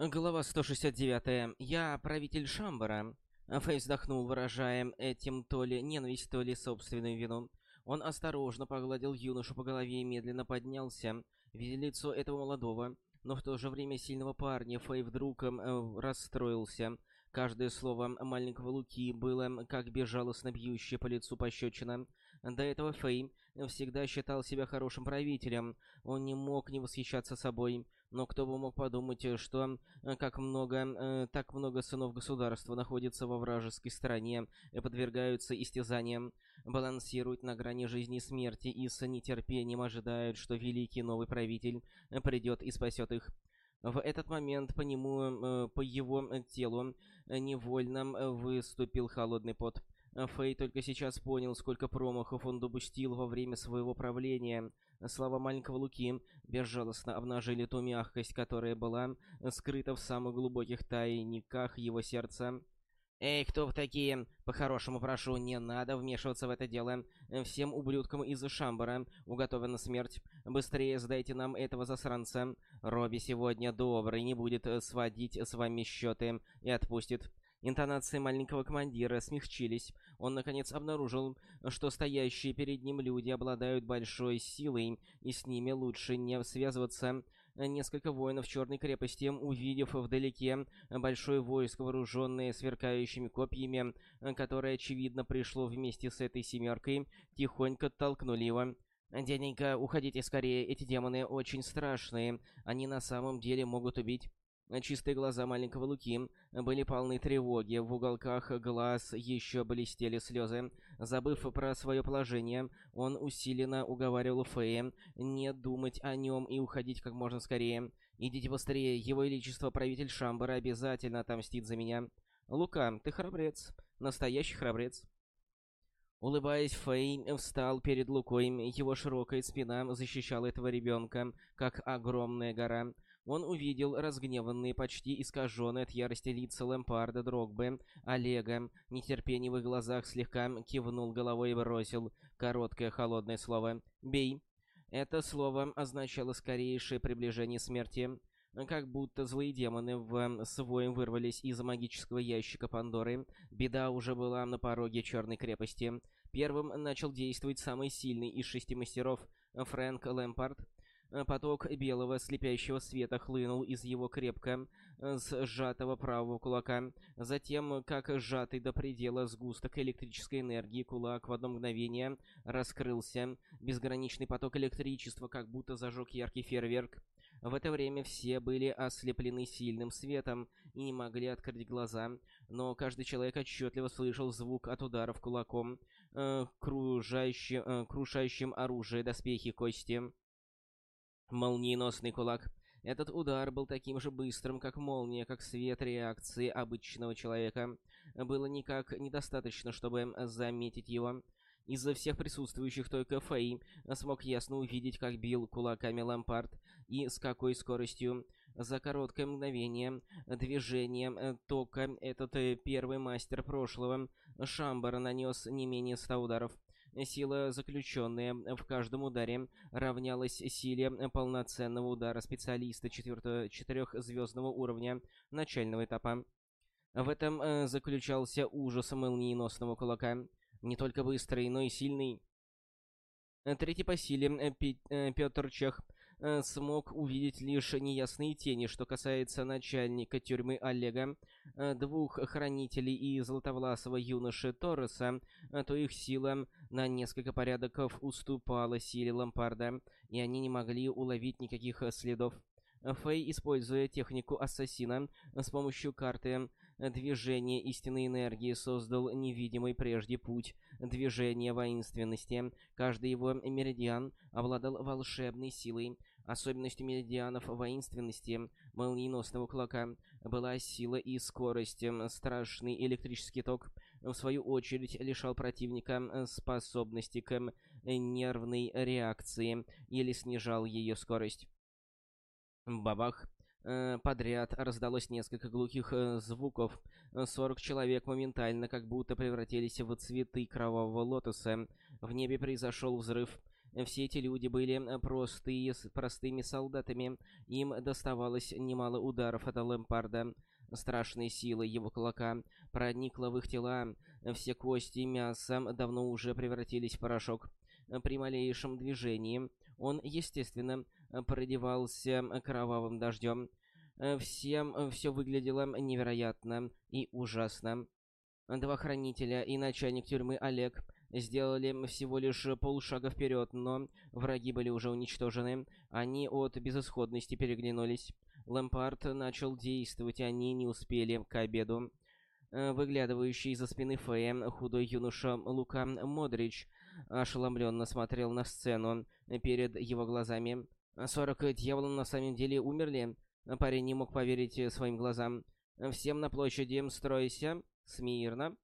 Глава 169. Я правитель Шамбара. Фейс вздохнул, выражая этим то ли ненависть, то ли собственную вину. Он осторожно погладил юношу по голове и медленно поднялся, видя лицо этого молодого, но в то же время сильного парня. Фей вдруг э, расстроился. Каждое слово маленького Луки было как безжалостно бьющее по лицу пощечина. До этого Фей всегда считал себя хорошим правителем. Он не мог не восхищаться собой. Но кто бы мог подумать, что э, как много, э, так много сынов государства находятся во вражеской стороне и подвергаются истязаниям, балансируют на грани жизни и смерти и с нетерпением ожидают, что великий новый правитель придет и спасет их. В этот момент по нему, э, по его телу невольно выступил холодный пот. Фэй только сейчас понял, сколько промахов он допустил во время своего правления. Слова маленького Луки безжалостно обнажили ту мягкость, которая была скрыта в самых глубоких тайниках его сердца. «Эй, кто вы такие? По-хорошему прошу, не надо вмешиваться в это дело. Всем ублюдкам из Шамбара уготована смерть. Быстрее сдайте нам этого засранца. Робби сегодня добрый, не будет сводить с вами счеты и отпустит». Интонации маленького командира смягчились. Он, наконец, обнаружил, что стоящие перед ним люди обладают большой силой, и с ними лучше не связываться. Несколько воинов Черной крепости, увидев вдалеке большое войско, вооруженное сверкающими копьями, которое, очевидно, пришло вместе с этой семеркой, тихонько толкнули его. «Дяденька, уходите скорее, эти демоны очень страшные, они на самом деле могут убить». Чистые глаза маленького Луки были полны тревоги, в уголках глаз еще блестели слезы. Забыв про свое положение, он усиленно уговаривал Фея не думать о нем и уходить как можно скорее. «Идите быстрее, его величество правитель Шамбара обязательно отомстит за меня». «Лука, ты храбрец, настоящий храбрец». Улыбаясь, Фэй встал перед Лукой, его широкая спина защищала этого ребенка, как огромная гора. Он увидел разгневанные, почти искаженные от ярости лица Лэмпарда, Дрогбы, Олега. Нетерпение в их глазах слегка кивнул головой и бросил короткое холодное слово «Бей». Это слово означало скорейшее приближение смерти. Как будто злые демоны в своем вырвались из магического ящика Пандоры. Беда уже была на пороге Черной крепости. Первым начал действовать самый сильный из шести мастеров Фрэнк Лэмпард. Э, поток белого слепящего света хлынул из его крепко э, сжатого правого кулака. Затем, как сжатый до предела сгусток электрической энергии, кулак в одно мгновение раскрылся. Безграничный поток электричества как будто зажег яркий фейерверк. В это время все были ослеплены сильным светом и не могли открыть глаза, но каждый человек отчетливо слышал звук от ударов кулаком, э, кружащим, э, крушающим оружие, доспехи, кости. Молниеносный кулак. Этот удар был таким же быстрым, как молния, как свет реакции обычного человека. Было никак недостаточно, чтобы заметить его. Из-за всех присутствующих только Фэй смог ясно увидеть, как бил кулаками Лампард и с какой скоростью. За короткое мгновение движения тока этот первый мастер прошлого Шамбара нанес не менее ста ударов. Сила, заключенная в каждом ударе, равнялась силе полноценного удара специалиста четырехзвездного уровня начального этапа. В этом э, заключался ужас молниеносного кулака. Не только быстрый, но и сильный. Третий по силе э, Петр Чех Э, смог увидеть лишь неясные тени, что касается начальника тюрьмы Олега, э, двух хранителей и золотовласого юноши Торреса, э, то их сила на несколько порядков уступала силе Лампарда, и они не могли уловить никаких следов. Фэй, используя технику ассасина, с помощью карты движения истинной энергии создал невидимый прежде путь движения воинственности. Каждый его меридиан обладал волшебной силой, Особенностью меридианов воинственности молниеносного кулака была сила и скорость. Страшный электрический ток, в свою очередь, лишал противника способности к нервной реакции или снижал ее скорость. Бабах. Э, подряд раздалось несколько глухих э, звуков. Сорок человек моментально как будто превратились в цветы кровавого лотоса. В небе произошел взрыв. Все эти люди были простые, простыми солдатами. Им доставалось немало ударов от Лэмпарда. Страшная сила его кулака проникла в их тела. Все кости и мясо давно уже превратились в порошок. При малейшем движении он, естественно, продевался кровавым дождем. Всем все выглядело невероятно и ужасно. Два хранителя и начальник тюрьмы Олег сделали всего лишь полшага вперед, но враги были уже уничтожены. Они от безысходности переглянулись. Лэмпард начал действовать, они не успели к обеду. Э, выглядывающий из-за спины Фея худой юноша Лука Модрич ошеломленно смотрел на сцену перед его глазами. «Сорок дьяволов на самом деле умерли?» Парень не мог поверить своим глазам. «Всем на площади стройся, смирно!»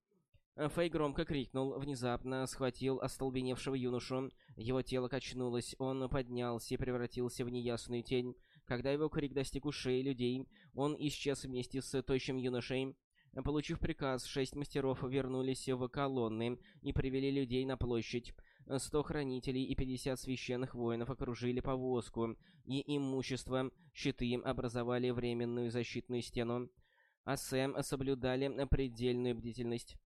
Фэй громко крикнул, внезапно схватил остолбеневшего юношу. Его тело качнулось, он поднялся и превратился в неясную тень. Когда его крик достиг ушей людей, он исчез вместе с тощим юношей. Получив приказ, шесть мастеров вернулись в колонны и привели людей на площадь. Сто хранителей и пятьдесят священных воинов окружили повозку, и имущество, щиты образовали временную защитную стену. А Сэм соблюдали предельную бдительность.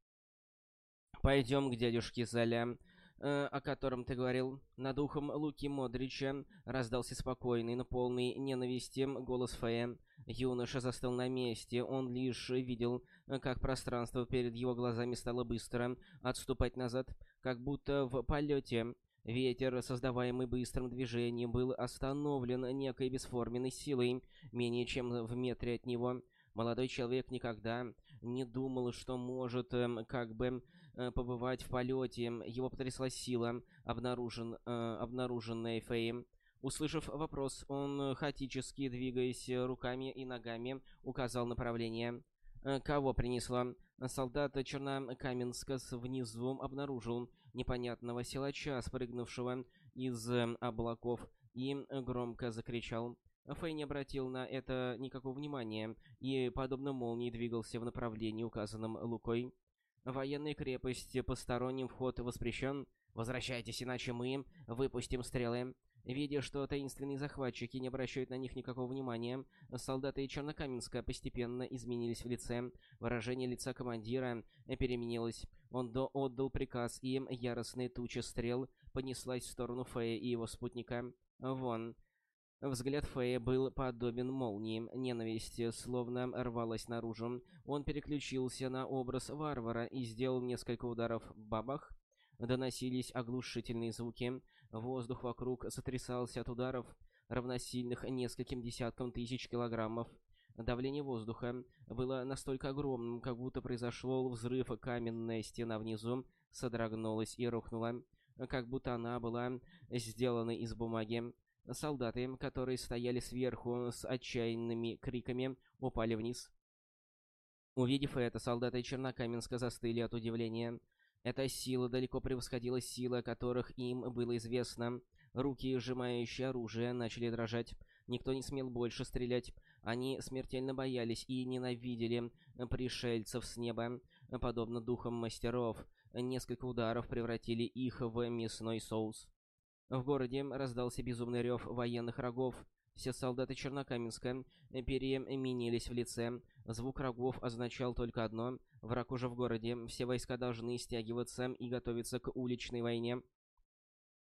«Пойдем к дядюшке Золя», э, о котором ты говорил. Над ухом Луки Модрича раздался спокойный, но полный ненависти голос Фея. Юноша застыл на месте, он лишь видел, как пространство перед его глазами стало быстро отступать назад, как будто в полете. Ветер, создаваемый быстрым движением, был остановлен некой бесформенной силой, менее чем в метре от него. Молодой человек никогда не думал, что может эм, как бы э, побывать в полете. Его потрясла сила, обнаружен, э, обнаруженная Феем. Услышав вопрос, он, хаотически двигаясь руками и ногами, указал направление. Э, кого принесла? Солдат Чернокаменска внизу обнаружил непонятного силача, спрыгнувшего из облаков, и громко закричал. Фэй не обратил на это никакого внимания и, подобно молнии, двигался в направлении, указанном Лукой. Военная крепость, посторонним вход воспрещен. Возвращайтесь, иначе мы выпустим стрелы. Видя, что таинственные захватчики не обращают на них никакого внимания, солдаты Чернокаменска постепенно изменились в лице. Выражение лица командира переменилось. Он до отдал приказ, и яростная туча стрел понеслась в сторону Фея и его спутника. Вон. Взгляд Фея был подобен молнии. Ненависть словно рвалась наружу. Он переключился на образ варвара и сделал несколько ударов бабах. Доносились оглушительные звуки. Воздух вокруг сотрясался от ударов, равносильных нескольким десяткам тысяч килограммов. Давление воздуха было настолько огромным, как будто произошел взрыв, каменная стена внизу содрогнулась и рухнула, как будто она была сделана из бумаги. Солдаты, которые стояли сверху с отчаянными криками, упали вниз. Увидев это, солдаты Чернокаменска застыли от удивления. Эта сила далеко превосходила силы, о которых им было известно. Руки, сжимающие оружие, начали дрожать. Никто не смел больше стрелять. Они смертельно боялись и ненавидели пришельцев с неба, подобно духам мастеров. Несколько ударов превратили их в мясной соус. В городе раздался безумный рев военных рогов. Все солдаты Чернокаменска переменились в лице. Звук рогов означал только одно — враг уже в городе, все войска должны стягиваться и готовиться к уличной войне.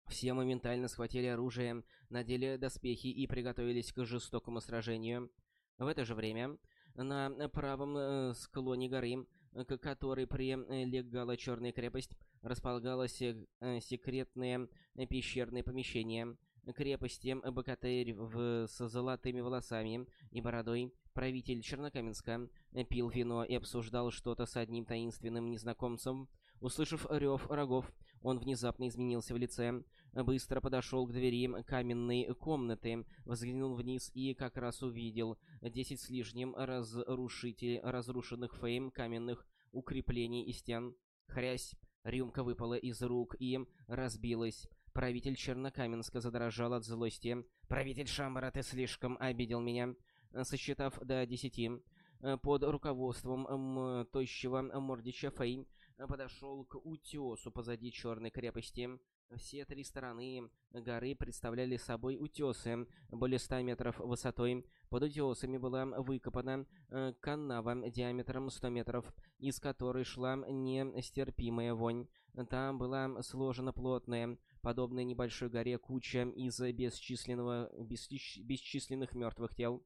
Все моментально схватили оружие, надели доспехи и приготовились к жестокому сражению. В это же время на правом э, склоне горы, к которой прилегала Черная крепость, располагалось э, секретное пещерное помещение крепости Богатырь в, с золотыми волосами и бородой. Правитель Чернокаменска пил вино и обсуждал что-то с одним таинственным незнакомцем. Услышав рев рогов, он внезапно изменился в лице, быстро подошел к двери каменной комнаты, взглянул вниз и как раз увидел десять с лишним разрушителей разрушенных фейм каменных укреплений и стен. Хрясь, Рюмка выпала из рук и разбилась. Правитель Чернокаменска задрожал от злости. «Правитель Шамбара, ты слишком обидел меня!» Сосчитав до десяти, под руководством тощего мордича Фэй подошел к утесу позади черной крепости. Все три стороны горы представляли собой утесы, более 100 метров высотой. Под утесами была выкопана э, канава диаметром 100 метров, из которой шла нестерпимая вонь. Там была сложена плотная, подобная небольшой горе, куча из бесчисленного, бесчисленных мертвых тел.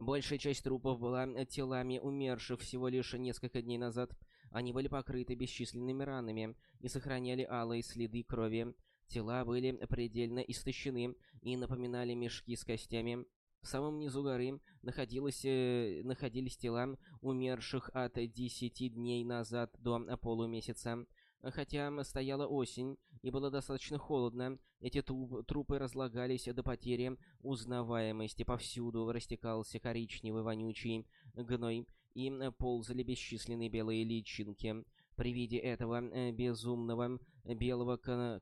Большая часть трупов была телами умерших всего лишь несколько дней назад. Они были покрыты бесчисленными ранами и сохраняли алые следы крови. Тела были предельно истощены и напоминали мешки с костями. В самом низу горы находилось, э, находились тела умерших от 10 дней назад до полумесяца. Хотя стояла осень и было достаточно холодно, эти трупы разлагались до потери узнаваемости. Повсюду растекался коричневый вонючий гной, и ползали бесчисленные белые личинки. При виде этого э, безумного белого э,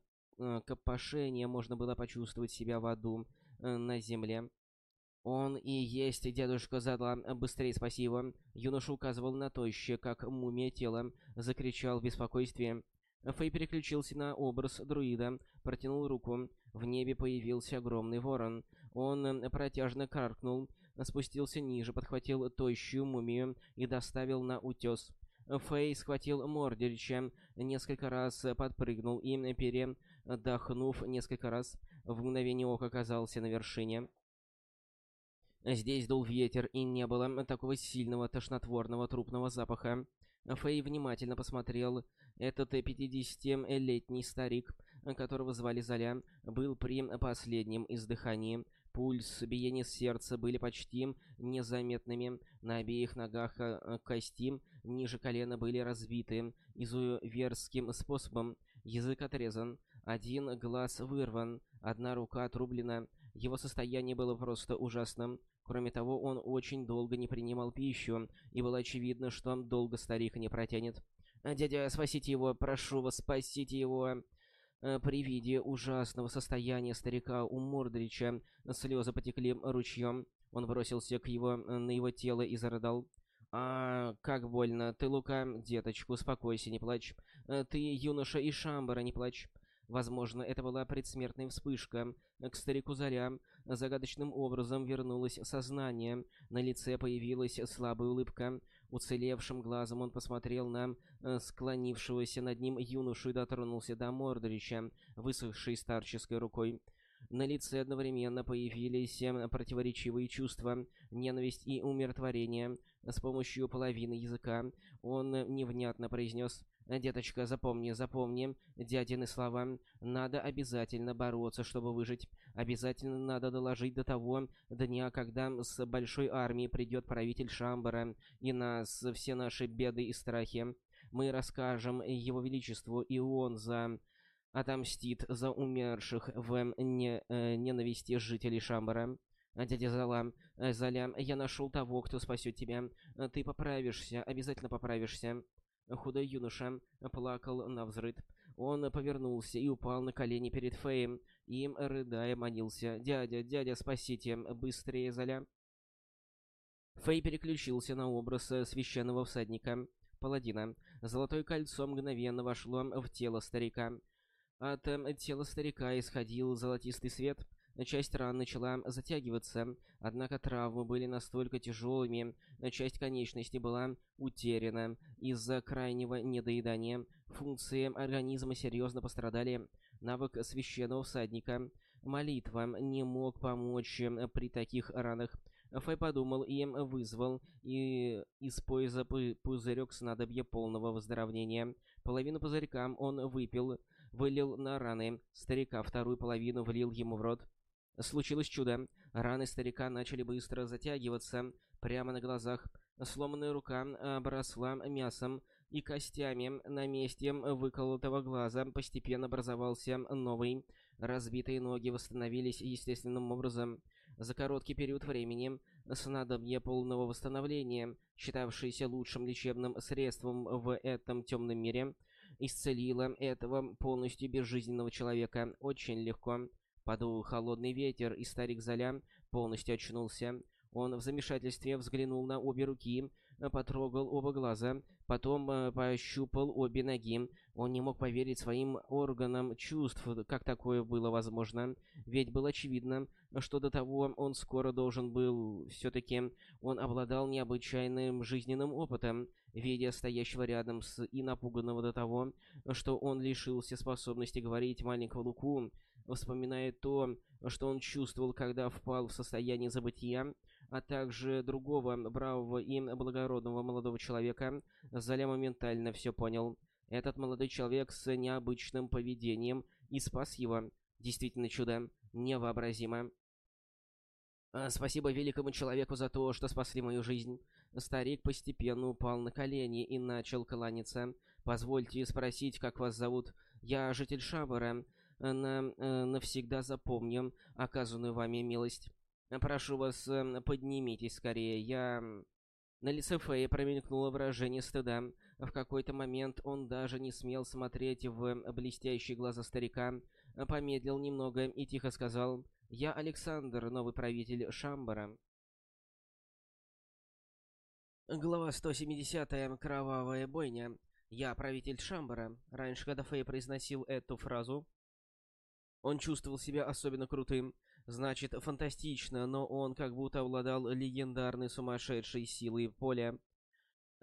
копошения можно было почувствовать себя в аду э, на земле. «Он и есть дедушка Задла. Быстрее спасибо!» Юноша указывал на тощее, как мумия тело, закричал в беспокойстве. Фэй переключился на образ друида, протянул руку. В небе появился огромный ворон. Он протяжно каркнул, спустился ниже, подхватил тощую мумию и доставил на утес. Фэй схватил Мордерича, несколько раз подпрыгнул и, передохнув несколько раз, в мгновение ока оказался на вершине. Здесь дул ветер, и не было такого сильного тошнотворного трупного запаха. Фэй внимательно посмотрел. Этот 50-летний старик, которого звали Золя, был при последнем издыхании. Пульс, биение сердца были почти незаметными. На обеих ногах э, кости ниже колена были разбиты изуверским способом. Язык отрезан, один глаз вырван, одна рука отрублена. Его состояние было просто ужасным. Кроме того, он очень долго не принимал пищу, и было очевидно, что долго старик не протянет. «Дядя, спасите его, прошу вас, спасите его!» э, При виде ужасного состояния старика у Мордрича слезы потекли ручьем. Он бросился к его, э, на его тело и зарыдал. «А, как больно! Ты, Лука, деточку, успокойся, не плачь. Э, ты, юноша и Шамбара, не плачь. Возможно, это была предсмертная вспышка. К старику Заря загадочным образом вернулось сознание. На лице появилась слабая улыбка. Уцелевшим глазом он посмотрел на э, склонившегося над ним юношу и дотронулся до Мордорича, высохшей старческой рукой. На лице одновременно появились э, противоречивые чувства, ненависть и умиротворение. С помощью половины языка он невнятно произнес Деточка, запомни, запомни дядины слова. Надо обязательно бороться, чтобы выжить. Обязательно надо доложить до того дня, когда с большой армией придет правитель Шамбара и нас, все наши беды и страхи. Мы расскажем его величеству, и он за отомстит за умерших в не, э, ненависти жителей Шамбара. Дядя Зала, Заля, я нашел того, кто спасет тебя. Ты поправишься, обязательно поправишься. Худой юноша плакал на взрыд. Он повернулся и упал на колени перед Феем, и, рыдая, манился. «Дядя, дядя, спасите! Быстрее, Золя!» Фей переключился на образ священного всадника, паладина. Золотое кольцо мгновенно вошло в тело старика. От тела старика исходил золотистый свет — Часть ран начала затягиваться, однако травмы были настолько тяжелыми, часть конечности была утеряна из-за крайнего недоедания. Функции организма серьезно пострадали. Навык священного всадника. Молитва не мог помочь при таких ранах. Фэй подумал и вызвал и из пояса пузырек снадобья полного выздоровления. Половину пузырька он выпил, вылил на раны старика, вторую половину влил ему в рот. Случилось чудо. Раны старика начали быстро затягиваться прямо на глазах. Сломанная рука обросла мясом и костями. На месте выколотого глаза постепенно образовался новый. Разбитые ноги восстановились естественным образом. За короткий период времени снадобье полного восстановления, считавшееся лучшим лечебным средством в этом темном мире, исцелило этого полностью безжизненного человека очень легко. Подул холодный ветер, и старик Золя полностью очнулся. Он в замешательстве взглянул на обе руки, потрогал оба глаза, потом э, пощупал обе ноги. Он не мог поверить своим органам чувств, как такое было возможно. Ведь было очевидно, что до того он скоро должен был... Все-таки он обладал необычайным жизненным опытом, видя стоящего рядом с и напуганного до того, что он лишился способности говорить маленького Луку, вспоминая то, что он чувствовал, когда впал в состояние забытия, а также другого бравого и благородного молодого человека, Золя моментально все понял. Этот молодой человек с необычным поведением и спас его. Действительно чудо. Невообразимо. А, «Спасибо великому человеку за то, что спасли мою жизнь». Старик постепенно упал на колени и начал кланяться. «Позвольте спросить, как вас зовут? Я житель Шабара. На, э, навсегда запомню оказанную вами милость». Прошу вас, эм, поднимитесь скорее. Я... На лице Фэя промелькнуло выражение стыда. В какой-то момент он даже не смел смотреть в блестящие глаза старика, помедлил немного и тихо сказал «Я Александр, новый правитель Шамбара». Глава 170. Кровавая бойня. «Я правитель Шамбара». Раньше, когда Фэй произносил эту фразу, он чувствовал себя особенно крутым. Значит, фантастично, но он как будто обладал легендарной сумасшедшей силой поля.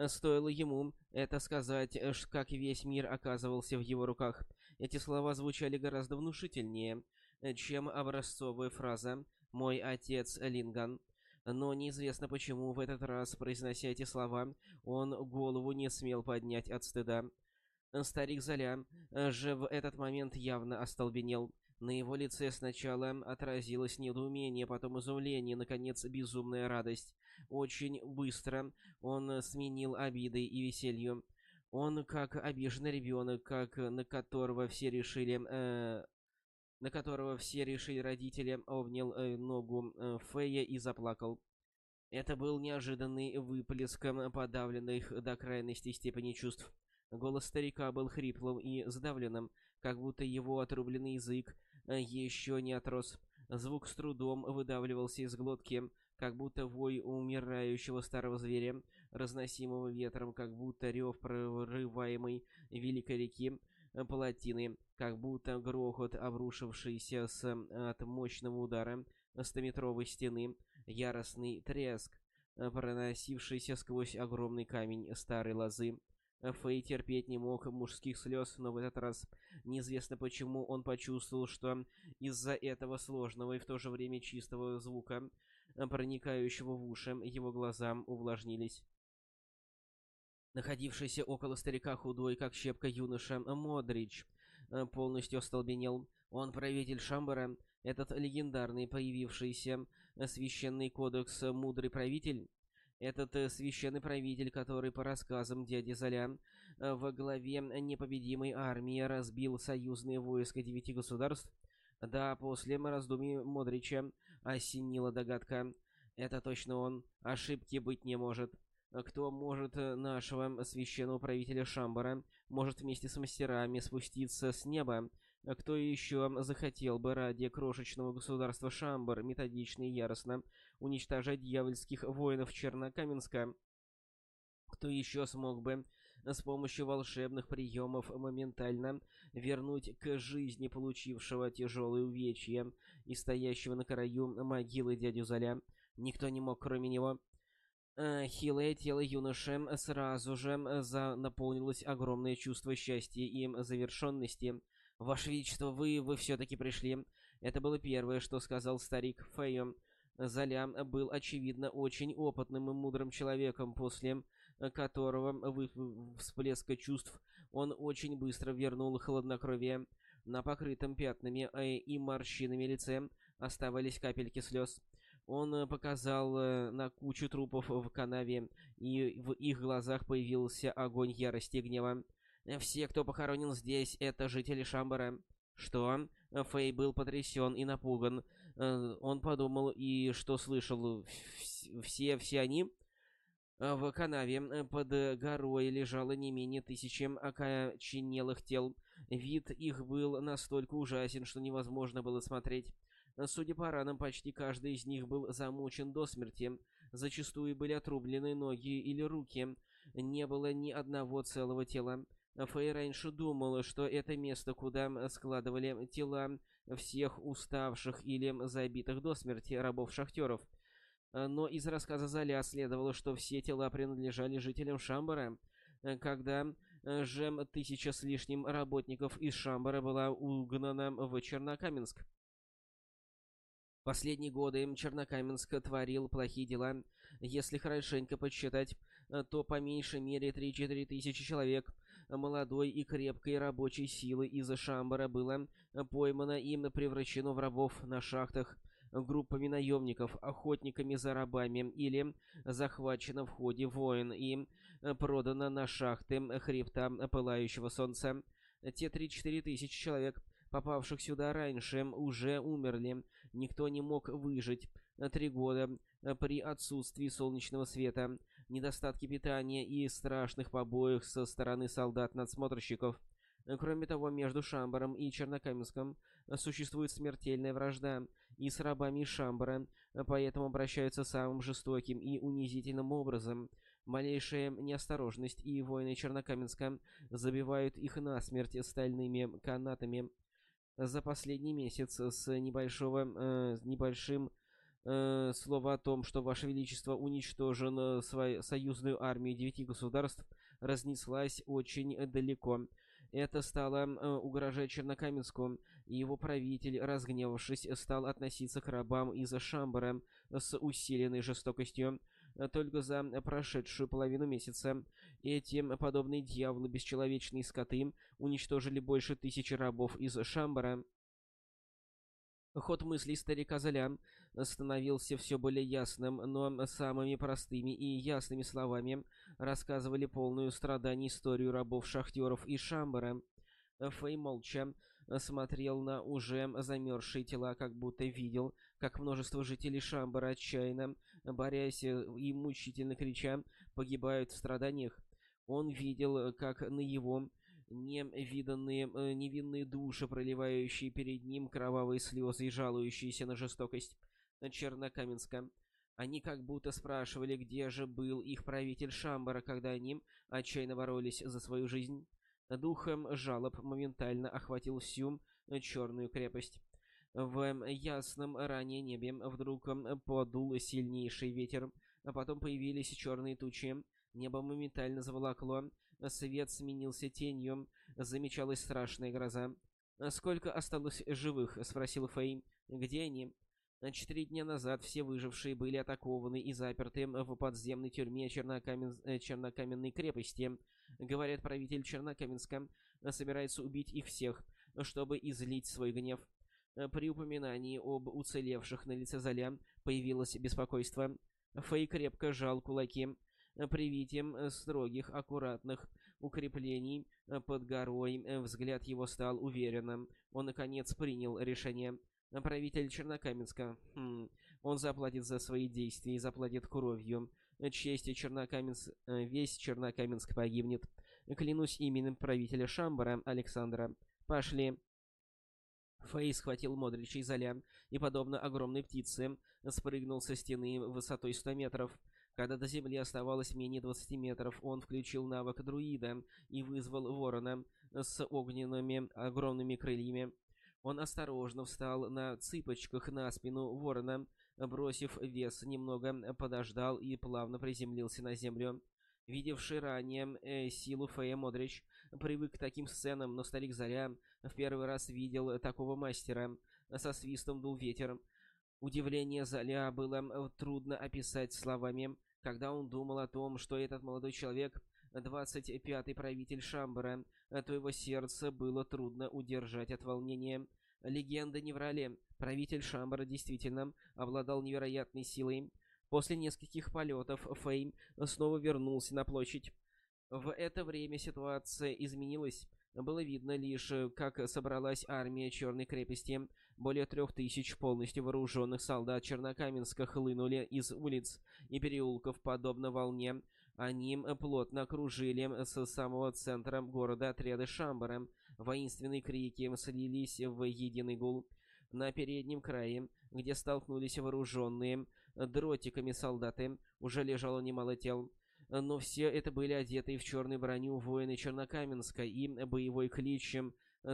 Стоило ему это сказать, как весь мир оказывался в его руках. Эти слова звучали гораздо внушительнее, чем образцовая фраза «Мой отец Линган». Но неизвестно почему в этот раз, произнося эти слова, он голову не смел поднять от стыда. Старик Золя же в этот момент явно остолбенел. На его лице сначала отразилось недоумение, потом изумление, наконец, безумная радость. Очень быстро он сменил обидой и веселью. Он, как обиженный ребенок, как на которого все решили... Э, на которого все решили родители, обнял э, ногу э, Фея и заплакал. Это был неожиданный выплеск подавленных до крайности степени чувств. Голос старика был хриплым и сдавленным, как будто его отрубленный язык э, еще не отрос. Звук с трудом выдавливался из глотки, как будто вой умирающего старого зверя, разносимого ветром, как будто рев прорываемой великой реки, э, палатины, как будто грохот, обрушившийся с, от мощного удара стометровой стены, яростный треск, э, проносившийся сквозь огромный камень старой лозы, Фэй терпеть не мог мужских слез, но в этот раз неизвестно почему он почувствовал, что из-за этого сложного и в то же время чистого звука, проникающего в уши, его глаза увлажнились. Находившийся около старика худой, как щепка юноша, Модрич, э, полностью остолбенел. Он правитель Шамбара, этот легендарный появившийся священный кодекс «Мудрый правитель», этот э, священный правитель, который, по рассказам дяди Золя, э, во главе непобедимой армии разбил союзные войска девяти государств, да, после раздумий Модрича осенила догадка. Это точно он. Ошибки быть не может. Кто может э, нашего священного правителя Шамбара, может вместе с мастерами спуститься с неба, кто еще захотел бы ради крошечного государства Шамбар методично и яростно уничтожать дьявольских воинов Чернокаменска? Кто еще смог бы с помощью волшебных приемов моментально вернуть к жизни получившего тяжелые увечья и стоящего на краю могилы дядю Золя? Никто не мог, кроме него. Э, хилое тело юноши сразу же за наполнилось огромное чувство счастья и завершенности. «Ваше Величество, вы, вы все-таки пришли». Это было первое, что сказал старик Фэйо. Золя был, очевидно, очень опытным и мудрым человеком, после которого вы всплеска чувств он очень быстро вернул хладнокровие. На покрытом пятнами э, и морщинами лице оставались капельки слез. Он показал э, на кучу трупов в канаве, и в их глазах появился огонь ярости и гнева. Все, кто похоронен здесь, это жители Шамбара. Что? Фэй был потрясен и напуган. Э, он подумал, и что слышал? Все, все они? В канаве э, под горой лежало не менее тысячи окоченелых тел. Вид их был настолько ужасен, что невозможно было смотреть. Судя по ранам, почти каждый из них был замучен до смерти. Зачастую были отрублены ноги или руки. Не было ни одного целого тела. Фэй раньше думала, что это место, куда складывали тела всех уставших или забитых до смерти рабов-шахтеров. Но из рассказа Золя следовало, что все тела принадлежали жителям Шамбара. Когда же тысяча с лишним работников из Шамбара была угнана в Чернокаменск. Последние годы Чернокаменск творил плохие дела. Если хорошенько подсчитать, то по меньшей мере 3-4 тысячи человек молодой и крепкой рабочей силы из Шамбара было поймано и превращено в рабов на шахтах группами наемников, охотниками за рабами или захвачено в ходе войн и продано на шахты хребта Пылающего Солнца. Те 3-4 тысячи человек, попавших сюда раньше, уже умерли. Никто не мог выжить. Три года при отсутствии солнечного света, недостатке питания и страшных побоях со стороны солдат-надсмотрщиков. Кроме того, между Шамбаром и Чернокаменском существует смертельная вражда и с рабами Шамбара, поэтому обращаются самым жестоким и унизительным образом. Малейшая неосторожность и воины Чернокаменска забивают их насмерть стальными канатами. За последний месяц с небольшого, э, небольшим э, слово о том, что Ваше Величество уничтожено свою союзную армию девяти государств, разнеслась очень далеко. Это стало э, угрожать Чернокаменску, и его правитель, разгневавшись, стал относиться к рабам из Шамбара с усиленной жестокостью. Только за прошедшую половину месяца эти подобные дьяволы бесчеловечные скоты уничтожили больше тысячи рабов из Шамбара. Ход мыслей старика Золя становился все более ясным, но самыми простыми и ясными словами рассказывали полную страданий историю рабов-шахтеров и Шамбара. Фэй молча смотрел на уже замерзшие тела, как будто видел, как множество жителей Шамбара отчаянно, борясь и мучительно крича, погибают в страданиях. Он видел, как на его невиданные э, невинные души, проливающие перед ним кровавые слезы и жалующиеся на жестокость Чернокаменска. Они как будто спрашивали, где же был их правитель Шамбара, когда они отчаянно боролись за свою жизнь. Духом жалоб моментально охватил всю черную крепость. В ясном ранее небе вдруг подул сильнейший ветер, а потом появились черные тучи. Небо моментально заволокло, свет сменился тенью, замечалась страшная гроза. «Сколько осталось живых?» — спросил Фэй. «Где они?» Четыре дня назад все выжившие были атакованы и заперты в подземной тюрьме Чернокамен... Э, Чернокаменной крепости. Говорят, правитель Чернокаменска собирается убить их всех, чтобы излить свой гнев. При упоминании об уцелевших на лице Золя появилось беспокойство. Фэй крепко сжал кулаки. При виде строгих, аккуратных укреплений под горой взгляд его стал уверенным. Он, наконец, принял решение. Правитель Чернокаменска. Хм, он заплатит за свои действия и заплатит кровью. Честь Чернокаменск... Э, весь Чернокаменск погибнет. Клянусь именем правителя Шамбара, Александра. Пошли. Фэй схватил Модрича Золя и, подобно огромной птице, спрыгнул со стены высотой 100 метров. Когда до земли оставалось менее 20 метров, он включил навык друида и вызвал ворона с огненными огромными крыльями. Он осторожно встал на цыпочках на спину ворона, бросив вес, немного подождал и плавно приземлился на землю. Видевший ранее э, силу Фея Модрич привык к таким сценам, но старик Заря в первый раз видел такого мастера. Со свистом дул ветер. Удивление Заря было трудно описать словами, когда он думал о том, что этот молодой человек двадцать пятый правитель Шамбара, то его сердце было трудно удержать от волнения. Легенда не врали. Правитель Шамбара действительно обладал невероятной силой. После нескольких полетов Фейм снова вернулся на площадь. В это время ситуация изменилась. Было видно лишь, как собралась армия Черной крепости. Более трех тысяч полностью вооруженных солдат Чернокаменска хлынули из улиц и переулков подобно волне, они плотно окружили с самого центра города отряды Шамбара. Воинственные крики слились в единый гул. На переднем крае, где столкнулись вооруженные дротиками солдаты, уже лежало немало тел. Но все это были одеты в черную броню воины Чернокаменска, и боевой клич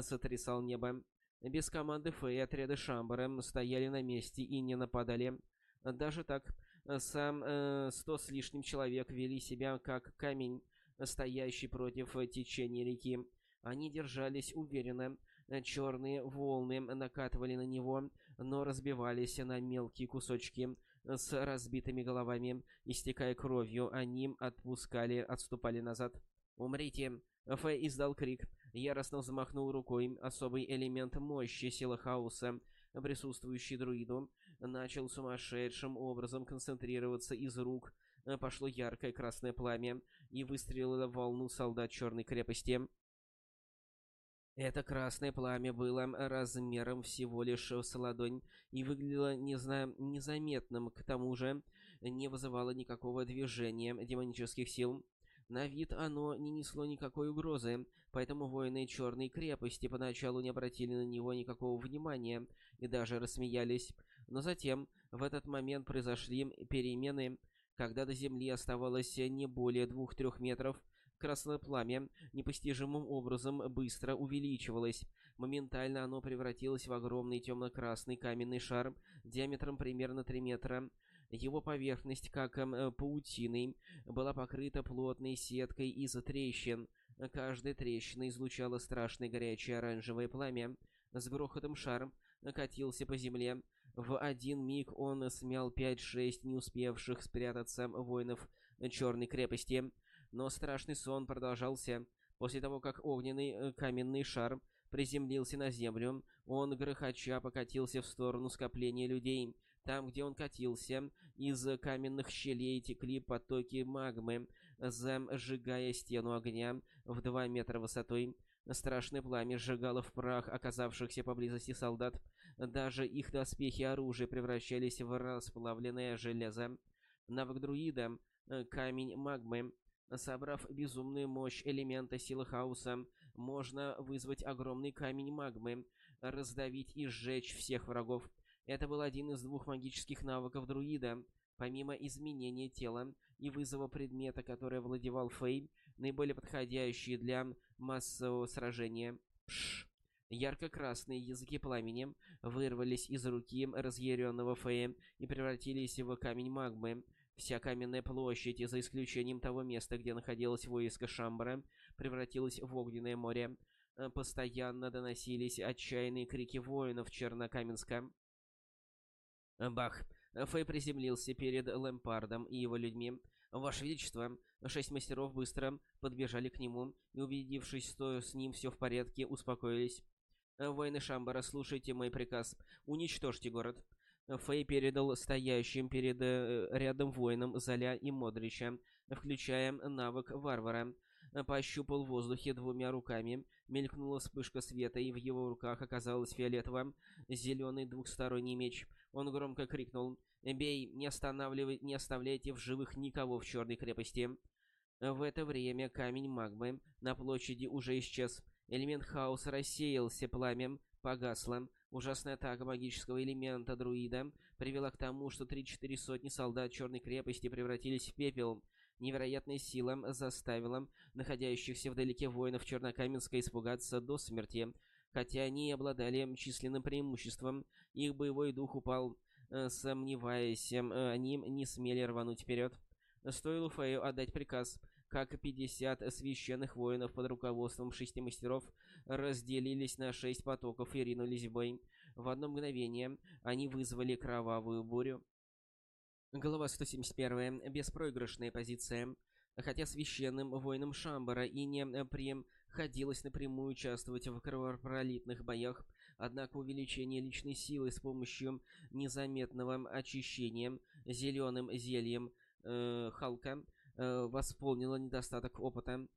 сотрясал небо. Без команды Фэй отряды Шамбара стояли на месте и не нападали. Даже так, сам э, сто с лишним человек вели себя как камень, стоящий против течения реки. Они держались уверенно. Черные волны накатывали на него, но разбивались на мелкие кусочки с разбитыми головами. Истекая кровью, они отпускали, отступали назад. «Умрите!» Фэй издал крик. Яростно взмахнул рукой. Особый элемент мощи силы хаоса, присутствующий друиду, начал сумасшедшим образом концентрироваться из рук. Пошло яркое красное пламя и выстрелило волну солдат Черной крепости. Это красное пламя было размером всего лишь с ладонь и выглядело незна... незаметным, к тому же не вызывало никакого движения демонических сил. На вид оно не несло никакой угрозы, поэтому воины Черной крепости поначалу не обратили на него никакого внимания и даже рассмеялись. Но затем, в этот момент произошли перемены, когда до земли оставалось не более двух-трех метров, красное пламя непостижимым образом быстро увеличивалось. Моментально оно превратилось в огромный темно-красный каменный шар диаметром примерно 3 метра. Его поверхность, как э, паутиной, была покрыта плотной сеткой из трещин. Каждая трещина излучала страшное горячее оранжевое пламя. С грохотом шар катился по земле. В один миг он смял 5-6 не успевших спрятаться воинов Черной крепости. Но страшный сон продолжался. После того, как огненный э, каменный шар приземлился на землю, он грохоча покатился в сторону скопления людей. Там, где он катился, из каменных щелей текли потоки магмы, зажигая стену огня в два метра высотой. Страшное пламя сжигало в прах оказавшихся поблизости солдат. Даже их доспехи и оружие превращались в расплавленное железо. Навык друида — камень магмы. Собрав безумную мощь элемента силы хаоса, можно вызвать огромный камень магмы, раздавить и сжечь всех врагов. Это был один из двух магических навыков друида. Помимо изменения тела и вызова предмета, который овладевал Фей, наиболее подходящие для массового сражения. Пш. Ярко-красные языки пламени вырвались из руки разъяренного Фея и превратились в камень магмы. Вся каменная площадь, за исключением того места, где находилось войско Шамбара, превратилась в огненное море. Постоянно доносились отчаянные крики воинов Чернокаменска. Бах. Фэй приземлился перед Лэмпардом и его людьми. «Ваше Величество!» Шесть мастеров быстро подбежали к нему и, убедившись, что с ним все в порядке, успокоились. «Воины Шамбара, слушайте мой приказ. Уничтожьте город». Фэй передал стоящим перед э, рядом воинам Золя и Модрича, включая навык варвара. Пощупал в воздухе двумя руками, мелькнула вспышка света, и в его руках оказалось фиолетовым зеленый двухсторонний меч. Он громко крикнул «Бей! Не, останавливай, не оставляйте в живых никого в Черной крепости!» В это время камень магмы на площади уже исчез. Элемент хаоса рассеялся пламем, погасло. Ужасная атака магического элемента друида привела к тому, что три-четыре сотни солдат Черной крепости превратились в пепел. Невероятная сила заставила находящихся вдалеке воинов Чернокаменска испугаться до смерти. Хотя они обладали численным преимуществом, их боевой дух упал. Э, сомневаясь, э, они не смели рвануть вперед. Стоило Фею отдать приказ, как 50 священных воинов под руководством шести мастеров разделились на шесть потоков и ринулись в бой. В одно мгновение они вызвали кровавую бурю. Глава 171. Беспроигрышная позиция. Хотя священным воинам Шамбара и не приходилось напрямую участвовать в кровопролитных боях, однако увеличение личной силы с помощью незаметного очищения зеленым зельем э, Халка э, восполнило недостаток опыта.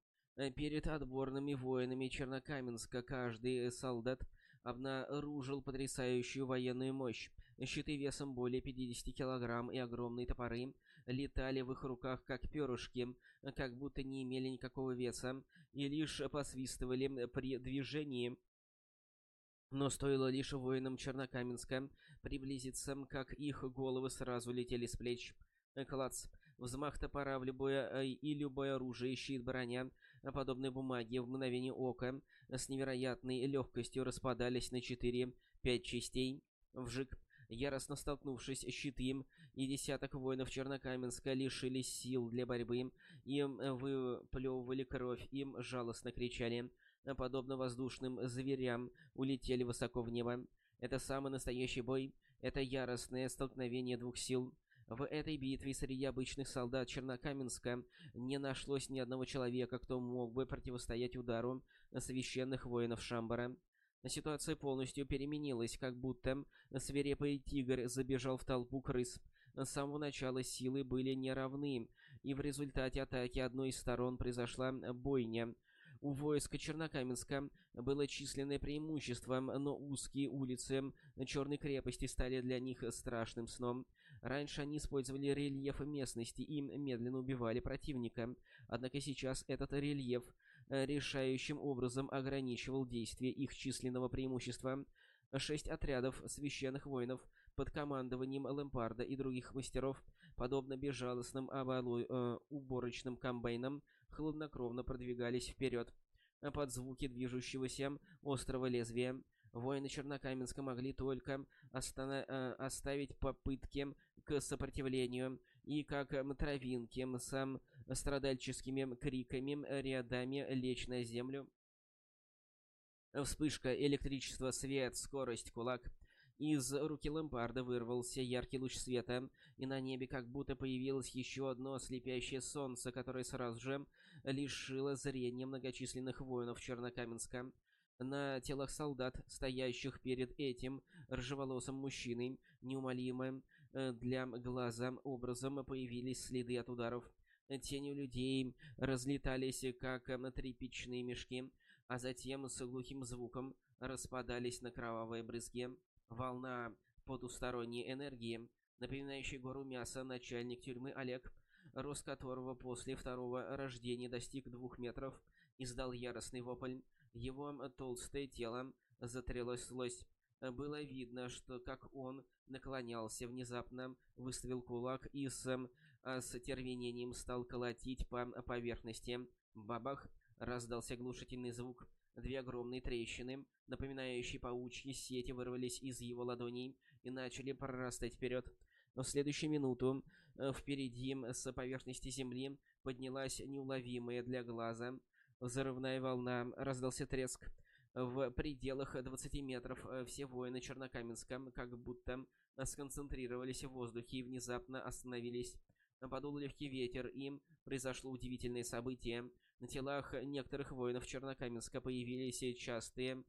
Перед отборными воинами Чернокаменска каждый солдат обнаружил потрясающую военную мощь. Щиты весом более 50 килограмм и огромные топоры летали в их руках как перышки, как будто не имели никакого веса, и лишь посвистывали при движении. Но стоило лишь воинам Чернокаменска приблизиться, как их головы сразу летели с плеч. Клац. Взмах топора в любое э, и любое оружие, щит, броня, подобные бумаги в мгновение ока с невероятной легкостью распадались на 4-5 частей. Вжик. Яростно столкнувшись, щиты и десяток воинов Чернокаменска лишились сил для борьбы, им выплевывали кровь, им жалостно кричали, подобно воздушным зверям, улетели высоко в небо. Это самый настоящий бой, это яростное столкновение двух сил. В этой битве среди обычных солдат Чернокаменска не нашлось ни одного человека, кто мог бы противостоять удару священных воинов Шамбара. Ситуация полностью переменилась, как будто свирепый тигр забежал в толпу крыс. С самого начала силы были неравны, и в результате атаки одной из сторон произошла бойня. У войска Чернокаменска было численное преимущество, но узкие улицы Черной крепости стали для них страшным сном. Раньше они использовали рельеф местности и медленно убивали противника, однако сейчас этот рельеф Э, решающим образом ограничивал действие их численного преимущества. Шесть отрядов священных воинов под командованием Лэмпарда и других мастеров, подобно безжалостным оболу... э, уборочным комбайнам, хладнокровно продвигались вперед под звуки движущегося острого лезвия. Воины Чернокаменска могли только э, оставить попытки к сопротивлению, и как травинки с страдальческими криками, рядами лечь на землю. Вспышка, электричество, свет, скорость, кулак. Из руки Лэмпарда вырвался яркий луч света, и на небе как будто появилось еще одно слепящее солнце, которое сразу же лишило зрения многочисленных воинов Чернокаменска. На телах солдат, стоящих перед этим рыжеволосым мужчиной, неумолимо э, для глаза образом появились следы от ударов. Тени людей разлетались, как тряпичные мешки, а затем с глухим звуком распадались на кровавые брызги. Волна потусторонней энергии, напоминающей гору мяса, начальник тюрьмы Олег, рост которого после второго рождения достиг двух метров, издал яростный вопль. Его толстое тело затряслось. Было видно, что как он наклонялся, внезапно выставил кулак и с а с тервенением стал колотить по поверхности. Бабах! Раздался глушительный звук. Две огромные трещины, напоминающие паучьи сети, вырвались из его ладоней и начали прорастать вперед. Но в следующую минуту э, впереди с поверхности земли поднялась неуловимая для глаза взрывная волна. Раздался треск. В пределах 20 метров э, все воины Чернокаменска как будто сконцентрировались в воздухе и внезапно остановились подул легкий ветер, и произошло удивительное событие. На телах некоторых воинов Чернокаменска появились частые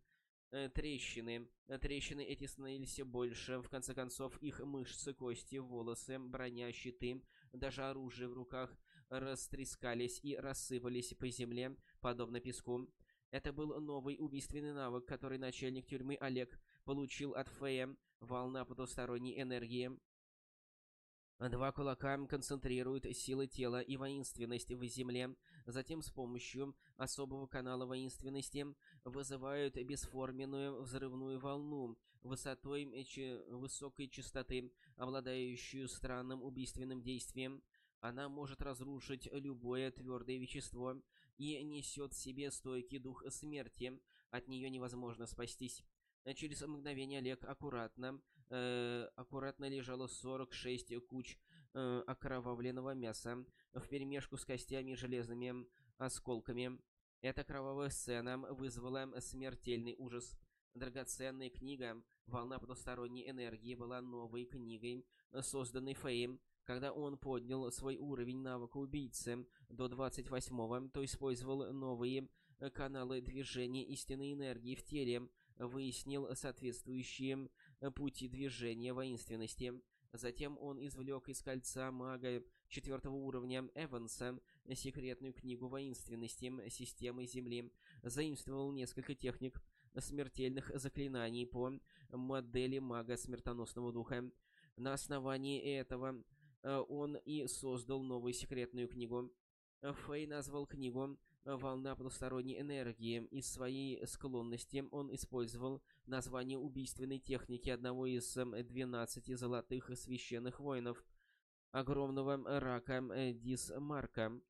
э, трещины. Трещины эти становились больше. В конце концов, их мышцы, кости, волосы, броня, щиты, даже оружие в руках растрескались и рассыпались по земле, подобно песку. Это был новый убийственный навык, который начальник тюрьмы Олег получил от Фея, волна потусторонней энергии. Два кулака концентрируют силы тела и воинственность в земле, затем с помощью особого канала воинственности вызывают бесформенную взрывную волну высотой высокой частоты, обладающую странным убийственным действием. Она может разрушить любое твердое вещество и несет в себе стойкий дух смерти. От нее невозможно спастись. Через мгновение Олег аккуратно э, аккуратно лежало 46 куч э, окровавленного мяса вперемешку с костями и железными осколками. Эта кровавая сцена вызвала смертельный ужас. Драгоценная книга «Волна потусторонней энергии» была новой книгой, созданной Фейм. Когда он поднял свой уровень навыка убийцы до 28-го, то использовал новые каналы движения истинной энергии в теле, выяснил соответствующие Э, пути движения воинственности. Затем он извлек из кольца мага четвертого уровня Эванса секретную книгу воинственности системы Земли, заимствовал несколько техник смертельных заклинаний по модели мага смертоносного духа. На основании этого э, он и создал новую секретную книгу. Фэй назвал книгу «Волна потусторонней энергии». Из своей склонности он использовал название убийственной техники одного из 12 золотых священных воинов, огромного рака Дисмарка.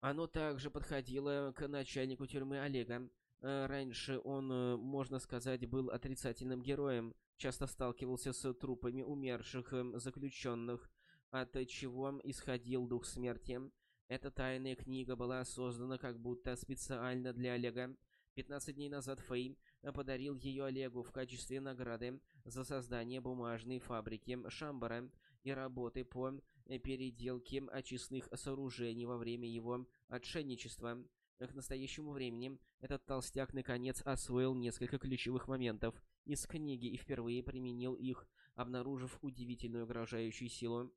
Оно также подходило к начальнику тюрьмы Олега. Раньше он, можно сказать, был отрицательным героем, часто сталкивался с трупами умерших заключенных, от чего исходил дух смерти. Эта тайная книга была создана как будто специально для Олега. 15 дней назад Фэй подарил ее Олегу в качестве награды за создание бумажной фабрики Шамбара и работы по переделке очистных сооружений во время его отшельничества. К настоящему времени этот толстяк наконец освоил несколько ключевых моментов из книги и впервые применил их, обнаружив удивительную угрожающую силу.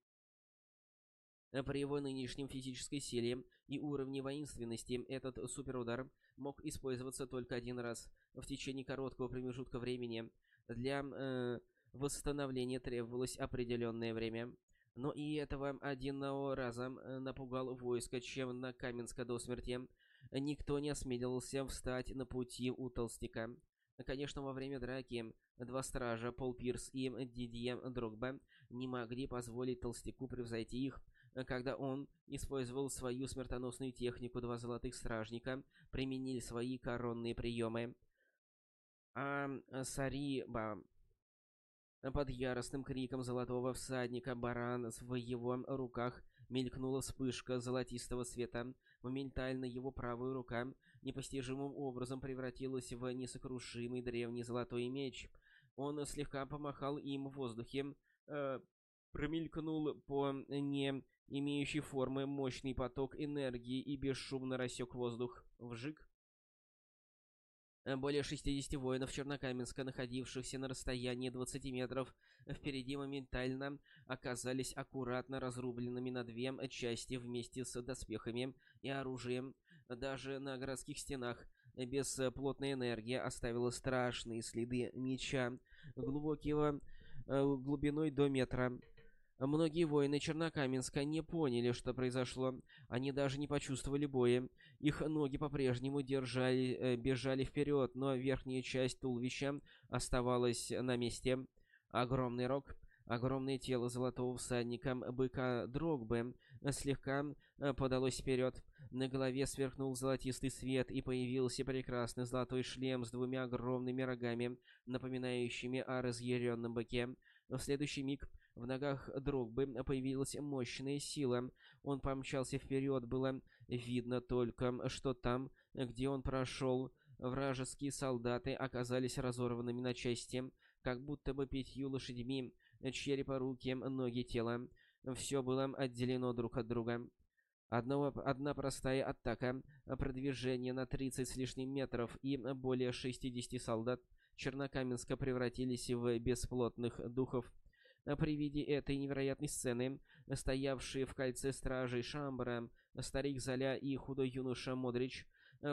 При его нынешнем физической силе и уровне воинственности этот суперудар мог использоваться только один раз в течение короткого промежутка времени. Для э, восстановления требовалось определенное время. Но и этого одного раза э, напугал войско, чем на Каменска до смерти. Никто не осмелился встать на пути у толстяка. Конечно, во время драки два стража, Пол Пирс и Дидье Дрогба, не могли позволить толстяку превзойти их, когда он использовал свою смертоносную технику, два золотых стражника применили свои коронные приемы. А Сариба под яростным криком золотого всадника баран в его руках мелькнула вспышка золотистого света. Моментально его правая рука непостижимым образом превратилась в несокрушимый древний золотой меч. Он слегка помахал им в воздухе, э, промелькнул по не имеющий формы мощный поток энергии и бесшумно рассек воздух. Вжик. Более 60 воинов Чернокаменска, находившихся на расстоянии 20 метров впереди, моментально оказались аккуратно разрубленными на две части вместе с доспехами и оружием. Даже на городских стенах бесплотная энергия оставила страшные следы меча глубокого э, глубиной до метра. Многие воины Чернокаменска не поняли, что произошло. Они даже не почувствовали боя. Их ноги по-прежнему держали, э, бежали вперед, но верхняя часть туловища оставалась на месте. Огромный рог, огромное тело золотого всадника быка Дрогбы слегка э, подалось вперед. На голове сверкнул золотистый свет, и появился прекрасный золотой шлем с двумя огромными рогами, напоминающими о разъяренном быке. В следующий миг в ногах Дрогбы появилась мощная сила. Он помчался вперед, было видно только, что там, где он прошел, вражеские солдаты оказались разорванными на части, как будто бы пятью лошадьми, черепа, руки, ноги, тело. Все было отделено друг от друга. Одного, одна простая атака, продвижение на 30 с лишним метров и более 60 солдат Чернокаменска превратились в бесплотных духов. При виде этой невероятной сцены, стоявшие в кольце стражей Шамбара, старик Золя и худой юноша Модрич,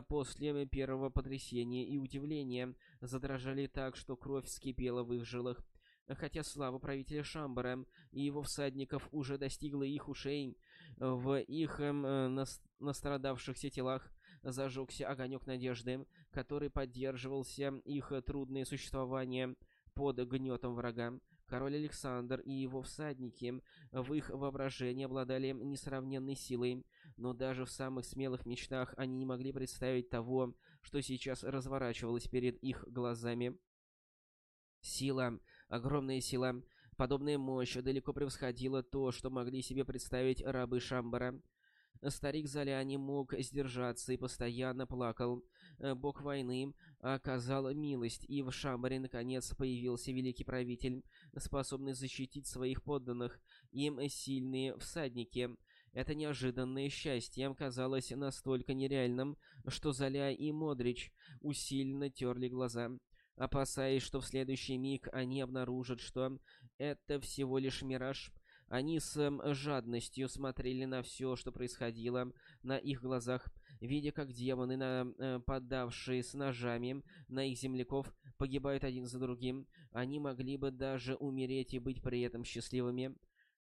после первого потрясения и удивления задрожали так, что кровь вскипела в их жилах. Хотя слава правителя Шамбара и его всадников уже достигла их ушей, в их эм, настрадавшихся телах зажегся огонек надежды, который поддерживался их трудное существование под гнетом врага. Король Александр и его всадники в их воображении обладали несравненной силой, но даже в самых смелых мечтах они не могли представить того, что сейчас разворачивалось перед их глазами. Сила, огромная сила, подобная мощь далеко превосходила то, что могли себе представить рабы Шамбара. Старик Золя не мог сдержаться и постоянно плакал. Э, бог войны оказал милость, и в Шамбаре наконец появился великий правитель, способный защитить своих подданных. Им сильные всадники. Это неожиданное счастье казалось настолько нереальным, что Золя и Модрич усиленно терли глаза опасаясь, что в следующий миг они обнаружат, что это всего лишь мираж, они с жадностью смотрели на все, что происходило на их глазах, видя, как демоны, нападавшие с ножами на их земляков, погибают один за другим. Они могли бы даже умереть и быть при этом счастливыми.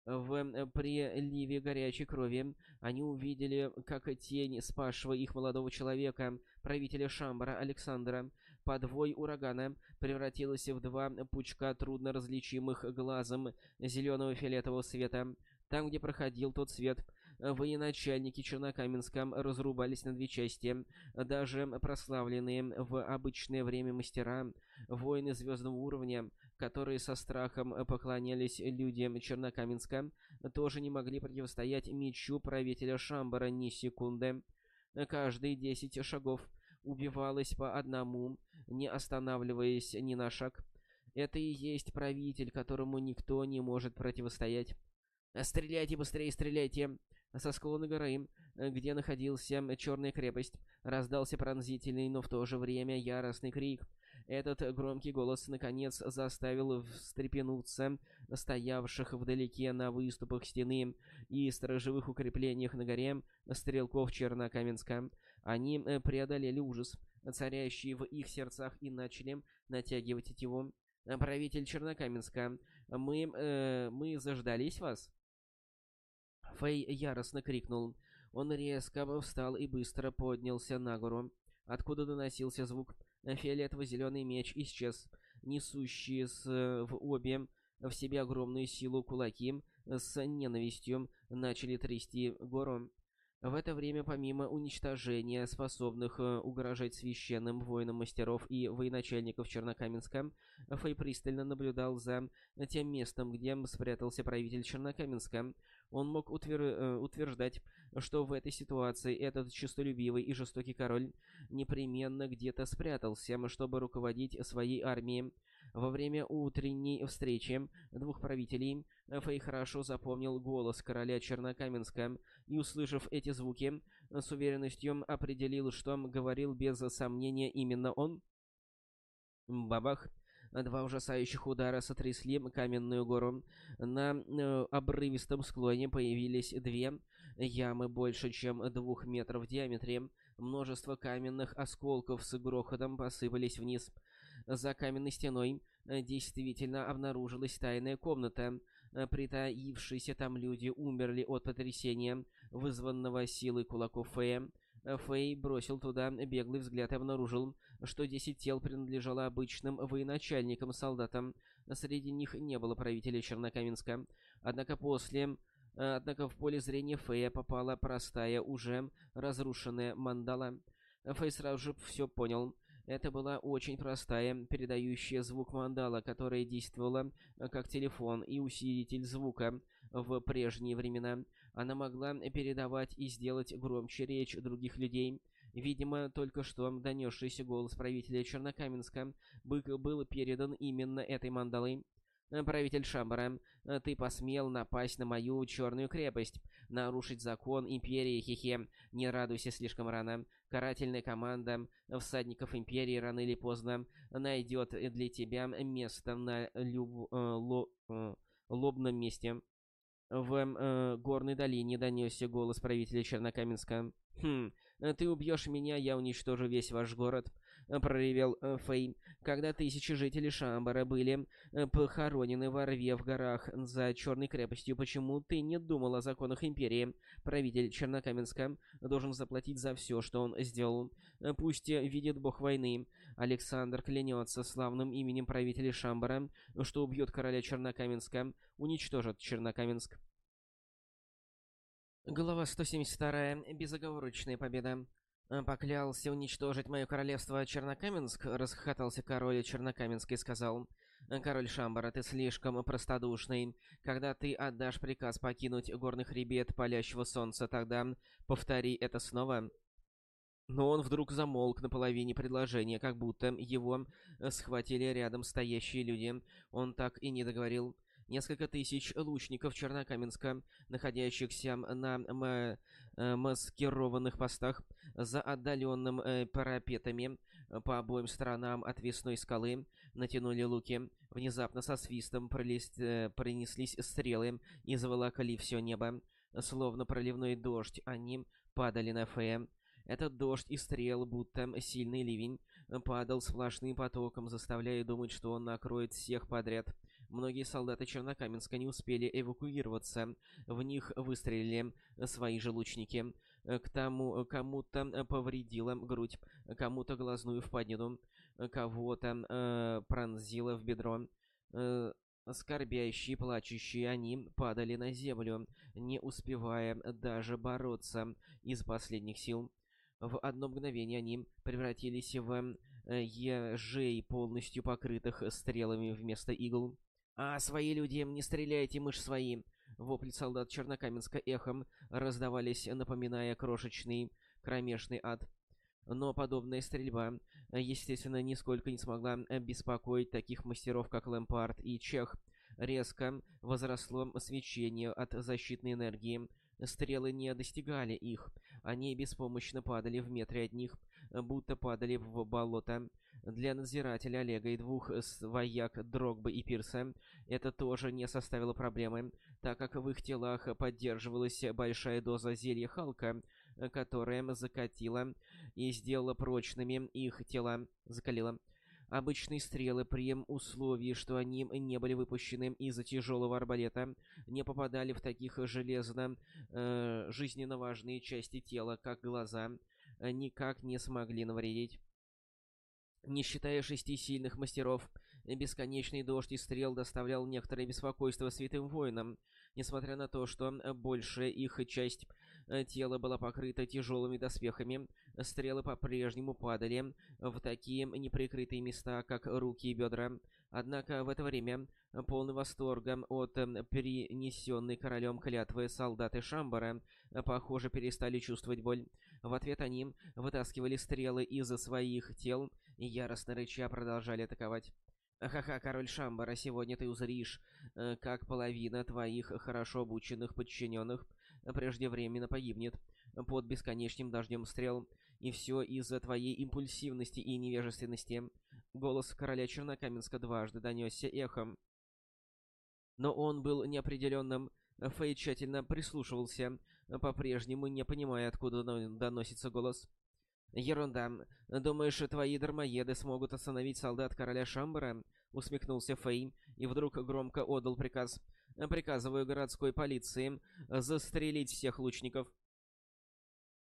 В приливе горячей крови они увидели, как тень спасшего их молодого человека, правителя Шамбара Александра, подвой урагана превратилась в два пучка трудно различимых глазом зеленого фиолетового света. Там, где проходил тот свет, военачальники Чернокаменска разрубались на две части. Даже прославленные в обычное время мастера, воины звездного уровня, которые со страхом поклонялись людям Чернокаменска, тоже не могли противостоять мечу правителя Шамбара ни секунды. Каждые десять шагов убивалось по одному, не останавливаясь ни на шаг. Это и есть правитель, которому никто не может противостоять. «Стреляйте быстрее, стреляйте!» Со склона горы, где находился Черная крепость, раздался пронзительный, но в то же время яростный крик. Этот громкий голос, наконец, заставил встрепенуться стоявших вдалеке на выступах стены и сторожевых укреплениях на горе стрелков Чернокаменска. Они э, преодолели ужас, царящий в их сердцах, и начали натягивать тетиву. «Правитель Чернокаменска, мы... Э, мы заждались вас?» Фэй яростно крикнул. Он резко встал и быстро поднялся на гору. Откуда доносился звук? Фиолетово-зеленый меч исчез. Несущие с, в обе в себе огромную силу кулаки с ненавистью начали трясти гору. В это время, помимо уничтожения способных э, угрожать священным воинам мастеров и военачальников Чернокаменска, Фэй пристально наблюдал за тем местом, где спрятался правитель Чернокаменска. Он мог утвер... Э, утверждать, что в этой ситуации этот честолюбивый и жестокий король непременно где-то спрятался, чтобы руководить своей армией. Во время утренней встречи двух правителей Фэй хорошо запомнил голос короля Чернокаменска и, услышав эти звуки, с уверенностью определил, что говорил без сомнения именно он. Бабах! Два ужасающих удара сотрясли каменную гору. На э, обрывистом склоне появились две ямы больше, чем двух метров в диаметре. Множество каменных осколков с грохотом посыпались вниз. За каменной стеной э, действительно обнаружилась тайная комната. Э, притаившиеся там люди умерли от потрясения, вызванного силой кулаков Фея. Э, Фэй бросил туда беглый взгляд и обнаружил, что десять тел принадлежало обычным военачальникам-солдатам. Среди них не было правителя Чернокаменска. Однако после... Однако в поле зрения Фэя попала простая, уже разрушенная мандала. Фэй сразу же все понял. Это была очень простая, передающая звук мандала, которая действовала э, как телефон и усилитель звука в прежние времена. Она могла передавать и сделать громче речь других людей. Видимо, только что донесшийся голос правителя Чернокаменска был передан именно этой мандалой. «Правитель Шамбара, ты посмел напасть на мою черную крепость, нарушить закон Империи, хихе. Не радуйся слишком рано. Карательная команда всадников Империи рано или поздно найдет для тебя место на люб... Э, ло... Э, лобном месте». В э, горной долине донесся голос правителя Чернокаменска. «Хм, ты убьешь меня, я уничтожу весь ваш город. — проревел э, Фэй. «Когда тысячи жителей Шамбара были э, похоронены во рве в горах за Черной крепостью, почему ты не думал о законах Империи? Правитель Чернокаменска должен заплатить за все, что он сделал. Э, пусть видит бог войны. Александр клянется славным именем правителя Шамбара, что убьет короля Чернокаменска, уничтожит Чернокаменск». Глава 172. Безоговорочная победа. Э, «Поклялся уничтожить мое королевство Чернокаменск?» — расхохотался король Чернокаменский и сказал. «Э, «Король Шамбара, ты слишком простодушный. Когда ты отдашь приказ покинуть горный хребет палящего солнца, тогда повтори это снова». Но он вдруг замолк на половине предложения, как будто его э, схватили рядом стоящие люди. Он так и не договорил. Несколько тысяч лучников Чернокаменска, находящихся на э, маскированных постах за отдаленным э, парапетами э, по обоим сторонам отвесной скалы, натянули луки. Внезапно со свистом пролез, э, пронеслись стрелы и заволокали все небо. Словно проливной дождь, они падали на Фея. Этот дождь и стрел, будто сильный ливень, падал сплошным потоком, заставляя думать, что он накроет всех подряд. Многие солдаты Чернокаменска не успели эвакуироваться. В них выстрелили свои же лучники. К тому кому-то повредила грудь, кому-то глазную впадину, кого-то э, пронзило в бедро. Э, скорбящие, плачущие, они падали на землю, не успевая даже бороться из последних сил. В одно мгновение они превратились в э, ежей, полностью покрытых стрелами вместо игл. «А, свои люди, не стреляйте, мы ж свои!» Вопли солдат Чернокаменска эхом раздавались, напоминая крошечный кромешный ад. Но подобная стрельба, естественно, нисколько не смогла беспокоить таких мастеров, как Лэмпард и Чех. Резко возросло свечение от защитной энергии, Стрелы не достигали их. Они беспомощно падали в метре от них, будто падали в болото. Для надзирателя Олега и двух свояк Дрогба и Пирса это тоже не составило проблемы, так как в их телах поддерживалась большая доза зелья Халка, которая закатила и сделала прочными их тела, закалила. Обычные стрелы при условии, что они не были выпущены из-за тяжелого арбалета, не попадали в таких железно э, жизненно важные части тела, как глаза, э, никак не смогли навредить. Не считая шести сильных мастеров, бесконечный дождь из стрел доставлял некоторое беспокойство святым воинам, несмотря на то, что большая их часть Э, тело было покрыто тяжелыми доспехами, стрелы по-прежнему падали в такие неприкрытые места, как руки и бедра. Однако в это время, полный восторга от перенесенной королем клятвы солдаты Шамбара, похоже, перестали чувствовать боль. В ответ они вытаскивали стрелы из своих тел и яростно рыча продолжали атаковать. Ха-ха, король Шамбара, сегодня ты узришь, э, как половина твоих хорошо обученных подчиненных преждевременно погибнет под бесконечным дождем стрел, и все из-за твоей импульсивности и невежественности. Голос короля Чернокаменска дважды донесся эхом. Но он был неопределенным. Фэй тщательно прислушивался, по-прежнему не понимая, откуда доносится голос. «Ерунда. Думаешь, твои дармоеды смогут остановить солдат короля Шамбара?» — усмехнулся Фэй, и вдруг громко отдал приказ. Приказываю городской полиции застрелить всех лучников.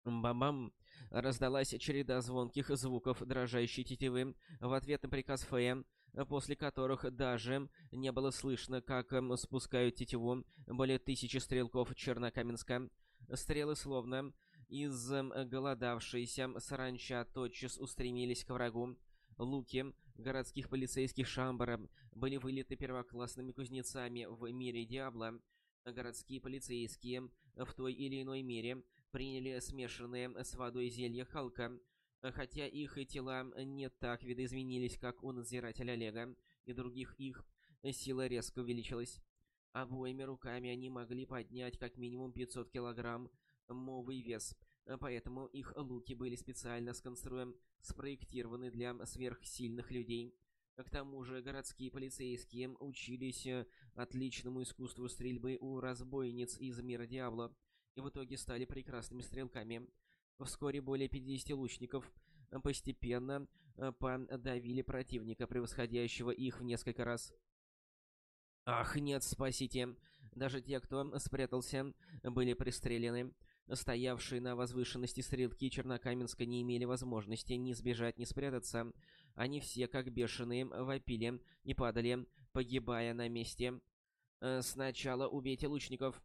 Бам-бам! Раздалась череда звонких звуков дрожащей тетивы в ответ на приказ Фея, после которых даже не было слышно, как спускают тетиву более тысячи стрелков Чернокаменска. Стрелы словно из голодавшейся саранча тотчас устремились к врагу. Луки городских полицейских Шамбара были вылиты первоклассными кузнецами в мире Диабло. Городские полицейские в той или иной мере приняли смешанные с водой зелья Халка, хотя их тела не так видоизменились, как у надзирателя Олега и других их, сила резко увеличилась. Обоими руками они могли поднять как минимум 500 килограмм мовый вес, поэтому их луки были специально сконструированы спроектированы для сверхсильных людей. К тому же городские полицейские учились э, отличному искусству стрельбы у разбойниц из мира Диабло и в итоге стали прекрасными стрелками. Вскоре более 50 лучников э, постепенно э, подавили противника, превосходящего их в несколько раз. Ах, нет, спасите! Даже те, кто спрятался, были пристрелены. Стоявшие на возвышенности стрелки Чернокаменска не имели возможности ни сбежать, ни спрятаться. Они все, как бешеные, вопили и падали, погибая на месте. Э, «Сначала убейте лучников!»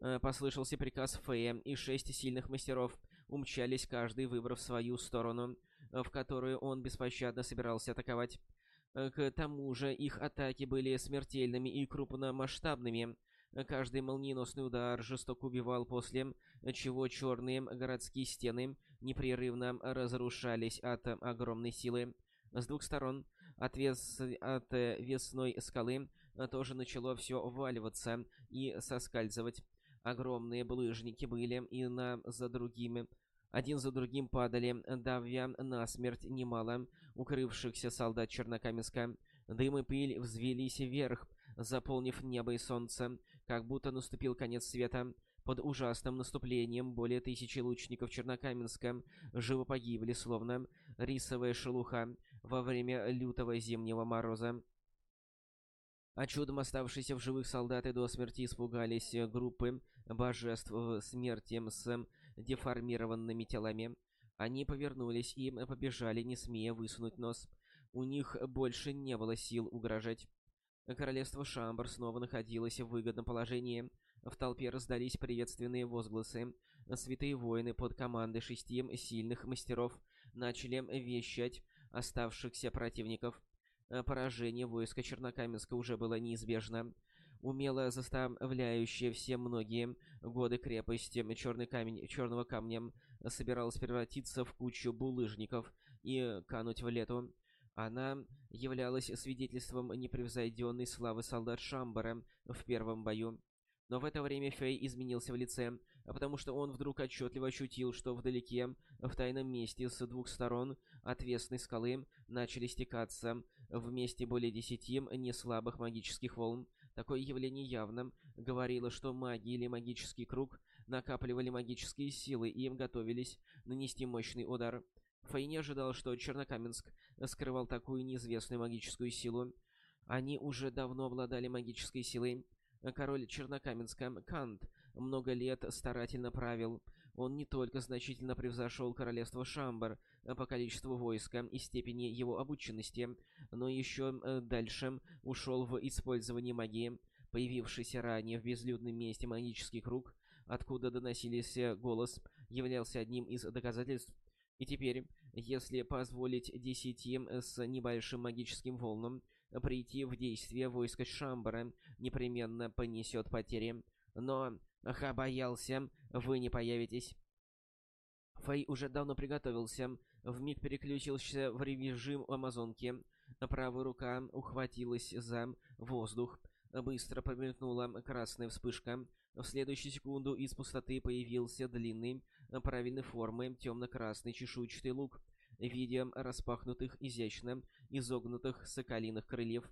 э, Послышался приказ Фея, и шесть сильных мастеров умчались, каждый выбрав свою сторону, в которую он беспощадно собирался атаковать. Э, к тому же их атаки были смертельными и крупномасштабными. Каждый молниеносный удар жестоко убивал, после чего черные городские стены непрерывно разрушались от огромной силы. С двух сторон от, вес... от весной скалы тоже начало все валиваться и соскальзывать. Огромные булыжники были и на за другими. Один за другим падали, давя насмерть немало укрывшихся солдат Чернокаменска. Дым и пыль взвелись вверх, заполнив небо и солнце как будто наступил конец света. Под ужасным наступлением более тысячи лучников Чернокаменска живо погибли, словно рисовая шелуха во время лютого зимнего мороза. А чудом оставшиеся в живых солдаты до смерти испугались группы божеств смерти с деформированными телами. Они повернулись и побежали, не смея высунуть нос. У них больше не было сил угрожать. Королевство Шамбар снова находилось в выгодном положении. В толпе раздались приветственные возгласы. Святые воины под командой шести сильных мастеров начали вещать оставшихся противников. Поражение войска Чернокаменска уже было неизбежно. Умело заставляющая все многие годы крепость черный камень, черного камня собиралась превратиться в кучу булыжников и кануть в лету. Она являлась свидетельством непревзойденной славы солдат Шамбара в первом бою. Но в это время Фэй изменился в лице, потому что он вдруг отчетливо ощутил, что вдалеке, в тайном месте с двух сторон отвесной скалы начали стекаться вместе более десяти неслабых магических волн. Такое явление явно говорило, что маги или магический круг накапливали магические силы и им готовились нанести мощный удар. Фэй не ожидал, что Чернокаменск скрывал такую неизвестную магическую силу. Они уже давно обладали магической силой. Король Чернокаменска, Кант, много лет старательно правил. Он не только значительно превзошел королевство Шамбар по количеству войска и степени его обученности, но еще э, дальше ушел в использование магии. Появившийся ранее в безлюдном месте магический круг, откуда доносились голос, являлся одним из доказательств и теперь, если позволить десяти с небольшим магическим волнам прийти в действие, войско Шамбара непременно понесет потери. Но, ха, боялся, вы не появитесь. Фэй уже давно приготовился, вмиг переключился в режим Амазонки. Правая рука ухватилась за воздух. Быстро промелькнула красная вспышка. В следующую секунду из пустоты появился длинный, правильной формы темно-красный чешуйчатый лук в виде распахнутых, изящно изогнутых соколиных крыльев.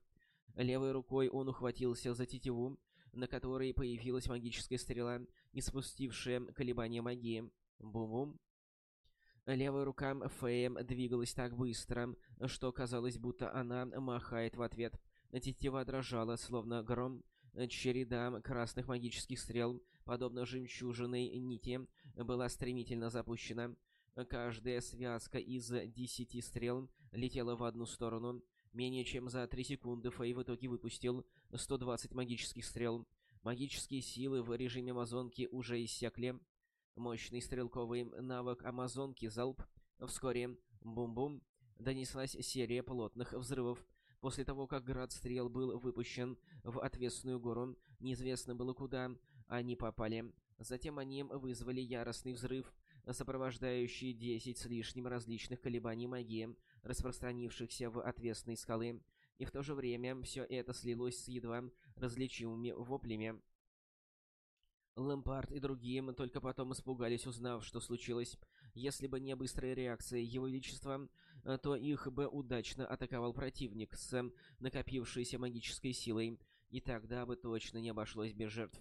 Левой рукой он ухватился за тетиву, на которой появилась магическая стрела, испустившая колебания магии. Бум-бум. Левая рука Фея двигалась так быстро, что казалось, будто она махает в ответ. Тетива дрожала, словно гром. Череда красных магических стрел, подобно жемчужиной нити, была стремительно запущена. Каждая связка из десяти стрел летела в одну сторону. Менее чем за три секунды Фэй в итоге выпустил 120 магических стрел. Магические силы в режиме Амазонки уже иссякли. Мощный стрелковый навык Амазонки залп. Вскоре бум-бум донеслась серия плотных взрывов. После того, как град стрел был выпущен в отвесную гору, неизвестно было куда они попали. Затем они вызвали яростный взрыв, сопровождающий десять с лишним различных колебаний магии, распространившихся в отвесные скалы. И в то же время все это слилось с едва различимыми воплями. Лэмпард и другие только потом испугались, узнав, что случилось. Если бы не быстрая реакция Его Величества, э, то их бы удачно атаковал противник с накопившейся магической силой, и тогда бы точно не обошлось без жертв.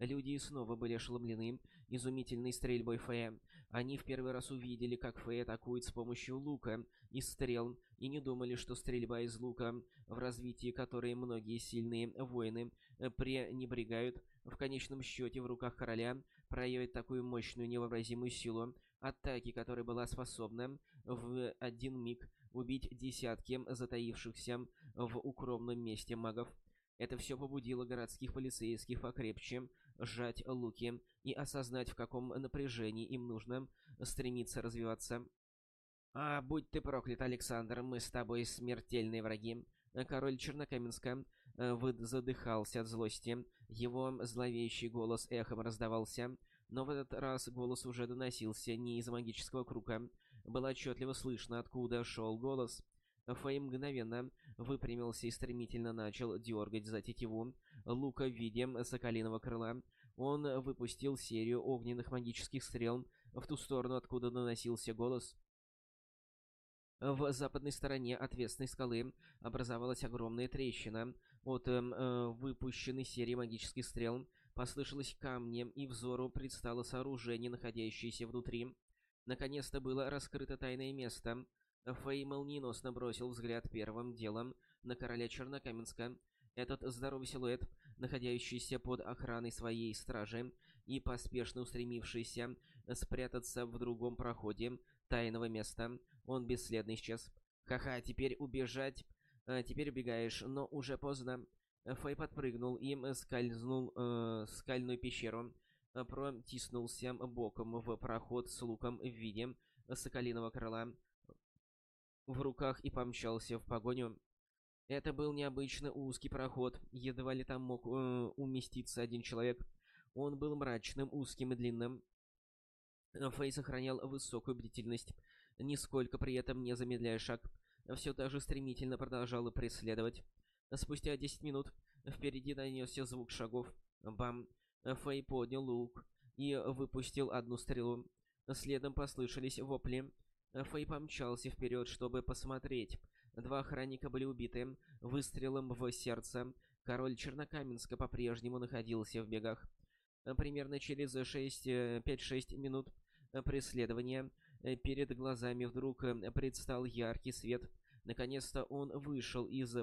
Люди снова были ошеломлены изумительной стрельбой Фея. Они в первый раз увидели, как Фэй атакует с помощью лука и стрел, и не думали, что стрельба из лука, в развитии которой многие сильные воины э, пренебрегают, в конечном счете в руках короля проявит такую мощную невообразимую силу атаки, которая была способна в один миг убить десятки затаившихся в укромном месте магов. Это все побудило городских полицейских покрепче сжать луки и осознать, в каком напряжении им нужно стремиться развиваться. «А, будь ты проклят, Александр, мы с тобой смертельные враги!» Король Чернокаменска э, задыхался от злости. Его зловещий голос эхом раздавался, но в этот раз голос уже доносился не из магического круга. Было отчетливо слышно, откуда шел голос. Фэй мгновенно выпрямился и стремительно начал дергать за тетиву лука в виде соколиного крыла. Он выпустил серию огненных магических стрел в ту сторону, откуда доносился голос. В западной стороне отвесной скалы образовалась огромная трещина. От э, э, выпущенной серии магических стрел послышалось камни, и взору предстало сооружение, находящееся внутри. Наконец-то было раскрыто тайное место. Фэй молниеносно бросил взгляд первым делом на короля Чернокаменска. Этот здоровый силуэт, находящийся под охраной своей стражи и поспешно устремившийся спрятаться в другом проходе тайного места, он бесследно исчез. Ха-ха, теперь убежать... Э, теперь убегаешь, но уже поздно. Фэй подпрыгнул и скользнул э, скальную пещеру, протиснулся боком в проход с луком в виде соколиного крыла в руках и помчался в погоню. Это был необычно узкий проход, едва ли там мог э, уместиться один человек. Он был мрачным, узким и длинным. Фэй сохранял высокую бдительность, нисколько при этом не замедляя шаг. Все так же стремительно продолжал преследовать. Спустя 10 минут впереди донесся звук шагов. Бам! Фэй поднял лук и выпустил одну стрелу. Следом послышались вопли. Фэй помчался вперед, чтобы посмотреть. Два охранника были убиты выстрелом в сердце. Король Чернокаменска по-прежнему находился в бегах. Примерно через 5-6 э, минут преследования э, перед глазами вдруг э, предстал яркий свет. Наконец-то он вышел из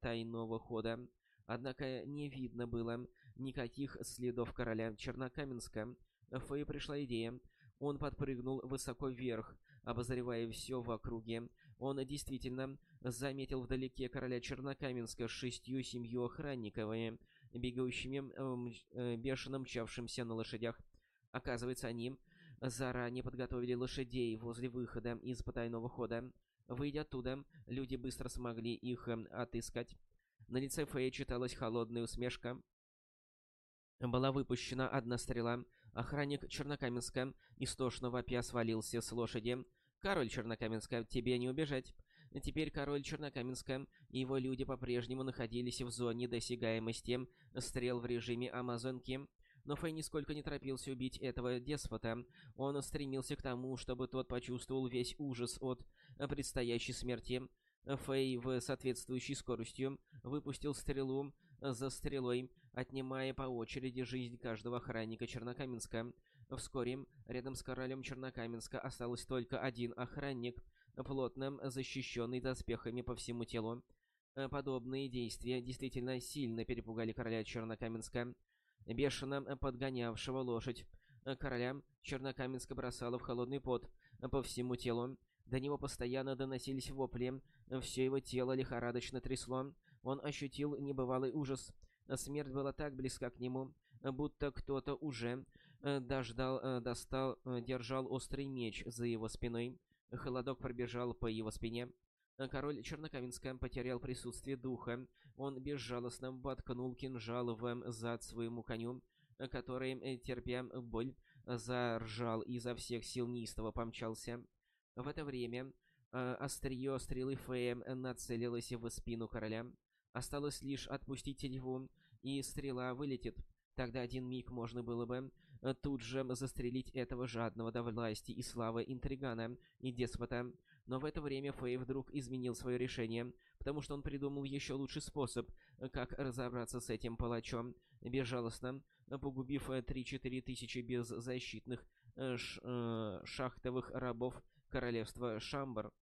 тайного хода. Однако не видно было никаких следов короля Чернокаменска. Фэй пришла идея. Он подпрыгнул высоко вверх, обозревая все в округе. Он действительно заметил вдалеке короля Чернокаменска с шестью-семью охранниками, бегающими, э, бешено мчавшимся на лошадях. Оказывается, они заранее подготовили лошадей возле выхода из потайного хода. Выйдя оттуда, люди быстро смогли их эм, отыскать. На лице Фея читалась холодная усмешка. Была выпущена одна стрела. Охранник Чернокаменска истошно вопя свалился с лошади. «Король Чернокаменска, тебе не убежать!» Теперь король Чернокаменска и его люди по-прежнему находились в зоне досягаемости стрел в режиме Амазонки. Но Фэй нисколько не торопился убить этого деспота. Он стремился к тому, чтобы тот почувствовал весь ужас от предстоящей смерти. Фэй в соответствующей скоростью выпустил стрелу за стрелой, отнимая по очереди жизнь каждого охранника Чернокаменска. Вскоре рядом с королем Чернокаменска остался только один охранник, плотно защищенный доспехами по всему телу. Подобные действия действительно сильно перепугали короля Чернокаменска бешено подгонявшего лошадь. Короля Чернокаменска бросало в холодный пот по всему телу. До него постоянно доносились вопли, все его тело лихорадочно трясло. Он ощутил небывалый ужас. Смерть была так близка к нему, будто кто-то уже дождал, достал, держал острый меч за его спиной. Холодок пробежал по его спине. Король Чернокаменска потерял присутствие духа. Он безжалостно воткнул кинжал в зад своему коню, который, терпя боль, заржал и изо всех сил неистово помчался. В это время э, острие стрелы Фея нацелилось в спину короля. Осталось лишь отпустить тетиву, и стрела вылетит. Тогда один миг можно было бы тут же застрелить этого жадного до власти и славы интригана и деспота. Но в это время Фэй вдруг изменил свое решение, потому что он придумал еще лучший способ, как разобраться с этим палачом, безжалостно погубив 3-4 тысячи беззащитных э, э, шахтовых рабов королевства Шамбар.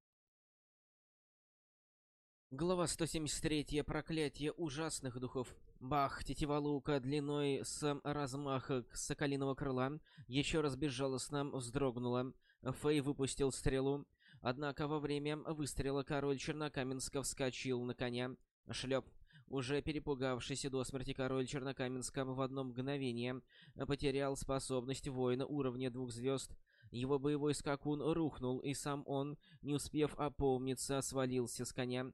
Глава 173. Проклятие ужасных духов. Бах, тетива лука длиной с размаха соколиного крыла еще раз безжалостно вздрогнула. Фэй выпустил стрелу. Однако во время выстрела король Чернокаменска вскочил на коня. Шлеп. Уже перепугавшийся до смерти король Чернокаменска в одно мгновение потерял способность воина уровня двух звезд. Его боевой скакун рухнул, и сам он, не успев опомниться, свалился с коня.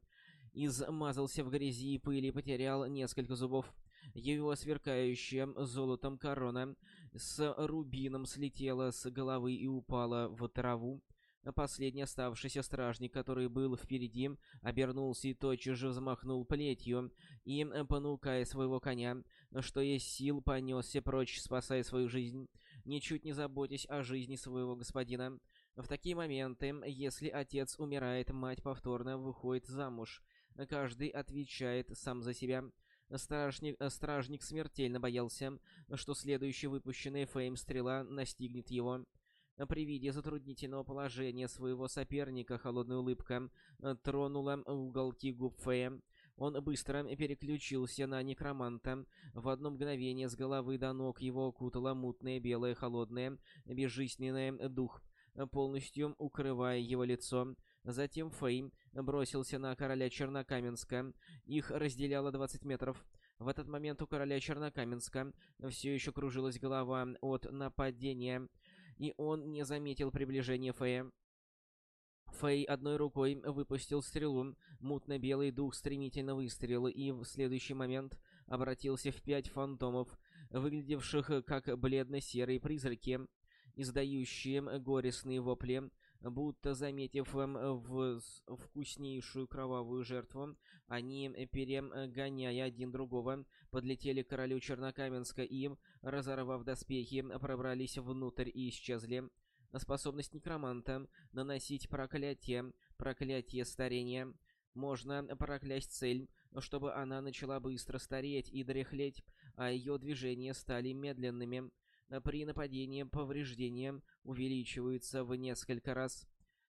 Измазался в грязи и пыли, потерял несколько зубов. Его сверкающая золотом корона с рубином слетела с головы и упала в траву. Последний оставшийся стражник, который был впереди, обернулся и тотчас же взмахнул плетью и, понукая своего коня, что есть сил, понесся прочь, спасая свою жизнь, ничуть не заботясь о жизни своего господина. В такие моменты, если отец умирает, мать повторно выходит замуж. Каждый отвечает сам за себя. Стражник, стражник смертельно боялся, что следующая выпущенная Фейм стрела настигнет его. При виде затруднительного положения своего соперника холодная улыбка э, тронула уголки губ Фея. Он быстро переключился на некроманта. В одно мгновение с головы до ног его окутало мутное, белое, холодное, безжизненное дух, полностью укрывая его лицо. Затем Фэй бросился на короля Чернокаменска. Их разделяло 20 метров. В этот момент у короля Чернокаменска все еще кружилась голова от нападения, и он не заметил приближения Фэя. Фэй одной рукой выпустил стрелу. Мутно-белый дух стремительно выстрелил и в следующий момент обратился в пять фантомов, выглядевших как бледно-серые призраки, издающие горестные вопли. Будто заметив эм, в вкуснейшую кровавую жертву, они, перегоняя один другого, подлетели к королю Чернокаменска и, разорвав доспехи, пробрались внутрь и исчезли. Способность некроманта наносить проклятие, проклятие старения. Можно проклясть цель, чтобы она начала быстро стареть и дряхлеть, а ее движения стали медленными. При нападении повреждения увеличиваются в несколько раз.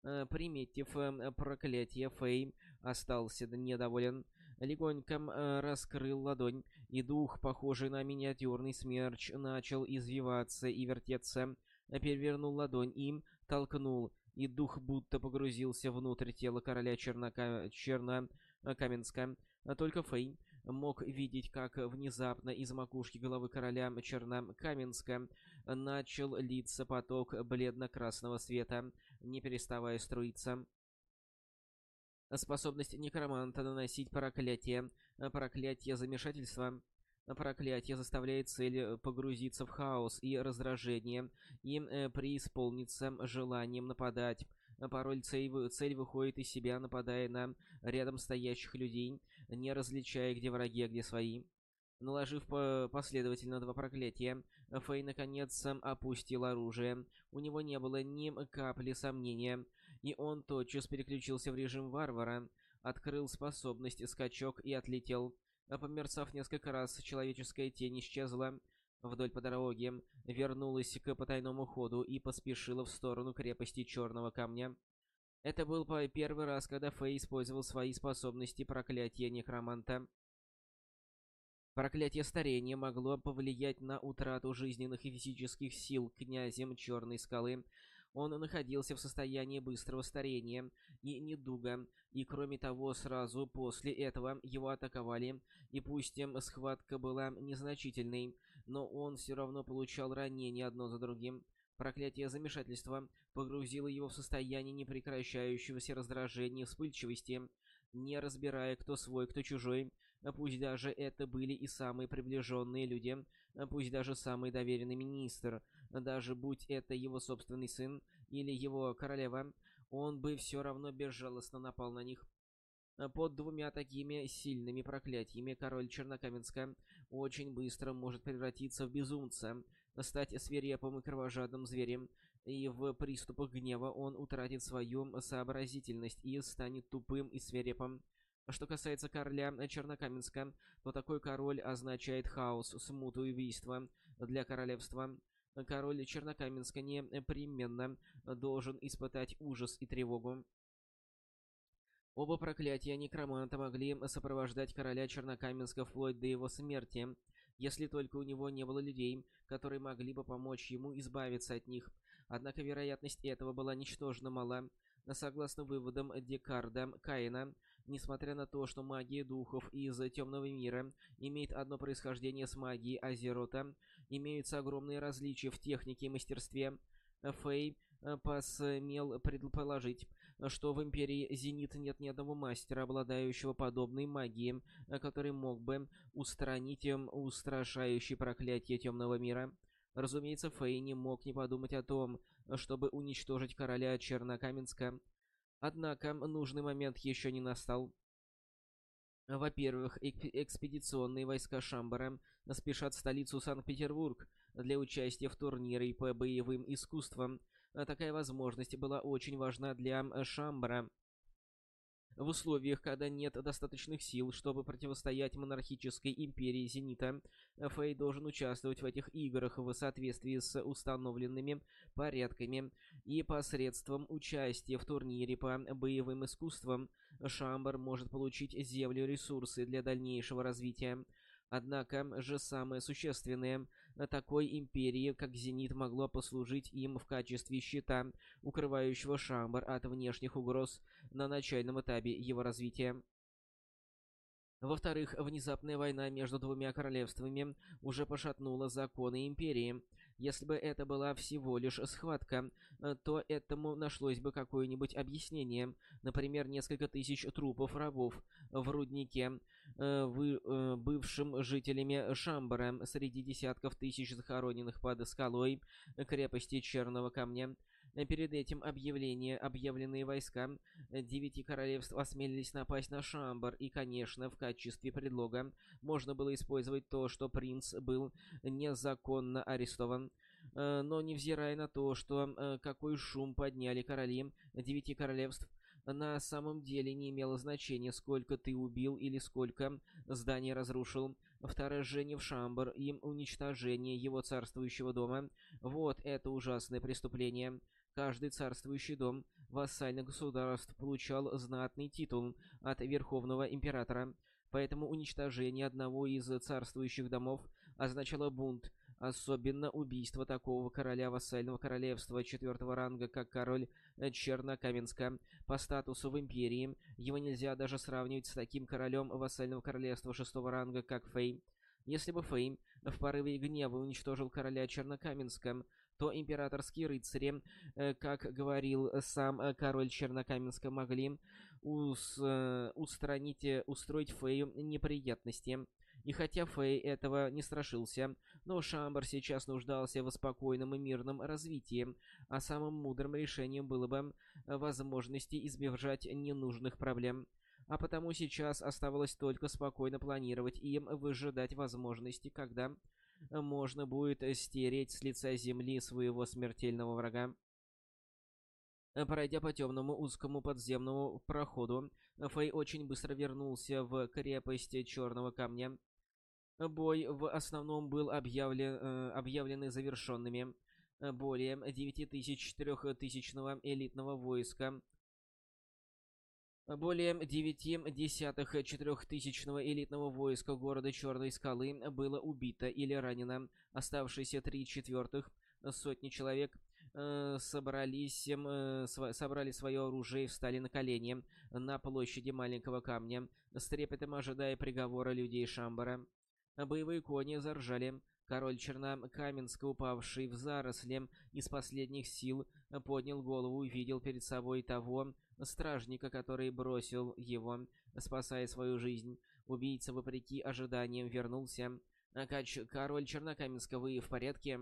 Э, приметив э, проклятие, Фей остался недоволен. Легонько э, раскрыл ладонь, и дух, похожий на миниатюрный смерч, начал извиваться и вертеться перевернул ладонь им, толкнул, и дух будто погрузился внутрь тела короля Чернока... Чернокаменска. Только Фэй мог видеть, как внезапно из макушки головы короля Чернокаменска начал литься поток бледно-красного света, не переставая струиться. Способность некроманта наносить проклятие, проклятие замешательства — проклятие заставляет цель погрузиться в хаос и раздражение и э, преисполниться желанием нападать. Порой цель, цель выходит из себя, нападая на рядом стоящих людей, не различая, где враги, а где свои. Наложив по последовательно два проклятия, Фэй наконец опустил оружие. У него не было ни капли сомнения, и он тотчас переключился в режим варвара, открыл способность скачок и отлетел. Померцав несколько раз, человеческая тень исчезла вдоль по дороге, вернулась к потайному ходу и поспешила в сторону крепости Черного Камня. Это был первый раз, когда Фэй использовал свои способности проклятия некроманта. Проклятие старения могло повлиять на утрату жизненных и физических сил князем Черной Скалы, он находился в состоянии быстрого старения и недуга, и кроме того, сразу после этого его атаковали, и пусть схватка была незначительной, но он все равно получал ранения одно за другим. Проклятие замешательства погрузило его в состояние непрекращающегося раздражения и вспыльчивости, не разбирая, кто свой, кто чужой, пусть даже это были и самые приближенные люди, пусть даже самый доверенный министр, даже будь это его собственный сын или его королева, он бы все равно безжалостно напал на них. Под двумя такими сильными проклятиями король Чернокаменска очень быстро может превратиться в безумца, стать свирепым и кровожадным зверем, и в приступах гнева он утратит свою сообразительность и станет тупым и свирепым. Что касается короля Чернокаменска, то такой король означает хаос, смуту и убийство для королевства король Чернокаменска непременно должен испытать ужас и тревогу. Оба проклятия некроманта могли сопровождать короля Чернокаменска вплоть до его смерти, если только у него не было людей, которые могли бы помочь ему избавиться от них. Однако вероятность этого была ничтожно мала. Согласно выводам Декарда Каина, несмотря на то, что магия духов из темного мира имеет одно происхождение с магией Азерота, имеются огромные различия в технике и мастерстве. Фэй э, посмел предположить, что в Империи Зенит нет ни одного мастера, обладающего подобной магией, который мог бы устранить эм, устрашающее проклятие темного мира. Разумеется, Фэй не мог не подумать о том, чтобы уничтожить короля Чернокаменска. Однако нужный момент еще не настал. Во-первых, экспедиционные войска Шамбара спешат в столицу Санкт-Петербург для участия в турнире по боевым искусствам. Такая возможность была очень важна для Шамбара. В условиях, когда нет достаточных сил, чтобы противостоять монархической империи Зенита, Фэй должен участвовать в этих играх в соответствии с установленными порядками и посредством участия в турнире по боевым искусствам Шамбар может получить землю ресурсы для дальнейшего развития. Однако же самое существенное, такой империи, как Зенит, могло послужить им в качестве щита, укрывающего Шамбар от внешних угроз на начальном этапе его развития. Во-вторых, внезапная война между двумя королевствами уже пошатнула законы Империи. Если бы это была всего лишь схватка, то этому нашлось бы какое-нибудь объяснение. Например, несколько тысяч трупов рабов в руднике, э, вы, э, бывшим жителями Шамбара, среди десятков тысяч захороненных под скалой крепости Черного Камня. Перед этим объявление, объявленные войска девяти королевств осмелились напасть на Шамбар, и, конечно, в качестве предлога можно было использовать то, что принц был незаконно арестован. Э, но невзирая на то, что э, какой шум подняли короли девяти королевств, на самом деле не имело значения, сколько ты убил или сколько зданий разрушил. Вторжение в Шамбар и уничтожение его царствующего дома — вот это ужасное преступление. Каждый царствующий дом вассальных государств получал знатный титул от Верховного Императора, поэтому уничтожение одного из царствующих домов означало бунт, особенно убийство такого короля вассального королевства четвертого ранга, как король Чернокаменска. По статусу в Империи его нельзя даже сравнивать с таким королем вассального королевства шестого ранга, как Фэй. Если бы Фэй в порыве гнева уничтожил короля Чернокаменска, то императорские рыцари, э, как говорил сам э, король Чернокаменска, могли ус, э, устранить, устроить Фею неприятности. И хотя Фэй этого не страшился, но Шамбар сейчас нуждался в спокойном и мирном развитии, а самым мудрым решением было бы возможности избежать ненужных проблем. А потому сейчас оставалось только спокойно планировать и выжидать возможности, когда можно будет стереть с лица земли своего смертельного врага. Пройдя по темному узкому подземному проходу, Фэй очень быстро вернулся в крепость Черного Камня. Бой в основном был объявлен, э, объявлены завершенными. Более 9400-тысячного элитного войска более девяти десятых четырехтысячного элитного войска города Черной Скалы было убито или ранено. Оставшиеся три четвертых сотни человек э, собрались, э, собрали свое оружие и встали на колени на площади Маленького Камня, с трепетом ожидая приговора людей Шамбара. Боевые кони заржали. Король Чернокаменска, упавший в заросли из последних сил, поднял голову и увидел перед собой того, стражника, который бросил его, спасая свою жизнь. Убийца, вопреки ожиданиям, вернулся. Кач, король Чернокаменска, вы в порядке?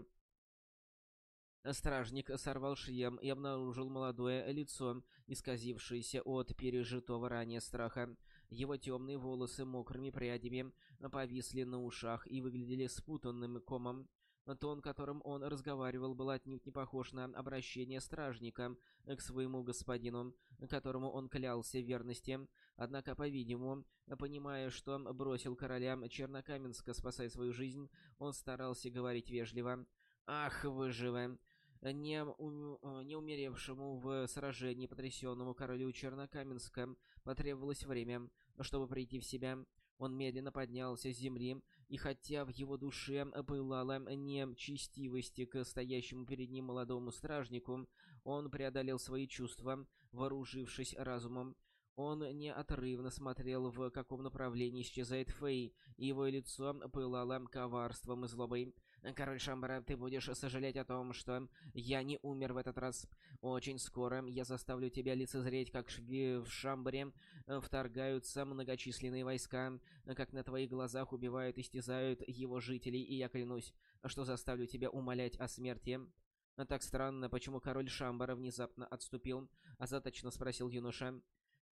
Стражник сорвал шлем и обнаружил молодое лицо, исказившееся от пережитого ранее страха. Его темные волосы мокрыми прядями повисли на ушах и выглядели спутанным комом. Тон, которым он разговаривал, был отнюдь не похож на обращение стражника к своему господину, которому он клялся верности. Однако, по-видимому, понимая, что бросил короля Чернокаменска спасая свою жизнь, он старался говорить вежливо. «Ах, вы живы!» Не, у, не умеревшему в сражении потрясенному королю Чернокаменска потребовалось время, чтобы прийти в себя. Он медленно поднялся с земли, и хотя в его душе пылала нечестивость к стоящему перед ним молодому стражнику, он преодолел свои чувства, вооружившись разумом. Он неотрывно смотрел, в каком направлении исчезает Фэй, и его лицо пылало коварством и злобой. Король Шамбара, ты будешь сожалеть о том, что я не умер в этот раз. Очень скоро я заставлю тебя лицезреть, как в Шамбаре э, вторгаются многочисленные войска, как на твоих глазах убивают и истязают его жителей, и я клянусь, что заставлю тебя умолять о смерти. Так странно, почему король Шамбара внезапно отступил, озадачно спросил юноша.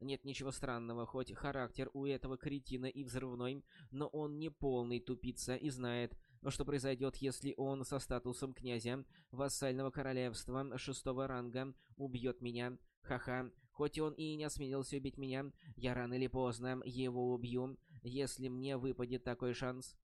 Нет ничего странного, хоть характер у этого кретина и взрывной, но он не полный тупица и знает, что произойдет, если он со статусом князя вассального королевства шестого ранга убьет меня. Ха-ха, Хоть он и не осмелился убить меня, я рано или поздно его убью, если мне выпадет такой шанс.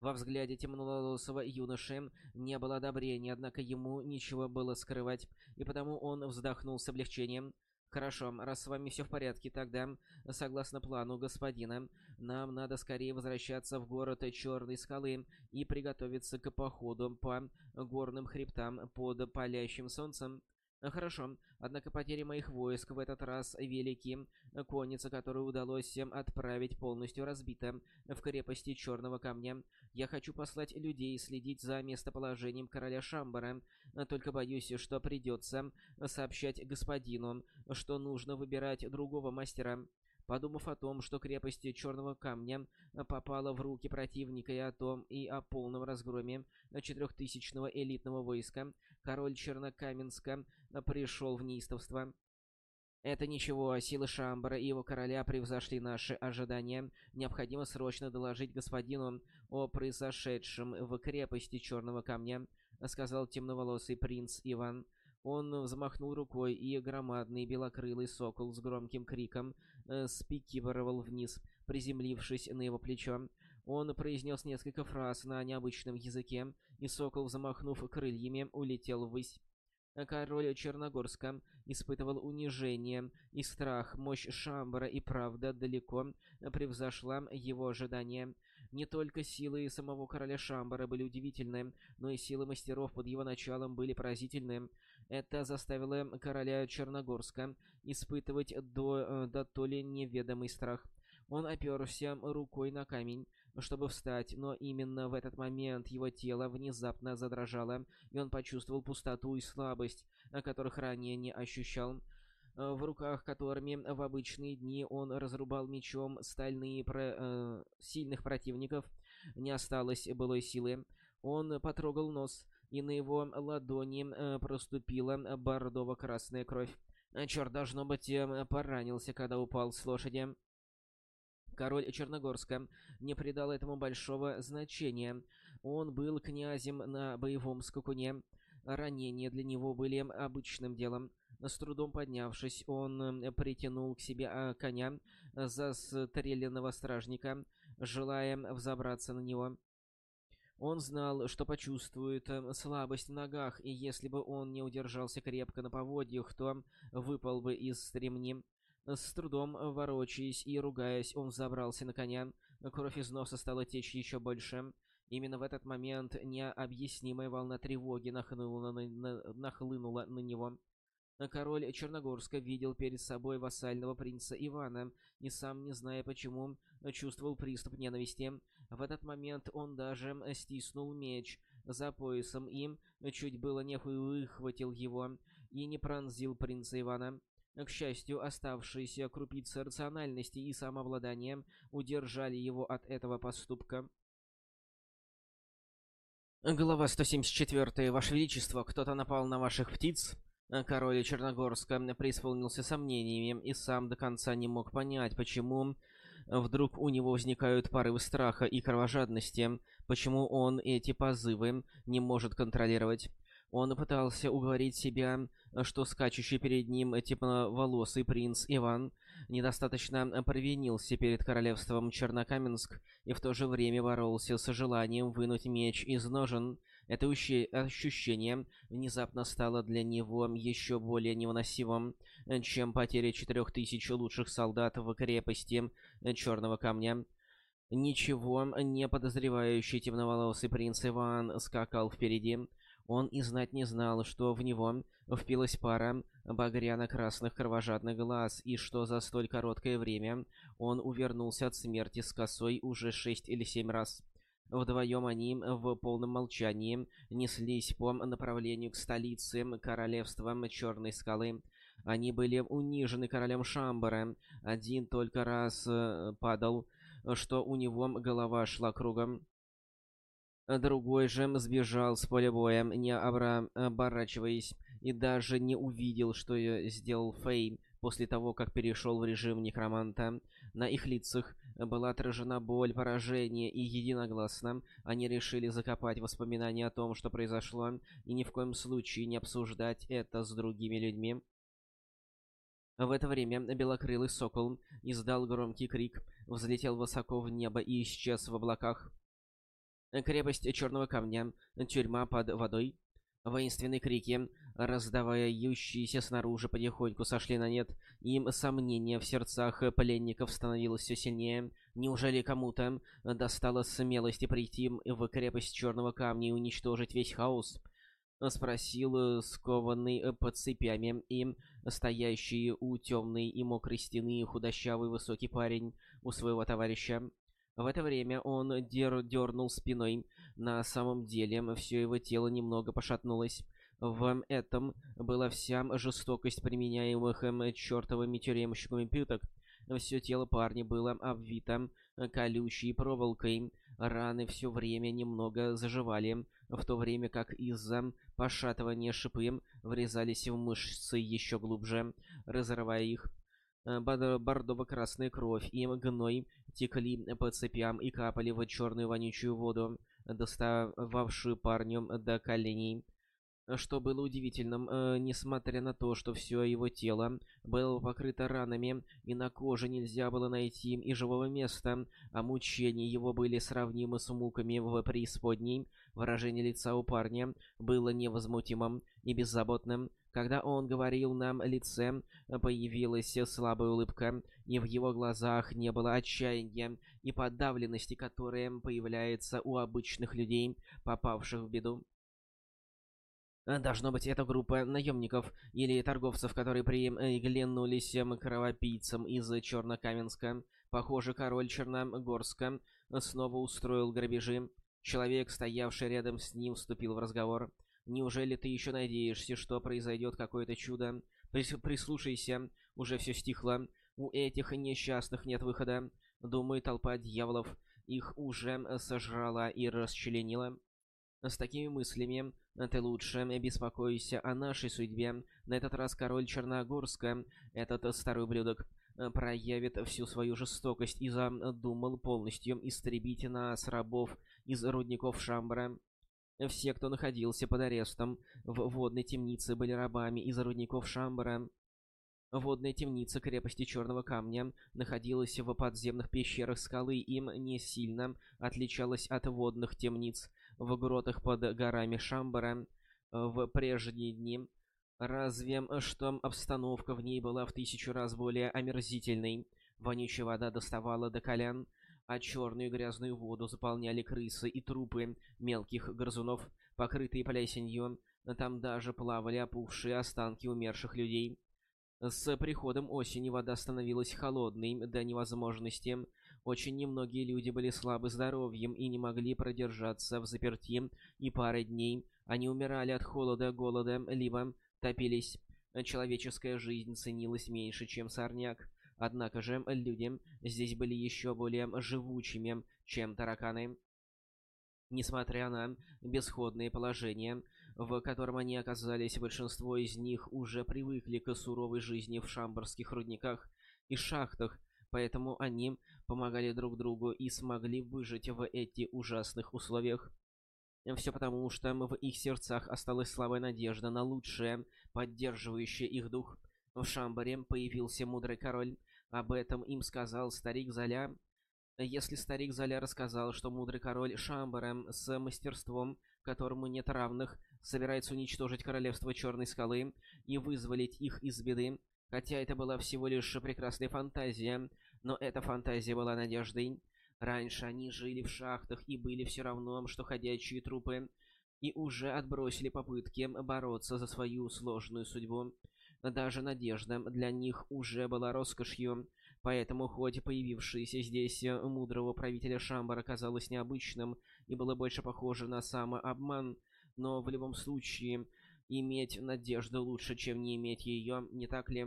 Во взгляде темноволосого юноши не было одобрения, однако ему ничего было скрывать, и потому он вздохнул с облегчением. «Хорошо, раз с вами все в порядке, тогда, согласно плану господина, нам надо скорее возвращаться в город Черной Скалы и приготовиться к походу по горным хребтам под палящим солнцем. Хорошо, однако потери моих войск в этот раз велики. Конница, которую удалось отправить, полностью разбита в крепости Черного Камня. Я хочу послать людей следить за местоположением короля Шамбара. Только боюсь, что придется сообщать господину, что нужно выбирать другого мастера. Подумав о том, что крепость Черного Камня попала в руки противника и о том, и о полном разгроме четырехтысячного элитного войска, король Чернокаменска пришел в неистовство. Это ничего, силы Шамбара и его короля превзошли наши ожидания. Необходимо срочно доложить господину о произошедшем в крепости Черного Камня, сказал темноволосый принц Иван. Он взмахнул рукой, и громадный белокрылый сокол с громким криком э, спикировал вниз, приземлившись на его плечо. Он произнес несколько фраз на необычном языке, и сокол, замахнув крыльями, улетел ввысь. Король Черногорска испытывал унижение и страх. Мощь Шамбара и правда далеко превзошла его ожидания. Не только силы самого короля Шамбара были удивительны, но и силы мастеров под его началом были поразительны. Это заставило короля Черногорска испытывать до, э, до то ли неведомый страх. Он оперся рукой на камень, чтобы встать, но именно в этот момент его тело внезапно задрожало, и он почувствовал пустоту и слабость, которых ранее не ощущал. Э, в руках которыми в обычные дни он разрубал мечом стальные про... э, сильных противников, не осталось былой силы. Он потрогал нос, и на его ладони э, проступила бордово-красная кровь. Черт, должно быть, э, поранился, когда упал с лошади. Король Черногорска не придал этому большого значения. Он был князем на боевом скакуне. Ранения для него были обычным делом. С трудом поднявшись, он э, притянул к себе а, коня застреленного стражника, желая взобраться на него. Он знал, что почувствует э, слабость в ногах, и если бы он не удержался крепко на поводьях, то выпал бы из стремни. С трудом ворочаясь и ругаясь, он забрался на коня. Кровь из носа стала течь еще больше. Именно в этот момент необъяснимая волна тревоги нахлынула на, на, нахлынула на него. Король Черногорска видел перед собой вассального принца Ивана и сам, не зная почему, чувствовал приступ ненависти. В этот момент он даже стиснул меч за поясом и чуть было не выхватил его и не пронзил принца Ивана. К счастью, оставшиеся крупицы рациональности и самообладания удержали его от этого поступка. Глава 174. Ваше Величество, кто-то напал на ваших птиц? Король Черногорска преисполнился сомнениями и сам до конца не мог понять, почему вдруг у него возникают порывы страха и кровожадности, почему он эти позывы не может контролировать. Он пытался уговорить себя, что скачущий перед ним тепловолосый принц Иван недостаточно провинился перед королевством Чернокаменск и в то же время боролся с желанием вынуть меч из ножен. Это ощущение внезапно стало для него еще более невыносимым, чем потеря четырех тысяч лучших солдат в крепости Черного Камня. Ничего не подозревающий темноволосый принц Иван скакал впереди. Он и знать не знал, что в него впилась пара багряно-красных кровожадных глаз, и что за столь короткое время он увернулся от смерти с косой уже шесть или семь раз. Вдвоем они в полном молчании неслись по направлению к столице королевства Черной Скалы. Они были унижены королем Шамбара. Один только раз э, падал, что у него голова шла кругом. Другой же сбежал с поля боя, не оборачиваясь, и даже не увидел, что сделал Фей после того, как перешел в режим некроманта. На их лицах была отражена боль, поражение, и единогласно они решили закопать воспоминания о том, что произошло, и ни в коем случае не обсуждать это с другими людьми. В это время белокрылый сокол издал громкий крик, взлетел высоко в небо и исчез в облаках. Крепость Черного Камня, тюрьма под водой. Воинственные крики, раздавающиеся снаружи, потихоньку сошли на нет. Им сомнения в сердцах пленников становилось все сильнее. Неужели кому-то достало смелости прийти в крепость Черного Камня и уничтожить весь хаос? Спросил скованный под цепями и стоящий у темной и мокрой стены худощавый высокий парень у своего товарища. В это время он дер дернул спиной. На самом деле, все его тело немного пошатнулось. В этом была вся жестокость применяемых им чертовыми тюремщиками пыток. Все тело парня было обвито колючей проволокой. Раны все время немного заживали, в то время как из-за пошатывания шипы врезались в мышцы еще глубже, разрывая их. Э, бордово-красная кровь и гной текли по цепям и капали в черную вонючую воду, достававшую парню до коленей. Что было удивительным, э, несмотря на то, что все его тело было покрыто ранами, и на коже нельзя было найти и живого места, а мучения его были сравнимы с муками в преисподней, выражение лица у парня было невозмутимым и беззаботным, когда он говорил нам лице, появилась слабая улыбка, и в его глазах не было отчаяния и подавленности, которая появляется у обычных людей, попавших в беду. Должно быть, это группа наемников или торговцев, которые приглянулись кровопийцам из Чернокаменска. Похоже, король Черногорска снова устроил грабежи. Человек, стоявший рядом с ним, вступил в разговор. Неужели ты еще надеешься, что произойдет какое-то чудо? Прислушайся, уже все стихло. У этих несчастных нет выхода. Думаю, толпа дьяволов их уже сожрала и расчленила. С такими мыслями ты лучше беспокойся о нашей судьбе. На этот раз король Черногорска, этот старый ублюдок, проявит всю свою жестокость и задумал полностью истребить нас, рабов, из рудников Шамбара. Все, кто находился под арестом в водной темнице, были рабами из рудников Шамбара. Водная темница крепости Черного Камня находилась в подземных пещерах скалы, им не сильно отличалась от водных темниц в гротах под горами Шамбара в прежние дни. Разве что обстановка в ней была в тысячу раз более омерзительной. Вонючая вода доставала до колен, а черную грязную воду заполняли крысы и трупы мелких грызунов, покрытые плесенью. Там даже плавали опухшие останки умерших людей. С приходом осени вода становилась холодной до невозможности. Очень немногие люди были слабы здоровьем и не могли продержаться в заперти и пары дней. Они умирали от холода, голода, либо топились. Человеческая жизнь ценилась меньше, чем сорняк. Однако же люди здесь были еще более живучими, чем тараканы. Несмотря на бесходное положение, в котором они оказались, большинство из них уже привыкли к суровой жизни в шамбарских рудниках и шахтах, поэтому они помогали друг другу и смогли выжить в эти ужасных условиях. Все потому, что в их сердцах осталась слабая надежда на лучшее, поддерживающее их дух. В Шамбаре появился мудрый король, об этом им сказал старик Золя. Если старик Золя рассказал, что мудрый король Шамбара с мастерством, которому нет равных, собирается уничтожить королевство Черной Скалы и вызволить их из беды, хотя это была всего лишь прекрасная фантазия, но эта фантазия была надеждой. Раньше они жили в шахтах и были все равно, что ходячие трупы, и уже отбросили попытки бороться за свою сложную судьбу. Даже надежда для них уже была роскошью, поэтому хоть появившееся здесь э, мудрого правителя Шамбара казалось необычным и было больше похоже на самообман, но в любом случае иметь надежду лучше, чем не иметь ее, не так ли?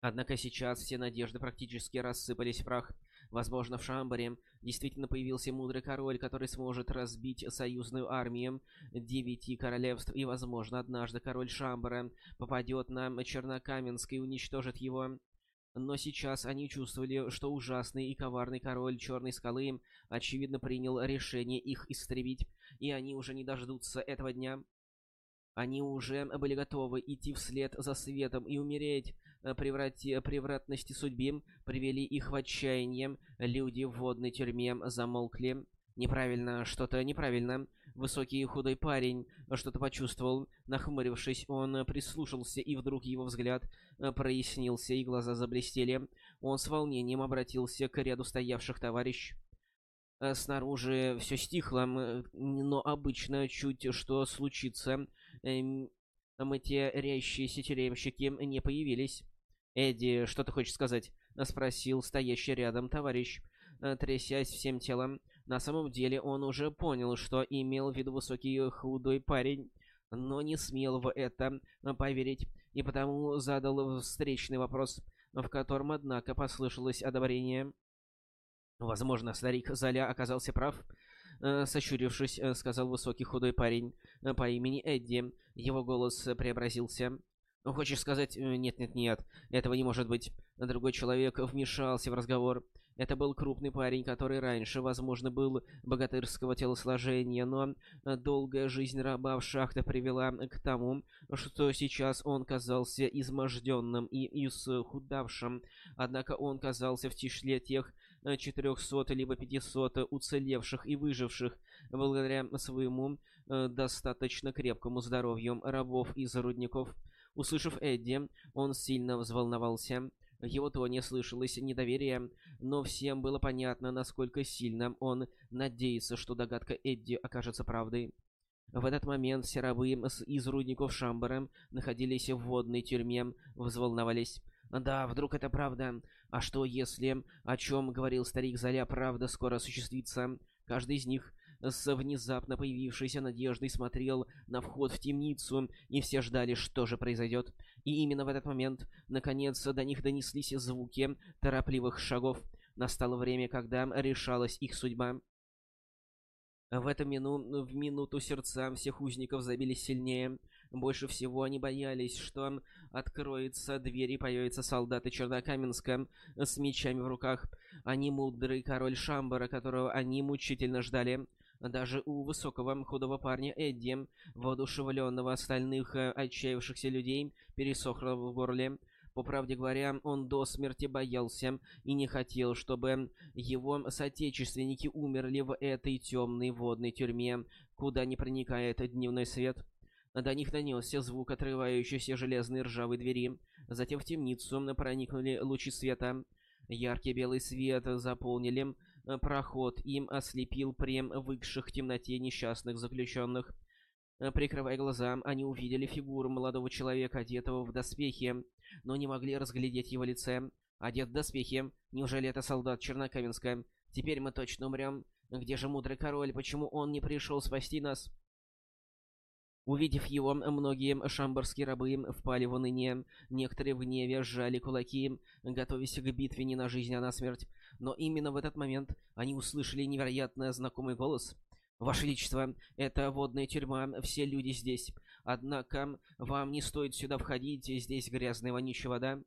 Однако сейчас все надежды практически рассыпались в прах. Возможно, в Шамбаре действительно появился мудрый король, который сможет разбить союзную армию девяти королевств, и, возможно, однажды король Шамбара попадет на Чернокаменск и уничтожит его. Но сейчас они чувствовали, что ужасный и коварный король Черной Скалы очевидно принял решение их истребить, и они уже не дождутся этого дня. Они уже были готовы идти вслед за светом и умереть преврати... превратности судьбы привели их в отчаяние. Люди в водной тюрьме замолкли. Неправильно, что-то неправильно. Высокий худой парень что-то почувствовал. Нахмурившись, он прислушался, и вдруг его взгляд прояснился, и глаза заблестели. Он с волнением обратился к ряду стоявших товарищ. Снаружи все стихло, но обычно чуть что случится, эм, матерящиеся тюремщики не появились. «Эдди, что ты хочешь сказать?» — спросил стоящий рядом товарищ, трясясь всем телом. На самом деле он уже понял, что имел в виду высокий худой парень, но не смел в это поверить, и потому задал встречный вопрос, в котором, однако, послышалось одобрение. Возможно, старик Золя оказался прав. Сощурившись, сказал высокий худой парень по имени Эдди. Его голос преобразился. «Хочешь сказать, нет-нет-нет, этого не может быть». Другой человек вмешался в разговор. Это был крупный парень, который раньше, возможно, был богатырского телосложения, но долгая жизнь раба в шахтах привела к тому, что сейчас он казался изможденным и исхудавшим. Однако он казался в числе тех 400 либо 500 уцелевших и выживших благодаря своему э, достаточно крепкому здоровью рабов из рудников. Услышав Эдди, он сильно взволновался. В его тоне слышалось недоверие, но всем было понятно, насколько сильно он надеется, что догадка Эдди окажется правдой. В этот момент все рабы из рудников Шамбара находились в водной тюрьме, взволновались. Да, вдруг это правда. А что если, о чем говорил старик Заря, правда скоро осуществится? Каждый из них с внезапно появившейся надеждой смотрел на вход в темницу, и все ждали, что же произойдет. И именно в этот момент, наконец, до них донеслись звуки торопливых шагов. Настало время, когда решалась их судьба. В эту мину... в минуту сердца всех узников забились сильнее. Больше всего они боялись, что откроется дверь и появятся солдаты Чернокаменска с мечами в руках. Они мудрый король Шамбара, которого они мучительно ждали. Даже у высокого худого парня Эдди, воодушевленного остальных э, отчаявшихся людей, пересохло в горле. По правде говоря, он до смерти боялся и не хотел, чтобы его соотечественники умерли в этой темной водной тюрьме, куда не проникает дневной свет. До них донесся звук отрывающейся железной ржавой двери. Затем в темницу проникнули лучи света. Яркий белый свет заполнили проход им ослепил прем выкших в темноте несчастных заключенных. Э, прикрывая глаза, они увидели фигуру молодого человека, одетого в доспехи, но не могли разглядеть его лице. Одет в доспехи. Неужели это солдат Чернокаменска? Теперь мы точно умрем. Где же мудрый король? Почему он не пришел спасти нас? Увидев его, многие шамбарские рабы впали в уныние, некоторые в гневе сжали кулаки, готовясь к битве не на жизнь, а на смерть. Но именно в этот момент они услышали невероятно знакомый голос. «Ваше Величество, это водная тюрьма, все люди здесь. Однако вам не стоит сюда входить, здесь грязная вонючая вода».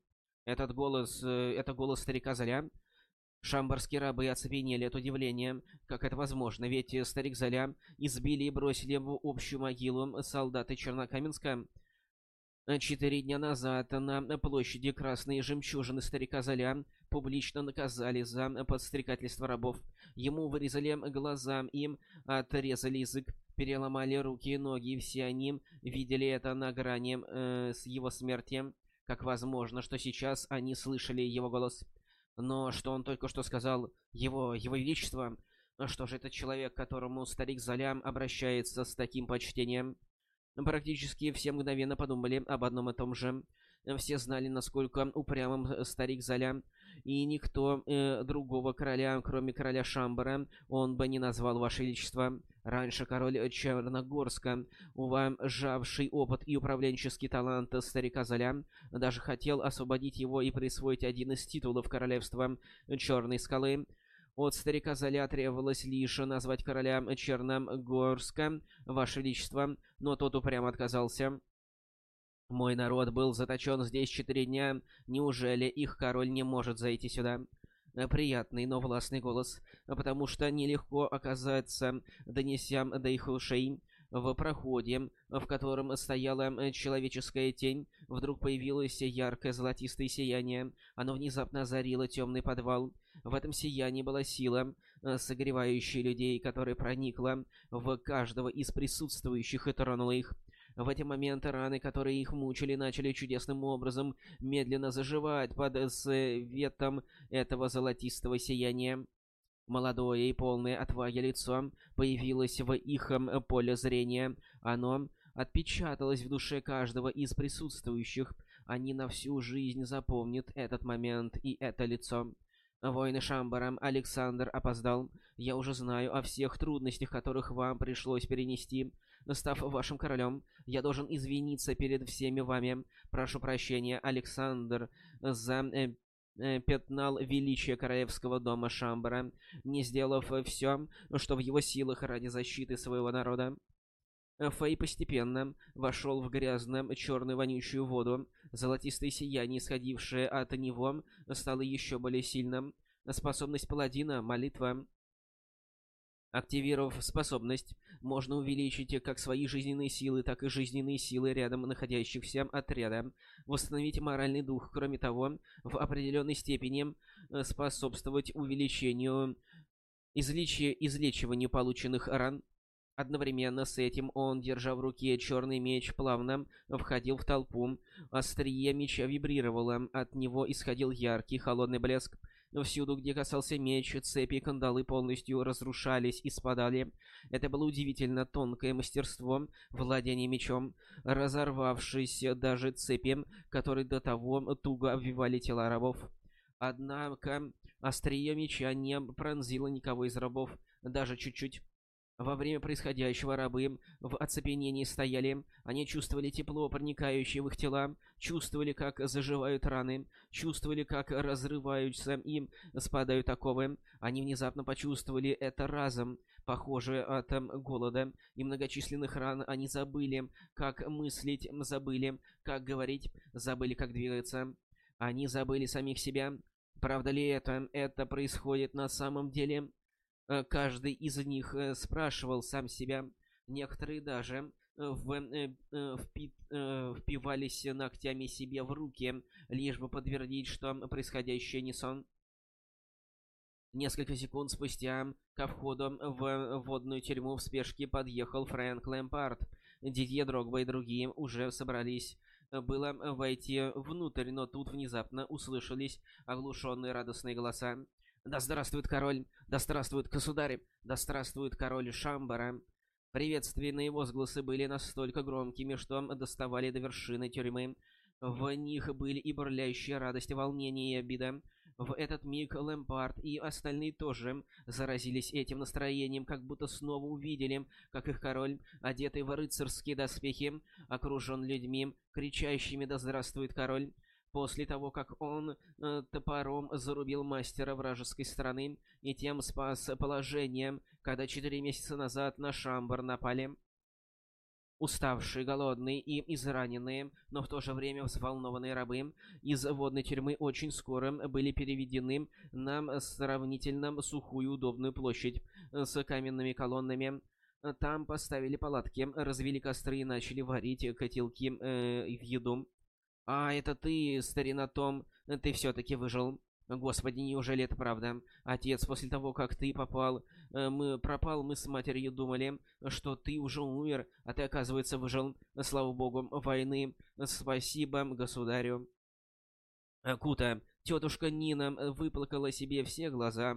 Этот голос... Э, это голос старика Заря. Шамбарские рабы оцепенели от удивления. Как это возможно? Ведь старик Золя избили и бросили в общую могилу солдаты Чернокаменска. Четыре дня назад на площади Красной Жемчужины старика Золя публично наказали за подстрекательство рабов. Ему вырезали глаза, им отрезали язык, переломали руки и ноги, и все они видели это на грани э, с его смерти. Как возможно, что сейчас они слышали его голос. Но что он только что сказал, его, его величество, что же этот человек, к которому старик Золям обращается с таким почтением? Практически все мгновенно подумали об одном и том же. Все знали, насколько упрямым старик Золя, и никто э, другого короля, кроме короля Шамбара, он бы не назвал Ваше Величество. Раньше король Черногорска, уважавший опыт и управленческий талант старика Золя, даже хотел освободить его и присвоить один из титулов королевства Черной Скалы. От старика Золя требовалось лишь назвать короля Черногорска, Ваше Величество, но тот упрямо отказался. Мой народ был заточен здесь четыре дня. Неужели их король не может зайти сюда? Э, приятный, но властный голос, потому что нелегко оказаться, донеся до их ушей. В проходе, в котором стояла человеческая тень, вдруг появилось яркое золотистое сияние. Оно внезапно озарило темный подвал. В этом сиянии была сила, согревающая людей, которая проникла в каждого из присутствующих и тронула их. В эти моменты раны, которые их мучили, начали чудесным образом медленно заживать под светом этого золотистого сияния. Молодое и полное отваги лицо появилось в их поле зрения. Оно отпечаталось в душе каждого из присутствующих. Они на всю жизнь запомнят этот момент и это лицо. Воины Шамбара, Александр опоздал. Я уже знаю о всех трудностях, которых вам пришлось перенести. Став вашим королем, я должен извиниться перед всеми вами. Прошу прощения, Александр, за э, э, пятнал величие королевского дома Шамбара, не сделав все, что в его силах ради защиты своего народа. Фэй постепенно вошел в грязную черную вонючую воду. Золотистое сияние, исходившее от него, стало еще более сильным. Способность паладина — молитва. Активировав способность, можно увеличить как свои жизненные силы, так и жизненные силы рядом находящихся отряда, восстановить моральный дух, кроме того, в определенной степени э, способствовать увеличению излечи... излечиванию полученных ран. Одновременно с этим он, держа в руке черный меч, плавно входил в толпу. Острие меча вибрировало, от него исходил яркий холодный блеск. Но всюду, где касался меч, цепи и кандалы полностью разрушались и спадали. Это было удивительно тонкое мастерство владения мечом, разорвавшись даже цепи, которые до того туго обвивали тела рабов. Однако острие меча не пронзило никого из рабов, даже чуть-чуть. Во время происходящего рабы в оцепенении стояли, они чувствовали тепло, проникающее в их тела, чувствовали, как заживают раны, чувствовали, как разрываются и спадают оковы. Они внезапно почувствовали это разом. Похоже, от голода и многочисленных ран они забыли, как мыслить, забыли, как говорить, забыли, как двигаться. Они забыли самих себя. Правда ли это? Это происходит на самом деле? Э, каждый из них э, спрашивал сам себя. Некоторые даже э, в, впи, впивались ногтями себе в руки, лишь бы подтвердить, что происходящее не сон. Несколько секунд спустя ко входу в водную тюрьму в спешке подъехал Фрэнк Лэмпард. Дидье Дрогба и другие уже собрались было войти внутрь, но тут внезапно услышались оглушенные радостные голоса. Да здравствует король! Да здравствует государь! Да здравствует король Шамбара! Приветственные возгласы были настолько громкими, что доставали до вершины тюрьмы. В них были и бурлящая радость, волнение и обида. В этот миг Лэмпард и остальные тоже заразились этим настроением, как будто снова увидели, как их король, одетый в рыцарские доспехи, окружен людьми, кричащими «Да здравствует король!» После того, как он э, топором зарубил мастера вражеской страны и тем спас положение, когда четыре месяца назад на Шамбар напали. Уставшие, голодные и израненные, но в то же время взволнованные рабы из водной тюрьмы очень скоро были переведены на сравнительно сухую удобную площадь с каменными колоннами. Там поставили палатки, развели костры и начали варить котелки э, в еду. «А, это ты, старина Том, ты все-таки выжил». Господи, неужели это правда? Отец, после того, как ты попал, э, мы пропал, мы с матерью думали, что ты уже умер, а ты, оказывается, выжил. Слава богу, войны. Спасибо, государю. Э, Кута, тетушка Нина выплакала себе все глаза,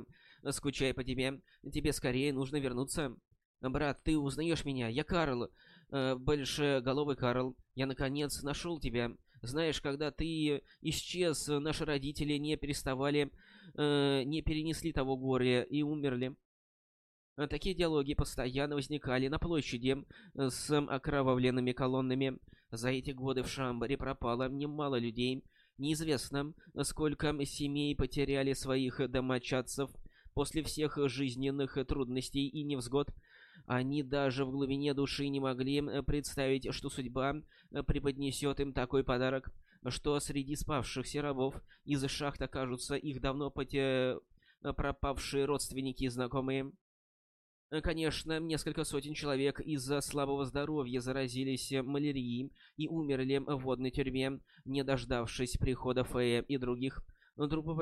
скучая по тебе. Тебе скорее нужно вернуться. Брат, ты узнаешь меня? Я Карл, э, большеголовый Карл. Я, наконец, нашел тебя. Знаешь, когда ты исчез, наши родители не переставали, э, не перенесли того горя и умерли. Такие диалоги постоянно возникали на площади э, с окровавленными колоннами. За эти годы в Шамбаре пропало немало людей. Неизвестно, сколько семей потеряли своих домочадцев после всех жизненных трудностей и невзгод. Они даже в глубине души не могли э, представить, что судьба э, преподнесет им такой подарок, что среди спавшихся рабов из шахт окажутся их давно поте... Э, пропавшие родственники и знакомые. Конечно, несколько сотен человек из-за слабого здоровья заразились малярией и умерли в водной тюрьме, не дождавшись прихода Фея и других. Трупы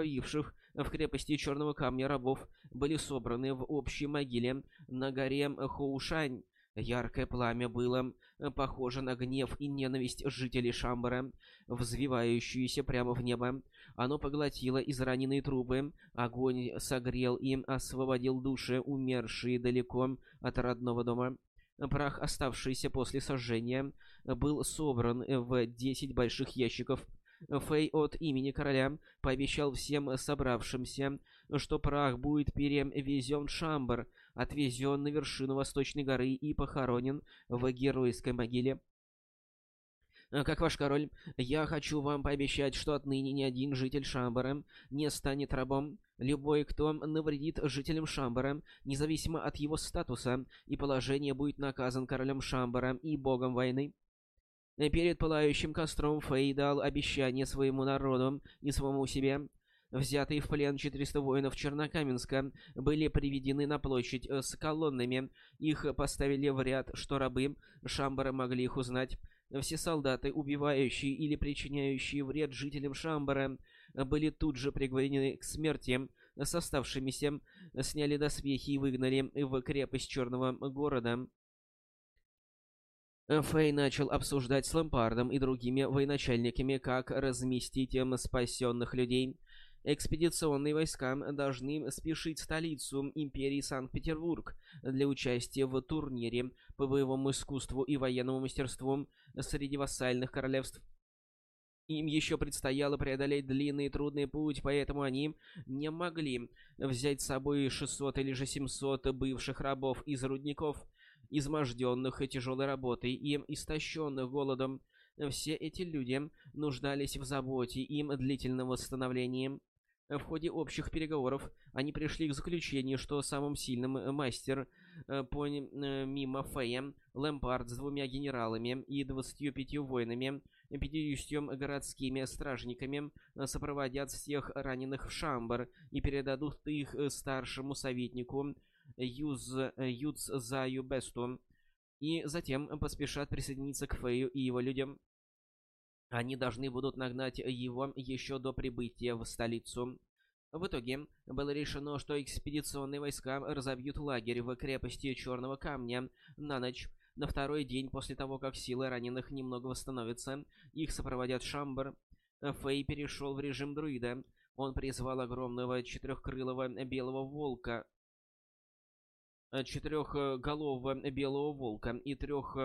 в крепости Черного Камня рабов были собраны в общей могиле на горе Хоушань. Яркое пламя было похоже на гнев и ненависть жителей Шамбара, взвивающуюся прямо в небо. Оно поглотило израненные трупы, огонь согрел и освободил души, умершие далеко от родного дома. Прах, оставшийся после сожжения, был собран в десять больших ящиков. Фэй от имени короля пообещал всем собравшимся, что прах будет перевезен в Шамбар, отвезен на вершину Восточной горы и похоронен в геройской могиле. Как ваш король, я хочу вам пообещать, что отныне ни один житель Шамбара не станет рабом. Любой, кто навредит жителям Шамбара, независимо от его статуса и положения, будет наказан королем Шамбара и богом войны. Перед пылающим костром Фэй дал обещание своему народу и самому себе. Взятые в плен 400 воинов Чернокаменска были приведены на площадь э, с колоннами. Их поставили в ряд, что рабы Шамбара могли их узнать. Все солдаты, убивающие или причиняющие вред жителям Шамбара, были тут же приговорены к смерти. С оставшимися сняли доспехи и выгнали в крепость Черного города. Фэй начал обсуждать с Лампардом и другими военачальниками, как разместить им спасенных людей. Экспедиционные войска должны спешить в столицу империи Санкт-Петербург для участия в турнире по боевому искусству и военному мастерству среди вассальных королевств. Им еще предстояло преодолеть длинный и трудный путь, поэтому они не могли взять с собой 600 или же 700 бывших рабов из рудников, изможденных тяжелой работой и истощенных голодом. Все эти люди нуждались в заботе им длительного восстановления. В ходе общих переговоров они пришли к заключению, что самым сильным э, мастер э, помимо э, Фея, Лэмпард с двумя генералами и двадцатью пятью воинами, пятьюдесятью городскими стражниками сопроводят всех раненых в Шамбар и передадут их старшему советнику Юз, Юцзаю Бесту, и затем поспешат присоединиться к Фею и его людям. Они должны будут нагнать его еще до прибытия в столицу. В итоге было решено, что экспедиционные войска разобьют лагерь в крепости Черного Камня на ночь. На второй день после того, как силы раненых немного восстановятся, их сопроводят Шамбар. Фэй перешел в режим друида. Он призвал огромного четырехкрылого белого волка, четырехголового белого волка и трех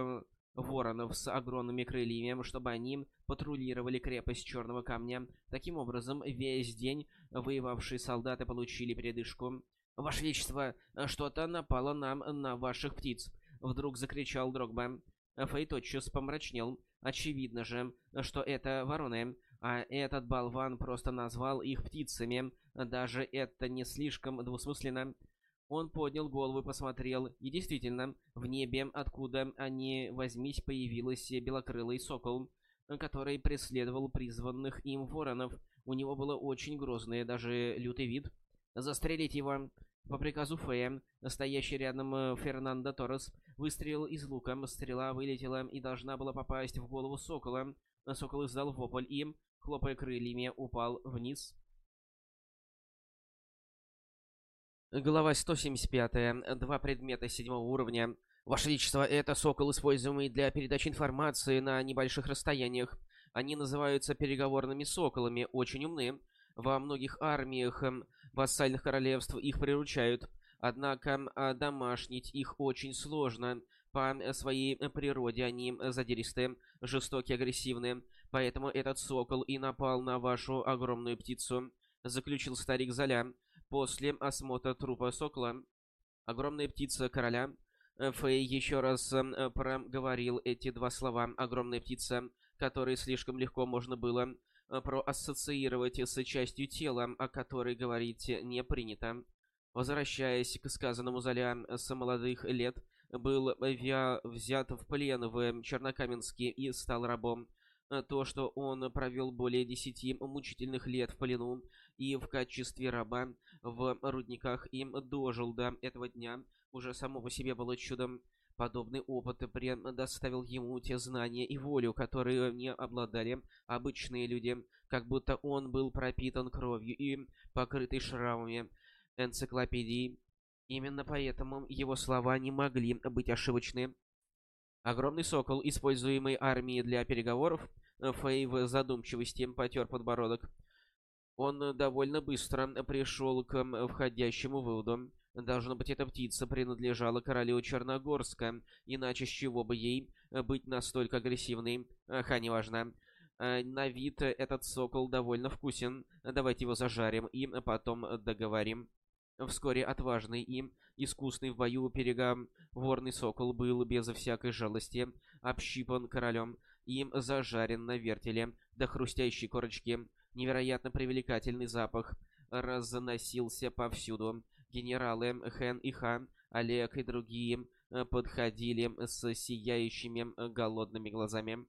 воронов с огромными крыльями, чтобы они патрулировали крепость Черного Камня. Таким образом, весь день воевавшие солдаты получили передышку. «Ваше Величество, что-то напало нам на ваших птиц!» Вдруг закричал Дрогба. Фэй тотчас помрачнел. Очевидно же, что это вороны, а этот болван просто назвал их птицами. Даже это не слишком двусмысленно. Он поднял голову и посмотрел, и действительно, в небе, откуда они возьмись, появился белокрылый сокол, который преследовал призванных им воронов. У него было очень грозный, даже лютый вид. «Застрелить его!» По приказу Фея, стоящий рядом э, Фернандо Торрес, выстрелил из лука, стрела вылетела и должна была попасть в голову сокола. Сокол издал вопль и, хлопая крыльями, упал вниз. Глава 175. Два предмета седьмого уровня. Ваше Величество, это сокол, используемый для передачи информации на небольших расстояниях. Они называются переговорными соколами, очень умны. Во многих армиях эм, вассальных королевств их приручают. Однако домашнить их очень сложно. По своей природе они задиристые, жестокие, агрессивные. Поэтому этот сокол и напал на вашу огромную птицу. Заключил старик Золя. После осмотра трупа сокола, огромная птица короля, э, Фэй еще раз э, проговорил эти два слова «огромная птица», которые слишком легко можно было э, проассоциировать с частью тела, о которой говорить не принято. Возвращаясь к сказанному Золя с молодых лет, был взят в плен в Чернокаменске и стал рабом. То, что он провел более десяти мучительных лет в плену и в качестве раба в рудниках им дожил до этого дня, уже само по себе было чудом. Подобный опыт предоставил ему те знания и волю, которые не обладали обычные люди, как будто он был пропитан кровью и покрытый шрамами энциклопедии. Именно поэтому его слова не могли быть ошибочны. Огромный сокол, используемый армией для переговоров, Фэй в задумчивости потер подбородок. Он довольно быстро пришел к входящему выводу. Должно быть, эта птица принадлежала королю Черногорска, иначе с чего бы ей быть настолько агрессивной? Ха, неважно. Э, на вид этот сокол довольно вкусен. Давайте его зажарим и потом договорим. Вскоре отважный и искусный в бою переговорный сокол был без всякой жалости общипан королем и зажарен на вертеле до хрустящей корочки. Невероятно привлекательный запах разносился повсюду. Генералы Хэн и Хан, Олег и другие э, подходили с сияющими э, голодными глазами.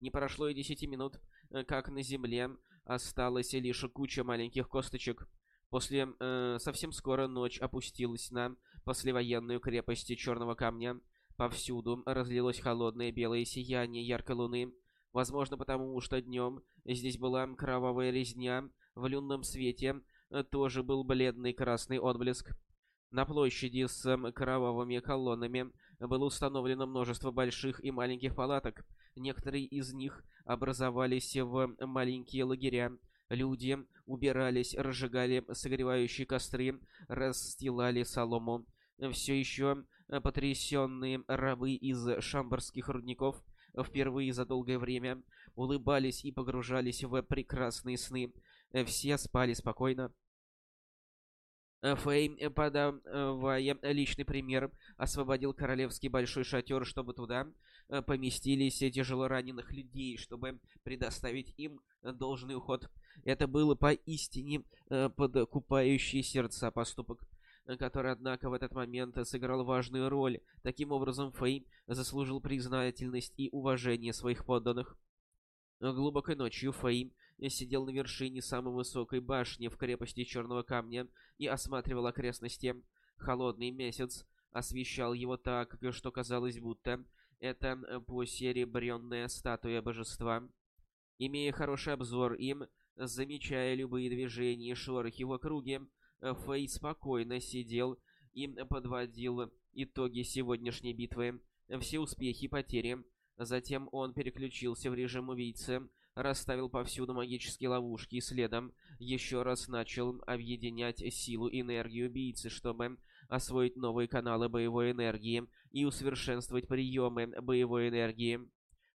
Не прошло и десяти минут, э, как на земле осталась лишь куча маленьких косточек. После э, совсем скоро ночь опустилась на послевоенную крепость Черного Камня. Повсюду разлилось холодное белое сияние яркой луны. Возможно, потому что днем здесь была кровавая резня, в лунном свете тоже был бледный красный отблеск. На площади с эм, кровавыми колоннами было установлено множество больших и маленьких палаток. Некоторые из них образовались в маленькие лагеря. Люди убирались, разжигали согревающие костры, расстилали солому. Все еще потрясенные рабы из шамбарских рудников впервые за долгое время улыбались и погружались в прекрасные сны. Э, все спали спокойно. Э, Фэй, э, подавая личный пример, освободил королевский большой шатер, чтобы туда поместились тяжело раненых людей, чтобы предоставить им должный уход. Это было поистине подкупающий сердца поступок, который, однако, в этот момент сыграл важную роль. Таким образом, Фэй заслужил признательность и уважение своих подданных. Глубокой ночью Фэй сидел на вершине самой высокой башни в крепости Черного Камня и осматривал окрестности. Холодный месяц освещал его так, что казалось, будто это посеребренная статуя божества. Имея хороший обзор им, замечая любые движения и шорохи в округе, Фэй спокойно сидел и подводил итоги сегодняшней битвы, все успехи и потери. Затем он переключился в режим убийцы, расставил повсюду магические ловушки и следом еще раз начал объединять силу и энергию убийцы, чтобы освоить новые каналы боевой энергии и усовершенствовать приемы боевой энергии.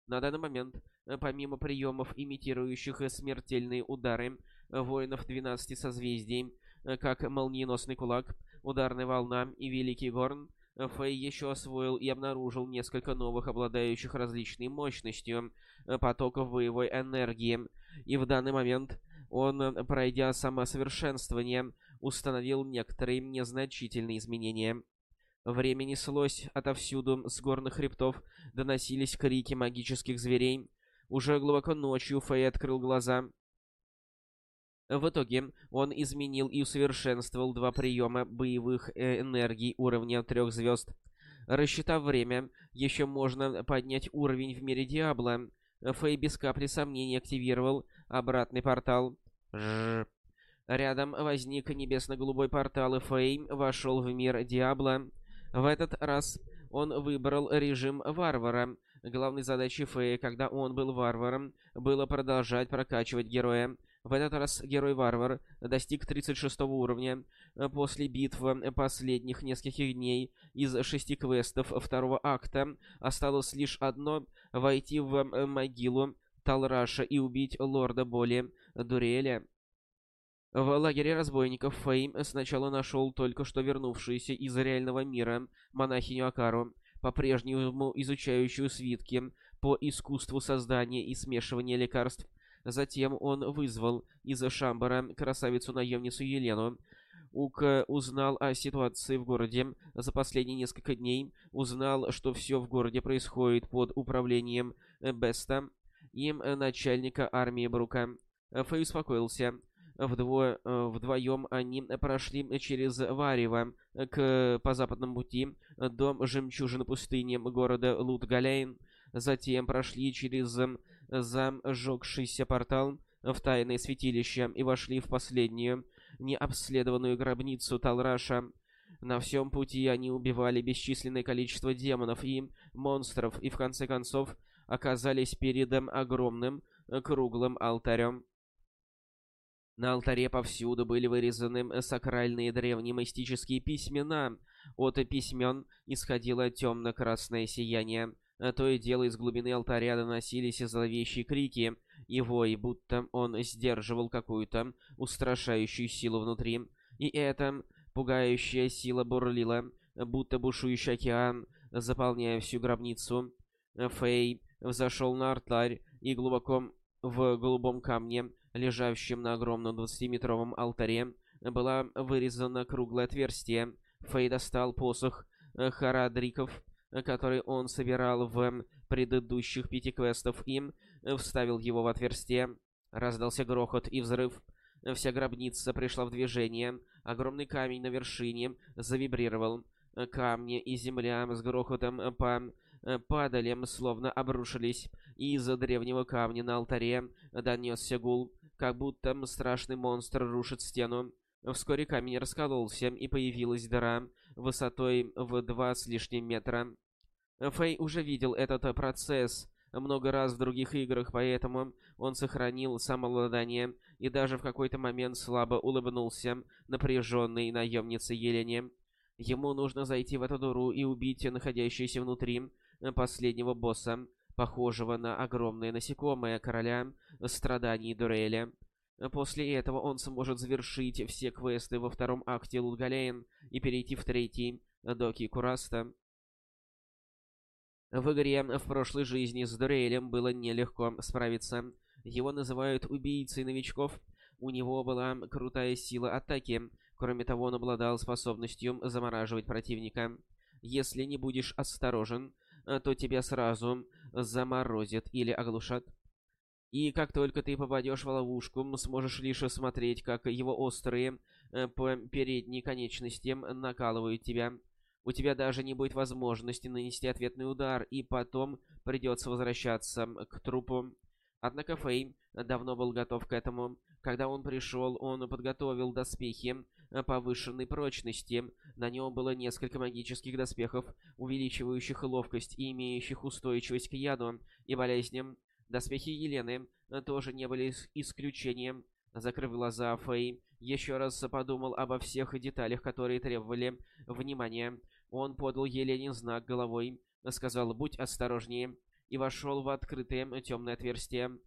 На данный момент, помимо приемов, имитирующих смертельные удары воинов 12 созвездий, как молниеносный кулак, ударная волна и великий горн, Фэй еще освоил и обнаружил несколько новых, обладающих различной мощностью э, потоков боевой энергии. И в данный момент он, э, пройдя самосовершенствование, установил некоторые незначительные изменения. Время неслось отовсюду, с горных хребтов доносились крики магических зверей. Уже глубоко ночью Фэй открыл глаза в итоге он изменил и усовершенствовал два приема боевых э, энергий уровня трех звезд. Рассчитав время, еще можно поднять уровень в мире Диабло. Фэй без капли сомнений активировал обратный портал. Жжж. Рядом возник небесно-голубой портал, и Фэй вошел в мир Диабло. В этот раз он выбрал режим варвара. Главной задачей Фэя, когда он был варваром, было продолжать прокачивать героя. В этот раз герой-варвар достиг 36 уровня. После битвы последних нескольких дней из шести квестов второго акта осталось лишь одно — войти в могилу Талраша и убить лорда Боли Дуреля. В лагере разбойников Фейм сначала нашел только что вернувшуюся из реального мира монахиню Акару, по-прежнему изучающую свитки по искусству создания и смешивания лекарств Затем он вызвал из Шамбара красавицу-наемницу Елену. Ук узнал о ситуации в городе за последние несколько дней, узнал, что все в городе происходит под управлением Беста. и начальника армии Брука. Фэй успокоился. Вдвое, вдвоем они прошли через Варево к, по западному пути до жемчужины пустыни города Лутгаляйн. Затем прошли через зажегшийся портал в тайное святилище и вошли в последнюю необследованную гробницу Талраша. На всем пути они убивали бесчисленное количество демонов и монстров и в конце концов оказались перед огромным круглым алтарем. На алтаре повсюду были вырезаны сакральные древние мистические письмена. От письмен исходило темно-красное сияние. То и дело из глубины алтаря доносились зловещие крики и вой, будто он сдерживал какую-то устрашающую силу внутри. И эта пугающая сила бурлила, будто бушующий океан, заполняя всю гробницу. Фэй взошел на алтарь и глубоко в голубом камне лежащем на огромном 20-метровом алтаре, была вырезана круглое отверстие. Фэй достал посох э, Харадриков, который он собирал в предыдущих пяти квестов, и э, вставил его в отверстие. Раздался грохот и взрыв. Вся гробница пришла в движение. Огромный камень на вершине завибрировал. Камни и земля с грохотом по падали, словно обрушились. Из-за древнего камня на алтаре донесся гул как будто страшный монстр рушит стену. Вскоре камень раскололся, и появилась дыра высотой в два с лишним метра. Фэй уже видел этот процесс много раз в других играх, поэтому он сохранил самообладание и даже в какой-то момент слабо улыбнулся напряженной наемнице Елене. Ему нужно зайти в эту дыру и убить находящегося внутри последнего босса похожего на огромное насекомое короля страданий Дуреля. После этого он сможет завершить все квесты во втором акте Лутгалейн и перейти в третий, Доки Кураста. В игре в прошлой жизни с Дурелем было нелегко справиться. Его называют убийцей новичков. У него была крутая сила атаки. Кроме того, он обладал способностью замораживать противника. Если не будешь осторожен, то тебя сразу заморозит или оглушат. И как только ты попадешь в ловушку, сможешь лишь смотреть, как его острые э, передние конечности накалывают тебя. У тебя даже не будет возможности нанести ответный удар, и потом придется возвращаться к трупу. Однако Фэй давно был готов к этому. Когда он пришел, он подготовил доспехи э, повышенной прочности. На нем было несколько магических доспехов, увеличивающих ловкость и имеющих устойчивость к яду и болезням. Доспехи Елены э, тоже не были исключением. Закрыв глаза, Фэй еще раз подумал обо всех деталях, которые требовали внимания. Он подал Елене знак головой, сказал «Будь осторожнее» и вошел в открытое темное отверстие.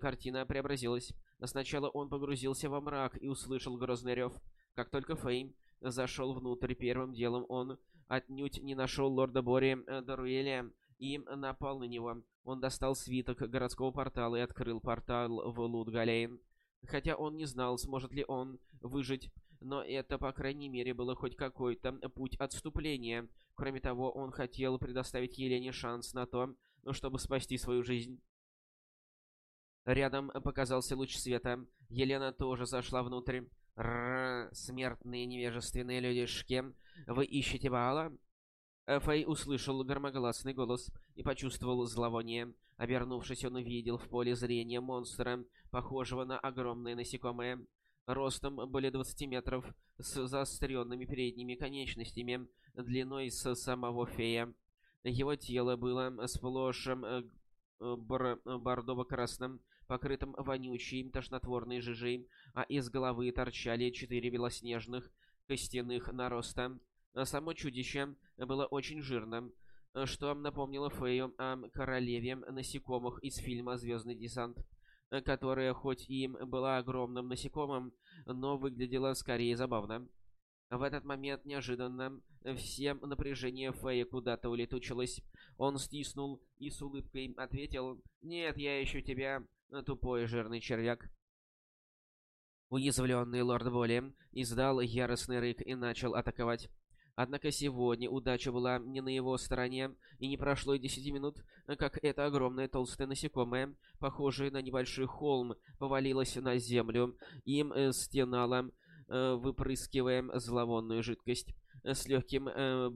Картина преобразилась. Сначала он погрузился во мрак и услышал грозный рев. Как только Фейм зашел внутрь, первым делом он отнюдь не нашел лорда Бори э, Даруэля и напал на него. Он достал свиток городского портала и открыл портал в Лутгалейн. Хотя он не знал, сможет ли он выжить, но это, по крайней мере, было хоть какой-то путь отступления. Кроме того, он хотел предоставить Елене шанс на то, чтобы спасти свою жизнь. Рядом показался луч света. Елена тоже зашла внутрь. Рррр, смертные невежественные людишки. Вы ищете Баала? Фэй услышал громогласный голос и почувствовал зловоние. Обернувшись, он увидел в поле зрения монстра, похожего на огромное насекомое. Ростом более 20 метров, с заостренными передними конечностями, длиной с самого фея. Его тело было сплошь э, бордово-красным, покрытым вонючей тошнотворной жижей, а из головы торчали четыре белоснежных костяных нароста. Само чудище было очень жирным, что напомнило Фею о королеве насекомых из фильма «Звездный десант», которая хоть и была огромным насекомым, но выглядела скорее забавно. В этот момент неожиданно всем напряжение Фея куда-то улетучилось. Он стиснул и с улыбкой ответил «Нет, я ищу тебя, тупой жирный червяк». Уязвленный лорд Боли издал яростный рык и начал атаковать. Однако сегодня удача была не на его стороне, и не прошло и десяти минут, как это огромное толстое насекомое, похожее на небольшой холм, повалилось на землю и э, стенало, э, выпрыскивая зловонную жидкость. С легким э,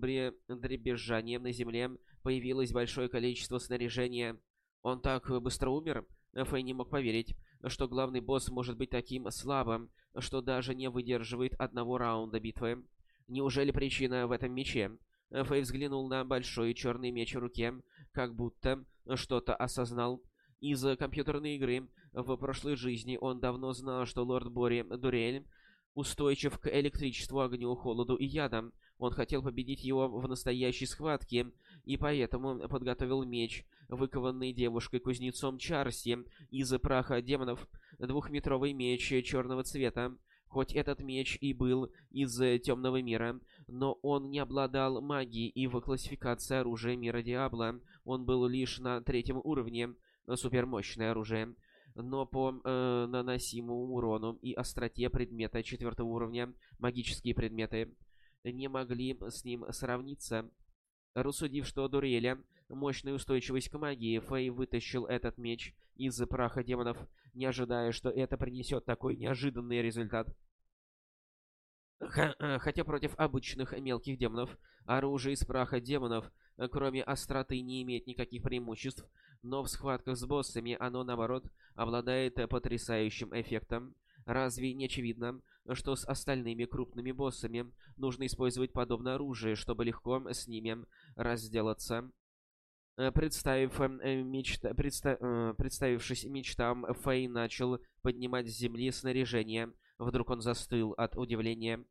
дребезжанием на земле появилось большое количество снаряжения. Он так быстро умер? Фэй не мог поверить, что главный босс может быть таким слабым, что даже не выдерживает одного раунда битвы. Неужели причина в этом мече? Фэй взглянул на большой черный меч в руке, как будто что-то осознал. Из компьютерной игры в прошлой жизни он давно знал, что лорд Бори Дурель устойчив к электричеству, огню, холоду и ядам. Он хотел победить его в настоящей схватке, и поэтому подготовил меч, выкованный девушкой-кузнецом Чарси из праха демонов, двухметровый меч черного цвета. Хоть этот меч и был из темного мира, но он не обладал магией, и в классификации оружия мира Диабло он был лишь на третьем уровне, супермощное оружие. Но по э, наносимому урону и остроте предмета четвертого уровня магические предметы не могли с ним сравниться. Рассудив, что Дуреля мощная устойчивость к магии, Фэй вытащил этот меч из праха демонов, не ожидая, что это принесет такой неожиданный результат. Э, хотя против обычных мелких демонов оружие из праха демонов, э, кроме остроты, не имеет никаких преимуществ, но в схватках с боссами оно, наоборот, обладает потрясающим эффектом. Разве не очевидно, что с остальными крупными боссами нужно использовать подобное оружие, чтобы легко с ними разделаться? Э, представив, э, мечта, предста, э, представившись мечтам, Фэй начал поднимать с земли снаряжение. Вдруг он застыл от удивления.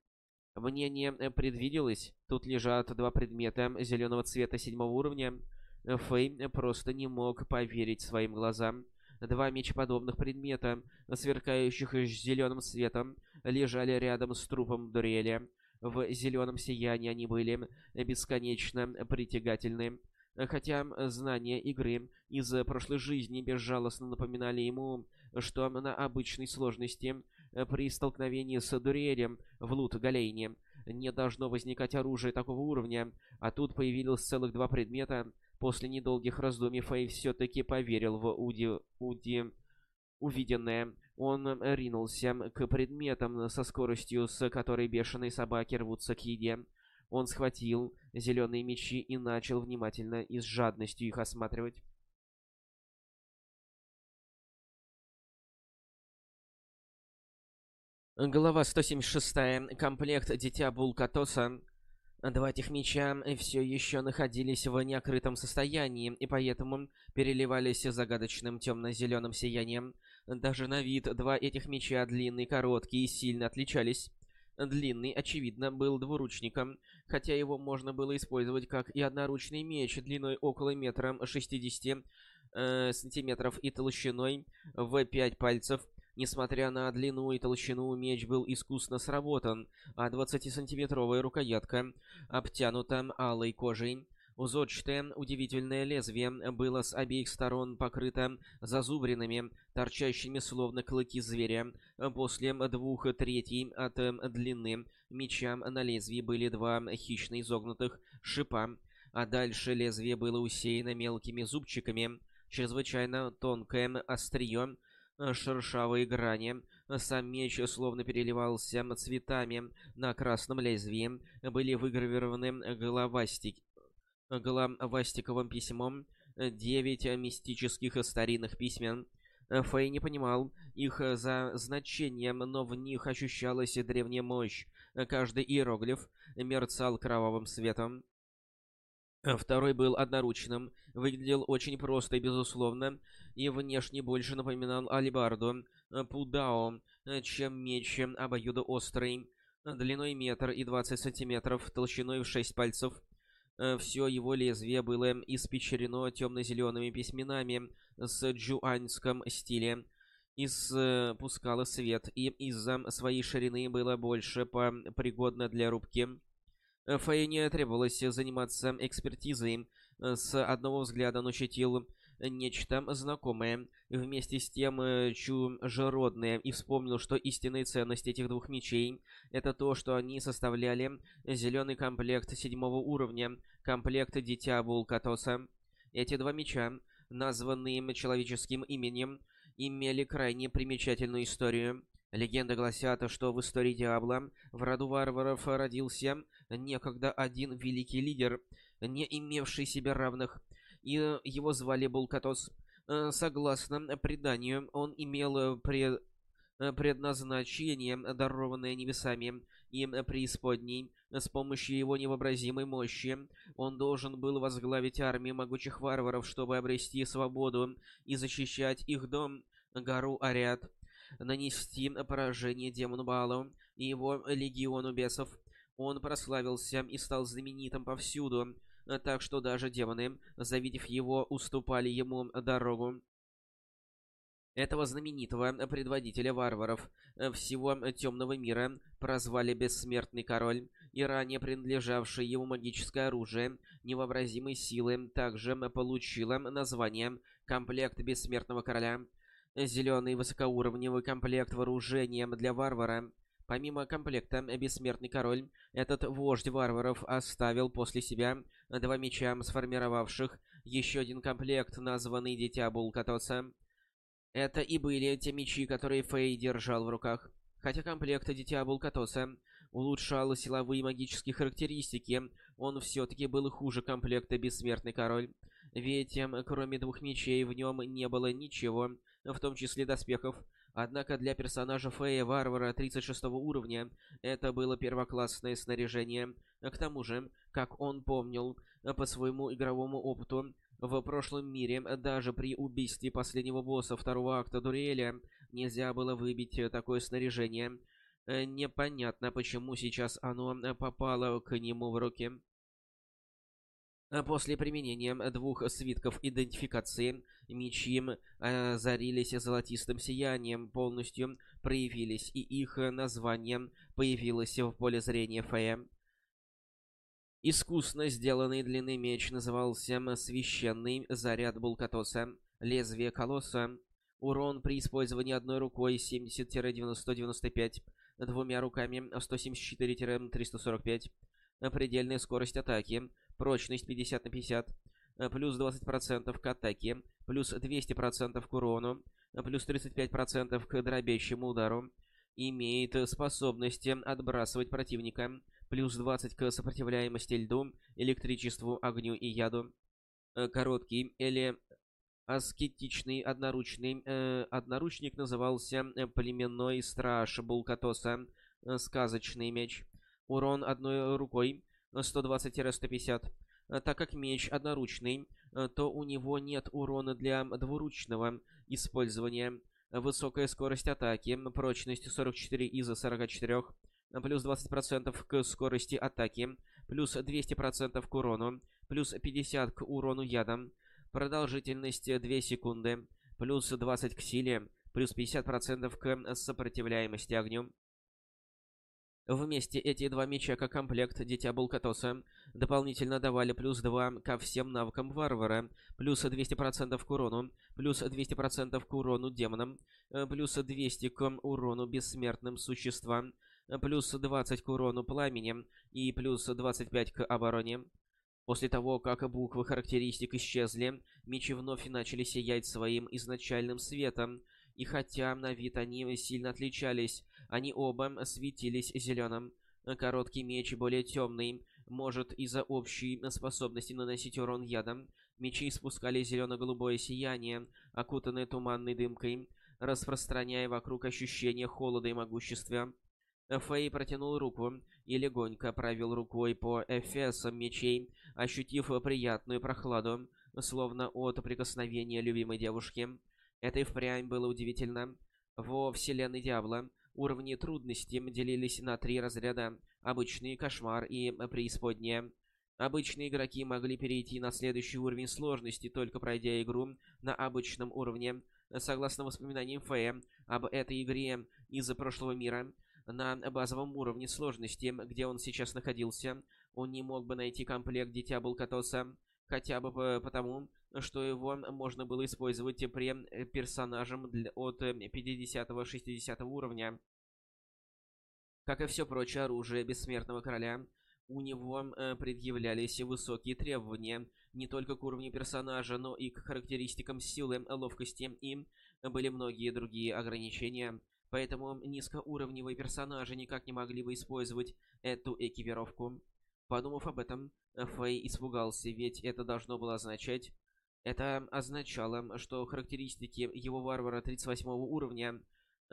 Мне не предвиделось. Тут лежат два предмета зеленого цвета седьмого уровня. Фэй просто не мог поверить своим глазам. Два мечеподобных предмета, сверкающих зеленым светом, лежали рядом с трупом Дуреля. В зеленом сиянии они были бесконечно притягательны. Хотя знания игры из прошлой жизни безжалостно напоминали ему, что на обычной сложности при столкновении с Дуриэлем в Лут-Галейне не должно возникать оружие такого уровня, а тут появилось целых два предмета. После недолгих раздумий Фэй все-таки поверил в Уди... Уди... увиденное. Он ринулся к предметам со скоростью, с которой бешеные собаки рвутся к еде. Он схватил зеленые мечи и начал внимательно и с жадностью их осматривать. Глава 176. Комплект Дитя Булкатоса. Два этих меча все еще находились в неокрытом состоянии, и поэтому переливались загадочным темно-зеленым сиянием. Даже на вид два этих меча, длинные, короткие, сильно отличались. Длинный, очевидно, был двуручником, хотя его можно было использовать как и одноручный меч длиной около метра 60 э, сантиметров и толщиной в 5 пальцев. Несмотря на длину и толщину, меч был искусно сработан, а 20-сантиметровая рукоятка обтянута алой кожей. Узорчатое, удивительное лезвие было с обеих сторон покрыто зазубринами, торчащими словно клыки зверя. После двух третей от длины меча на лезвии были два хищно изогнутых шипа, а дальше лезвие было усеяно мелкими зубчиками, чрезвычайно тонкое острие, шершавые грани. Сам меч словно переливался цветами на красном лезвии. Были выгравированы головастики, головастиковым письмом девять мистических старинных письмен. Фэй не понимал их за значением, но в них ощущалась древняя мощь. Каждый иероглиф мерцал кровавым светом. Второй был одноручным, выглядел очень просто и безусловно, и внешне больше напоминал алибарду Пудао, чем меч обоюдоострый, длиной метр и двадцать сантиметров, толщиной в шесть пальцев. Э, Все его лезвие было испечрено темно-зелеными письменами с джуаньском стиле. Испускало свет, и из-за своей ширины было больше по пригодно для рубки. Э, Фэй не требовалось заниматься экспертизой. Э, с одного взгляда он ощутил нечто знакомое, вместе с тем э, чужеродное, и вспомнил, что истинная ценность этих двух мечей — это то, что они составляли зеленый комплект седьмого уровня, комплект Дитя Булкатоса. Эти два меча, названные человеческим именем, имели крайне примечательную историю. Легенды гласят, что в истории Диабло в роду варваров родился некогда один великий лидер, не имевший себе равных, и его звали Булкатос. Э, согласно преданию, он имел пред... предназначение, дарованное небесами и преисподней. С помощью его невообразимой мощи он должен был возглавить армию могучих варваров, чтобы обрести свободу и защищать их дом, гору Ариат нанести поражение демону Балу и его легиону бесов. Он прославился и стал знаменитым повсюду, так что даже демоны, завидев его, уступали ему дорогу. Этого знаменитого предводителя варваров всего темного мира прозвали Бессмертный Король, и ранее принадлежавшее ему магическое оружие невообразимой силы также получило название «Комплект Бессмертного Короля». Зеленый высокоуровневый комплект вооружения для варвара. Помимо комплекта «Бессмертный король», этот вождь варваров оставил после себя два меча, сформировавших еще один комплект, названный «Дитя Булкатоса». Это и были те мечи, которые Фэй держал в руках. Хотя комплект Дитя Булкатоса улучшал силовые и магические характеристики, он все-таки был хуже комплекта Бессмертный Король. Ведь кроме двух мечей в нем не было ничего, в том числе доспехов. Однако для персонажа Фея Варвара 36 уровня это было первоклассное снаряжение. К тому же, как он помнил по своему игровому опыту, в прошлом мире даже при убийстве последнего босса второго акта дуэля нельзя было выбить такое снаряжение. Непонятно, почему сейчас оно попало к нему в руки. После применения двух свитков идентификации мечи озарились золотистым сиянием, полностью проявились, и их название появилось в поле зрения Фея. Искусно сделанный длинный меч назывался «Священный заряд Булкатоса», лезвие колосса, урон при использовании одной рукой 70-90-95, двумя руками 174-345, предельная скорость атаки, прочность 50 на 50, Э, плюс 20% к атаке, плюс 200% к урону, плюс 35% к дробящему удару. Имеет способности отбрасывать противника, плюс 20 к сопротивляемости льду, электричеству, огню и яду. Э, короткий или аскетичный одноручный э, одноручник назывался племенной страж Булкатоса, э, сказочный меч. Урон одной рукой 120-150 Э, так как меч одноручный, э, то у него нет урона для двуручного использования. Высокая скорость атаки, прочность 44 из 44, плюс 20% к скорости атаки, плюс 200% к урону, плюс 50 к урону ядом, продолжительность 2 секунды, плюс 20 к силе, плюс 50% к сопротивляемости огню. Вместе эти два меча как комплект Дитя Булкатоса дополнительно давали плюс 2 ко всем навыкам варвара, плюс 200% к урону, плюс 200% к урону демонам, э, плюс 200 к урону бессмертным существам, плюс 20 к урону пламени и плюс 25 к обороне. После того, как буквы характеристик исчезли, мечи вновь начали сиять своим изначальным светом, и хотя на вид они сильно отличались, они оба светились зеленым. Короткий меч более темный, может из-за общей способности наносить урон ядом. Мечи испускали зелено-голубое сияние, окутанное туманной дымкой, распространяя вокруг ощущение холода и могущества. Фэй протянул руку и легонько провел рукой по эфесам мечей, ощутив приятную прохладу, словно от прикосновения любимой девушки. Это и впрямь было удивительно. Во вселенной Диабло уровни трудности делились на три разряда – обычный, кошмар и преисподняя. Обычные игроки могли перейти на следующий уровень сложности, только пройдя игру на обычном уровне. Согласно воспоминаниям Фэя об этой игре из прошлого мира, на базовом уровне сложности, где он сейчас находился, он не мог бы найти комплект Дитя Булкатоса, хотя бы потому, что его можно было использовать при э, персонажем от 50-60 э, уровня. Как и все прочее оружие Бессмертного Короля, у него э, предъявлялись высокие требования не только к уровню персонажа, но и к характеристикам силы, ловкости и были многие другие ограничения. Поэтому низкоуровневые персонажи никак не могли бы использовать эту экипировку. Подумав об этом, Фэй испугался, ведь это должно было означать... Это означало, что характеристики его варвара 38 уровня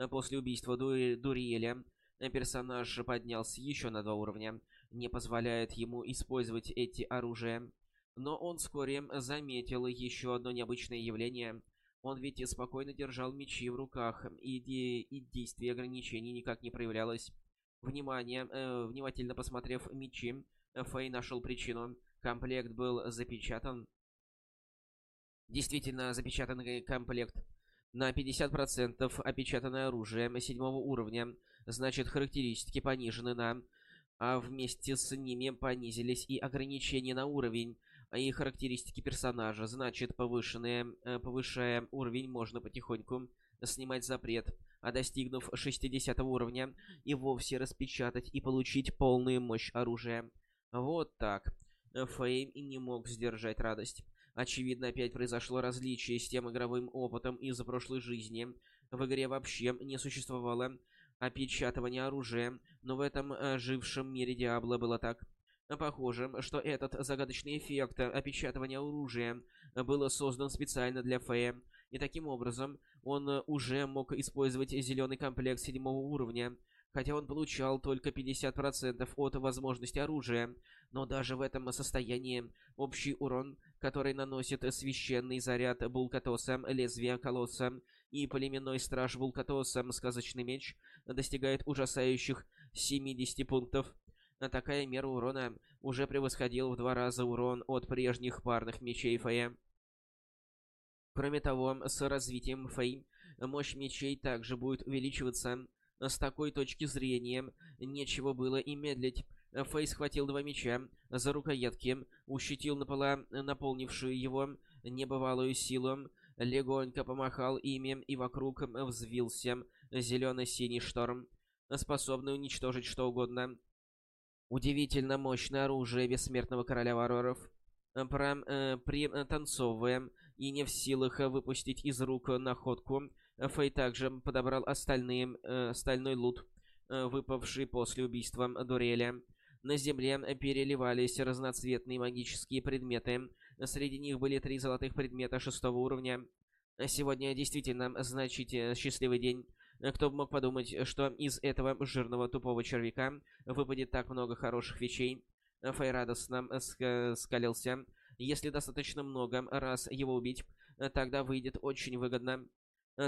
после убийства Дури... Дуриэля персонаж поднялся еще на два уровня, не позволяет ему использовать эти оружия. Но он вскоре заметил еще одно необычное явление. Он ведь спокойно держал мечи в руках, и, де и действие ограничений никак не проявлялось. Внимание, э, внимательно посмотрев мечи, Фэй нашел причину. Комплект был запечатан. Действительно, запечатанный комплект. На 50% опечатанное оружие седьмого уровня. Значит, характеристики понижены на... А вместе с ними понизились и ограничения на уровень и характеристики персонажа. Значит, повышенные, э, повышая уровень, можно потихоньку снимать запрет, а достигнув 60 уровня, и вовсе распечатать и получить полную мощь оружия. Вот так. Фейм и не мог сдержать радость. Очевидно, опять произошло различие с тем игровым опытом из прошлой жизни. В игре вообще не существовало опечатывания оружия, но в этом э, жившем мире Диабло было так. Похоже, что этот загадочный эффект опечатывания оружия был создан специально для Фея, и таким образом он уже мог использовать зеленый комплект седьмого уровня, хотя он получал только 50% от возможности оружия, но даже в этом состоянии общий урон, который наносит священный заряд Булкатоса, лезвие колосса и племенной страж Булкатоса, сказочный меч, достигает ужасающих 70 пунктов. Такая мера урона уже превосходила в два раза урон от прежних парных мечей Фэя. Кроме того, с развитием Фэй, мощь мечей также будет увеличиваться. С такой точки зрения, нечего было и медлить. Фэй схватил два меча за рукоятки, ущитил напола наполнившую его небывалую силу, легонько помахал ими, и вокруг взвился зелено-синий шторм, способный уничтожить что угодно. Удивительно мощное оружие бессмертного короля варваров. Э, Прям э, пританцовывая э, и не в силах выпустить из рук находку, Фэй также подобрал остальные, э, остальной лут, э, выпавший после убийства Дуреля. На земле переливались разноцветные магические предметы. Среди них были три золотых предмета шестого уровня. Сегодня действительно значит счастливый день. Э, кто бы мог подумать, что из этого жирного тупого червяка выпадет так много хороших вещей. Фэй радостно ск скалился. Если достаточно много раз его убить, тогда выйдет очень выгодно.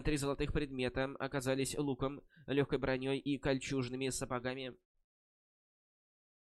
Три золотых предмета оказались луком, легкой броней и кольчужными сапогами.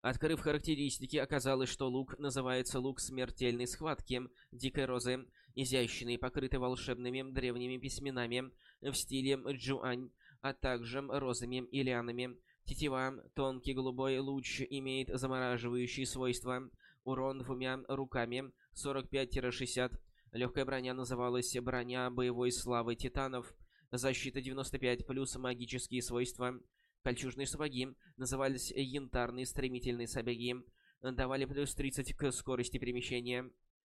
Открыв характеристики, оказалось, что лук называется лук смертельной схватки Дикой Розы, изящный, покрытый волшебными древними письменами в стиле джуань, а также розами и лианами. Тетива, тонкий голубой луч, имеет замораживающие свойства. Урон двумя руками 45-60. Легкая броня называлась броня боевой славы титанов. Защита 95 плюс магические свойства. Кольчужные сапоги назывались янтарные стремительные сапоги, давали плюс 30 к скорости перемещения.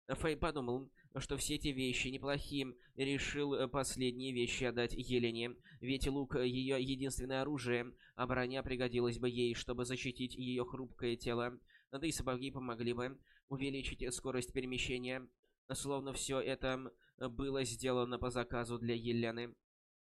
Фэй подумал, что все эти вещи неплохие, решил последние вещи отдать Елене, ведь лук — ее единственное оружие, а броня пригодилась бы ей, чтобы защитить ее хрупкое тело, да и сапоги помогли бы увеличить скорость перемещения, словно все это было сделано по заказу для Елены.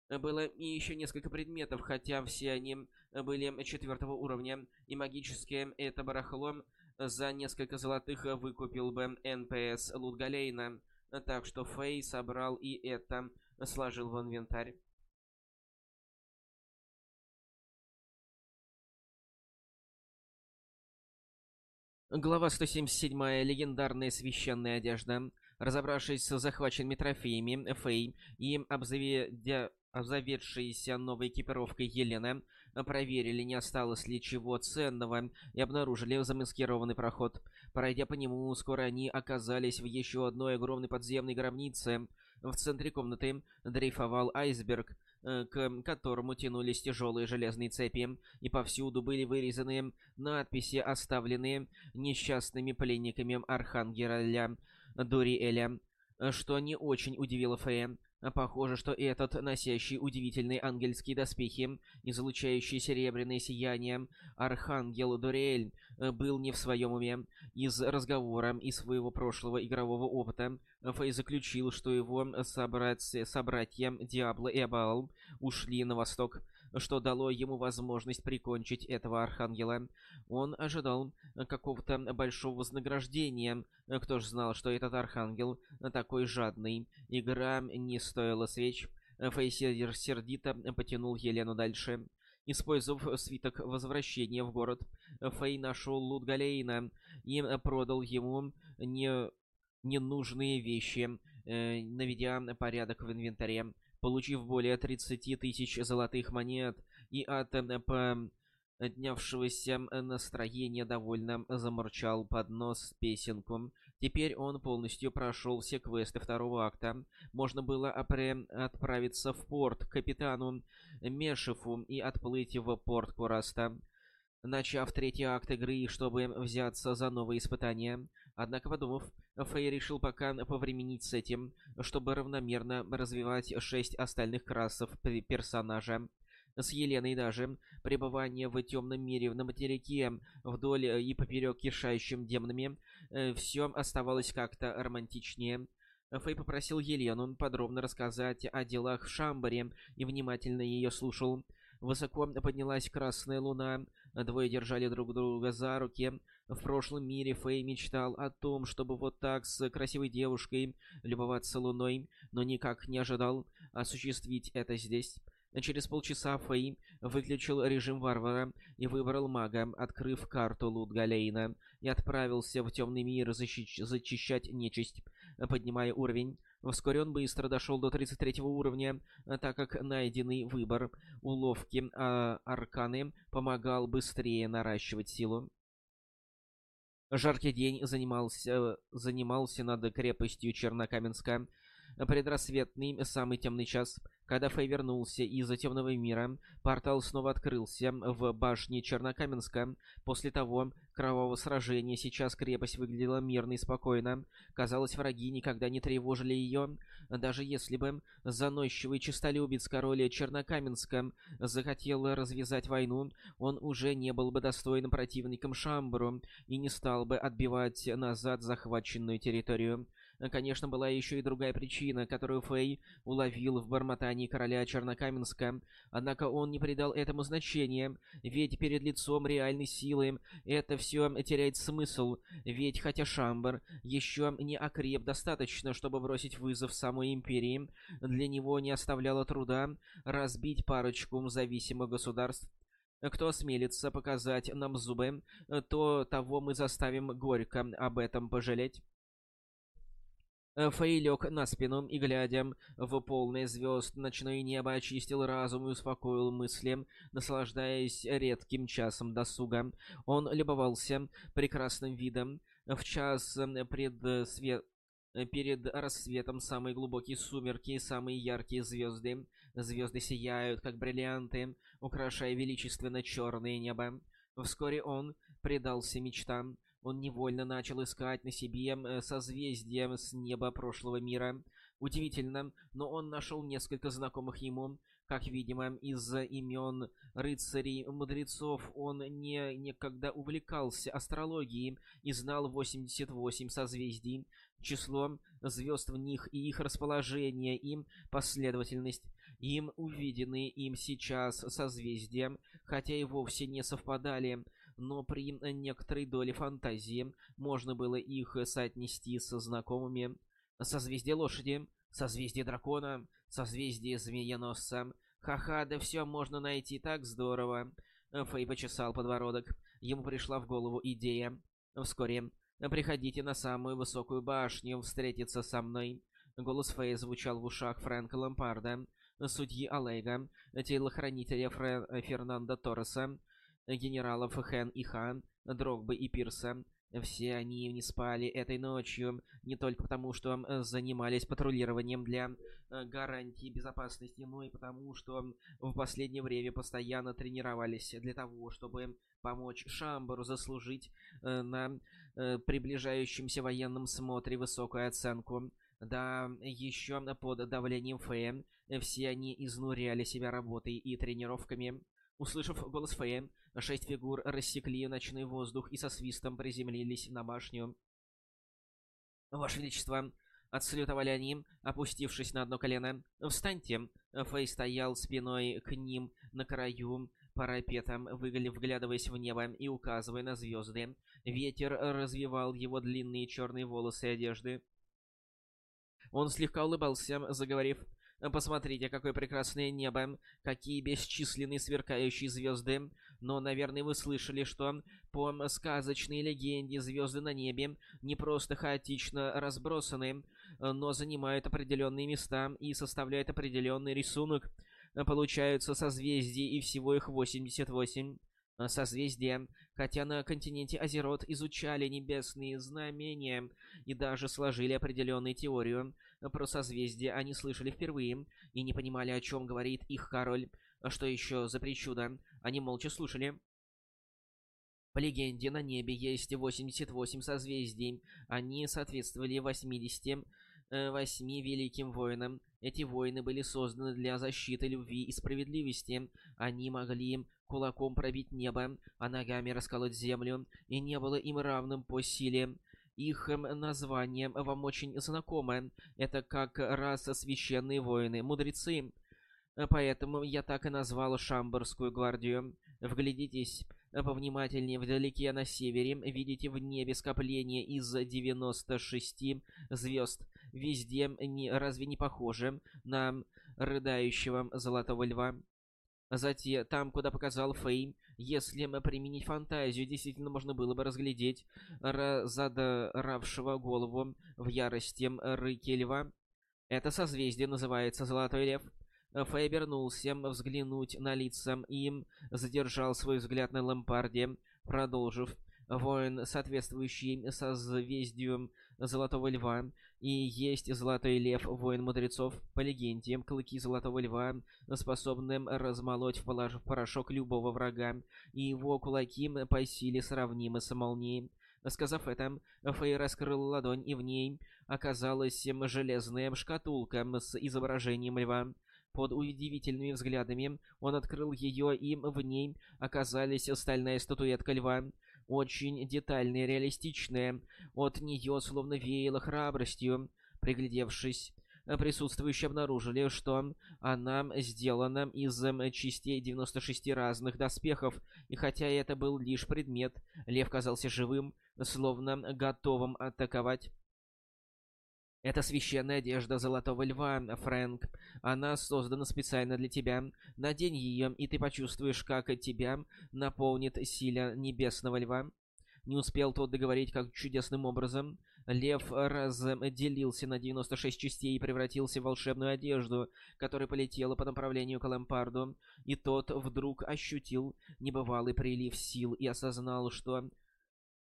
Было и еще несколько предметов, хотя все они были четвертого уровня, и магическое это барахло за несколько золотых выкупил бы НПС Лутгалейна, так что Фэй собрал и это сложил в инвентарь. Глава 177. Легендарная священная одежда. Разобравшись с захваченными трофеями, Фэй и обзаведя обзаведшиеся новой экипировкой Елены проверили, не осталось ли чего ценного, и обнаружили замаскированный проход. Пройдя по нему, скоро они оказались в еще одной огромной подземной гробнице. В центре комнаты дрейфовал айсберг, э, к которому тянулись тяжелые железные цепи, и повсюду были вырезаны надписи, оставленные несчастными пленниками Архангеля Дориэля, что не очень удивило Фея. Похоже, что этот, носящий удивительные ангельские доспехи, излучающий серебряное сияние, Архангел Дориэль, был не в своем уме. Из разговора и своего прошлого игрового опыта Фэй заключил, что его собратья, собратья Диабло и Абаал ушли на восток, что дало ему возможность прикончить этого архангела. Он ожидал какого-то большого вознаграждения. Кто ж знал, что этот архангел такой жадный. Игра не стоила свеч. Фейсер сердито потянул Елену дальше. Использовав свиток возвращения в город, Фей нашел лут Галейна и продал ему не... ненужные вещи, э, наведя порядок в инвентаре. Получив более 30 тысяч золотых монет и от э, поднявшегося настроения довольно замурчал под нос песенку. Теперь он полностью прошел все квесты второго акта. Можно было отправиться в порт к капитану Мешефу и отплыть в порт Кураста начав третий акт игры, чтобы взяться за новые испытания. Однако, подумав, Фэй решил пока повременить с этим, чтобы равномерно развивать шесть остальных классов персонажа. С Еленой даже пребывание в темном мире на материке вдоль и поперек кишающим демонами э, все оставалось как-то романтичнее. Фэй попросил Елену подробно рассказать о делах в Шамбаре и внимательно ее слушал. Высоко поднялась красная луна, двое держали друг друга за руки. В прошлом мире Фэй мечтал о том, чтобы вот так с красивой девушкой любоваться луной, но никак не ожидал осуществить это здесь. Через полчаса Фэй выключил режим варвара и выбрал мага, открыв карту Лутгалейна, и отправился в темный мир защищ... зачищать нечисть, поднимая уровень. Вскоре он быстро дошел до 33 уровня, так как найденный выбор уловки а, арканы помогал быстрее наращивать силу. Жаркий день занимался, занимался над крепостью Чернокаменска. Предрассветный, самый темный час — когда Фэй вернулся из темного мира, портал снова открылся в башне Чернокаменска. После того кровавого сражения сейчас крепость выглядела мирно и спокойно. Казалось, враги никогда не тревожили ее. Даже если бы заносчивый честолюбец король Чернокаменска захотел развязать войну, он уже не был бы достойным противником Шамбру и не стал бы отбивать назад захваченную территорию. Конечно, была еще и другая причина, которую Фэй уловил в бормотании короля Чернокаменска. Однако он не придал этому значения, ведь перед лицом реальной силы это все теряет смысл. Ведь хотя Шамбер еще не окреп достаточно, чтобы бросить вызов самой Империи, для него не оставляло труда разбить парочку зависимых государств кто осмелится показать нам зубы, то того мы заставим горько об этом пожалеть. Э, Фэй лег на спину и, глядя в полное звезд ночное небо, очистил разум и успокоил мысли, наслаждаясь редким часом досуга. Он любовался прекрасным видом. В час пред свет... Перед рассветом самые глубокие сумерки, самые яркие звезды. Звезды сияют, как бриллианты, украшая величественно черное небо. Вскоре он предался мечтам. Он невольно начал искать на себе э, созвездия с неба прошлого мира. Удивительно, но он нашел несколько знакомых ему. Как видимо, из-за имен рыцарей-мудрецов он не никогда увлекался астрологией и знал 88 созвездий, число звезд в них и их расположение, им последовательность. Им увиденные им сейчас созвездия, хотя и вовсе не совпадали, но при некоторой доле фантазии можно было их соотнести со знакомыми созвездие лошади, созвездие дракона, созвездие змееносца. Ха-ха, да все можно найти так здорово. Фэй почесал подбородок. Ему пришла в голову идея. Вскоре приходите на самую высокую башню встретиться со мной. Голос Фэй звучал в ушах Фрэнка Лампарда, судьи Алейга, телохранителя Фре Фернандо Торреса, генералов Хэн и Хан, Дрогбы и Пирса. Все они не спали этой ночью, не только потому, что занимались патрулированием для гарантии безопасности, но и потому, что в последнее время постоянно тренировались для того, чтобы помочь Шамбару заслужить на приближающемся военном смотре высокую оценку. Да, еще под давлением Фэя все они изнуряли себя работой и тренировками. Услышав голос Фэя, шесть фигур рассекли ночной воздух и со свистом приземлились на башню. «Ваше Величество!» — отсалютовали они, опустившись на одно колено. «Встаньте!» Фэй стоял спиной к ним на краю парапета, вглядываясь в небо и указывая на звезды. Ветер развивал его длинные черные волосы и одежды. Он слегка улыбался, заговорив Посмотрите, какое прекрасное небо, какие бесчисленные сверкающие звезды. Но, наверное, вы слышали, что по сказочной легенде звезды на небе не просто хаотично разбросаны, но занимают определенные места и составляют определенный рисунок. Получаются созвездия, и всего их 88 созвездия, хотя на континенте Азерот изучали небесные знамения и даже сложили определенную теорию про созвездия, они слышали впервые и не понимали, о чем говорит их король. Что еще за причуда? Они молча слушали. По легенде, на небе есть 88 созвездий. Они соответствовали 80 восьми великим воинам. Эти воины были созданы для защиты любви и справедливости. Они могли кулаком пробить небо, а ногами расколоть землю, и не было им равным по силе. Их эм, название вам очень знакомо. Это как раз священные воины, мудрецы. Поэтому я так и назвал Шамбарскую гвардию. Вглядитесь повнимательнее вдалеке на севере. Видите в небе скопление из 96 звезд. Везде не, разве не похоже на рыдающего золотого льва? Затем, там, куда показал Фейм, если применить фантазию, действительно можно было бы разглядеть задравшего голову в ярости рыки льва. Это созвездие называется Золотой Лев. Фэй обернулся взглянуть на лица им, задержал свой взгляд на Лампарде, продолжив. Воин, соответствующий созвездию Золотого Льва, и есть Золотой Лев, воин мудрецов. По легенде, клыки Золотого Льва способны размолоть в порошок любого врага, и его кулаки по силе сравнимы с молнией. Сказав это, Фэй раскрыл ладонь, и в ней оказалась железная шкатулка с изображением льва. Под удивительными взглядами он открыл ее, и в ней оказались стальная статуэтка льва очень детальная и реалистичная. От нее словно веяло храбростью. Приглядевшись, присутствующие обнаружили, что она сделана из частей 96 разных доспехов, и хотя это был лишь предмет, лев казался живым, словно готовым атаковать. Это священная одежда Золотого Льва, Фрэнк. Она создана специально для тебя. Надень ее, и ты почувствуешь, как тебя наполнит сила Небесного Льва. Не успел тот договорить, как чудесным образом. Лев разделился на 96 частей и превратился в волшебную одежду, которая полетела по направлению к Лампарду. И тот вдруг ощутил небывалый прилив сил и осознал, что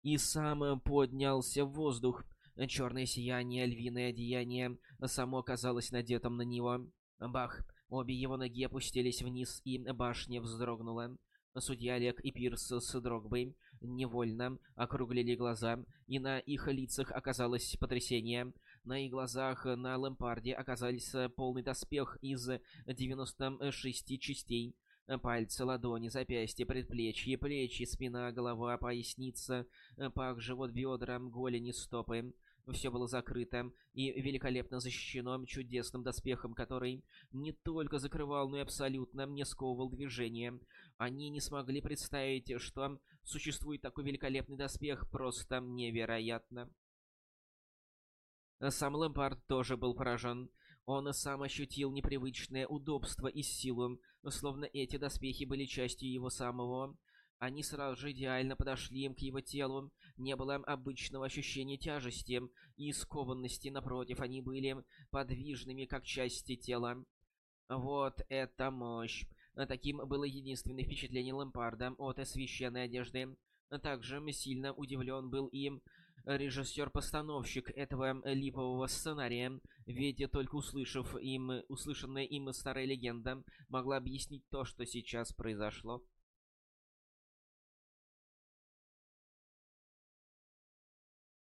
и сам поднялся в воздух. Черное сияние, львиное одеяние само казалось надетым на него. Бах! Обе его ноги опустились вниз, и башня вздрогнула. Судья Олег и Пирс с Дрогбой невольно округлили глаза, и на их лицах оказалось потрясение. На их глазах на Лэмпарде оказались полный доспех из 96 частей. Пальцы, ладони, запястья, предплечья, плечи, спина, голова, поясница, пах, живот, бедра, голени, стопы. Все было закрыто и великолепно защищено чудесным доспехом, который не только закрывал, но и абсолютно не сковывал движение. Они не смогли представить, что существует такой великолепный доспех, просто невероятно. Сам Лэмпард тоже был поражен. Он сам ощутил непривычное удобство и силу, словно эти доспехи были частью его самого они сразу же идеально подошли к его телу. Не было обычного ощущения тяжести и скованности, напротив, они были подвижными, как части тела. Вот это мощь. Таким было единственное впечатление Лэмпарда от священной одежды. Также сильно удивлен был и режиссер-постановщик этого липового сценария, ведь только услышав им, услышанная им старая легенда могла объяснить то, что сейчас произошло.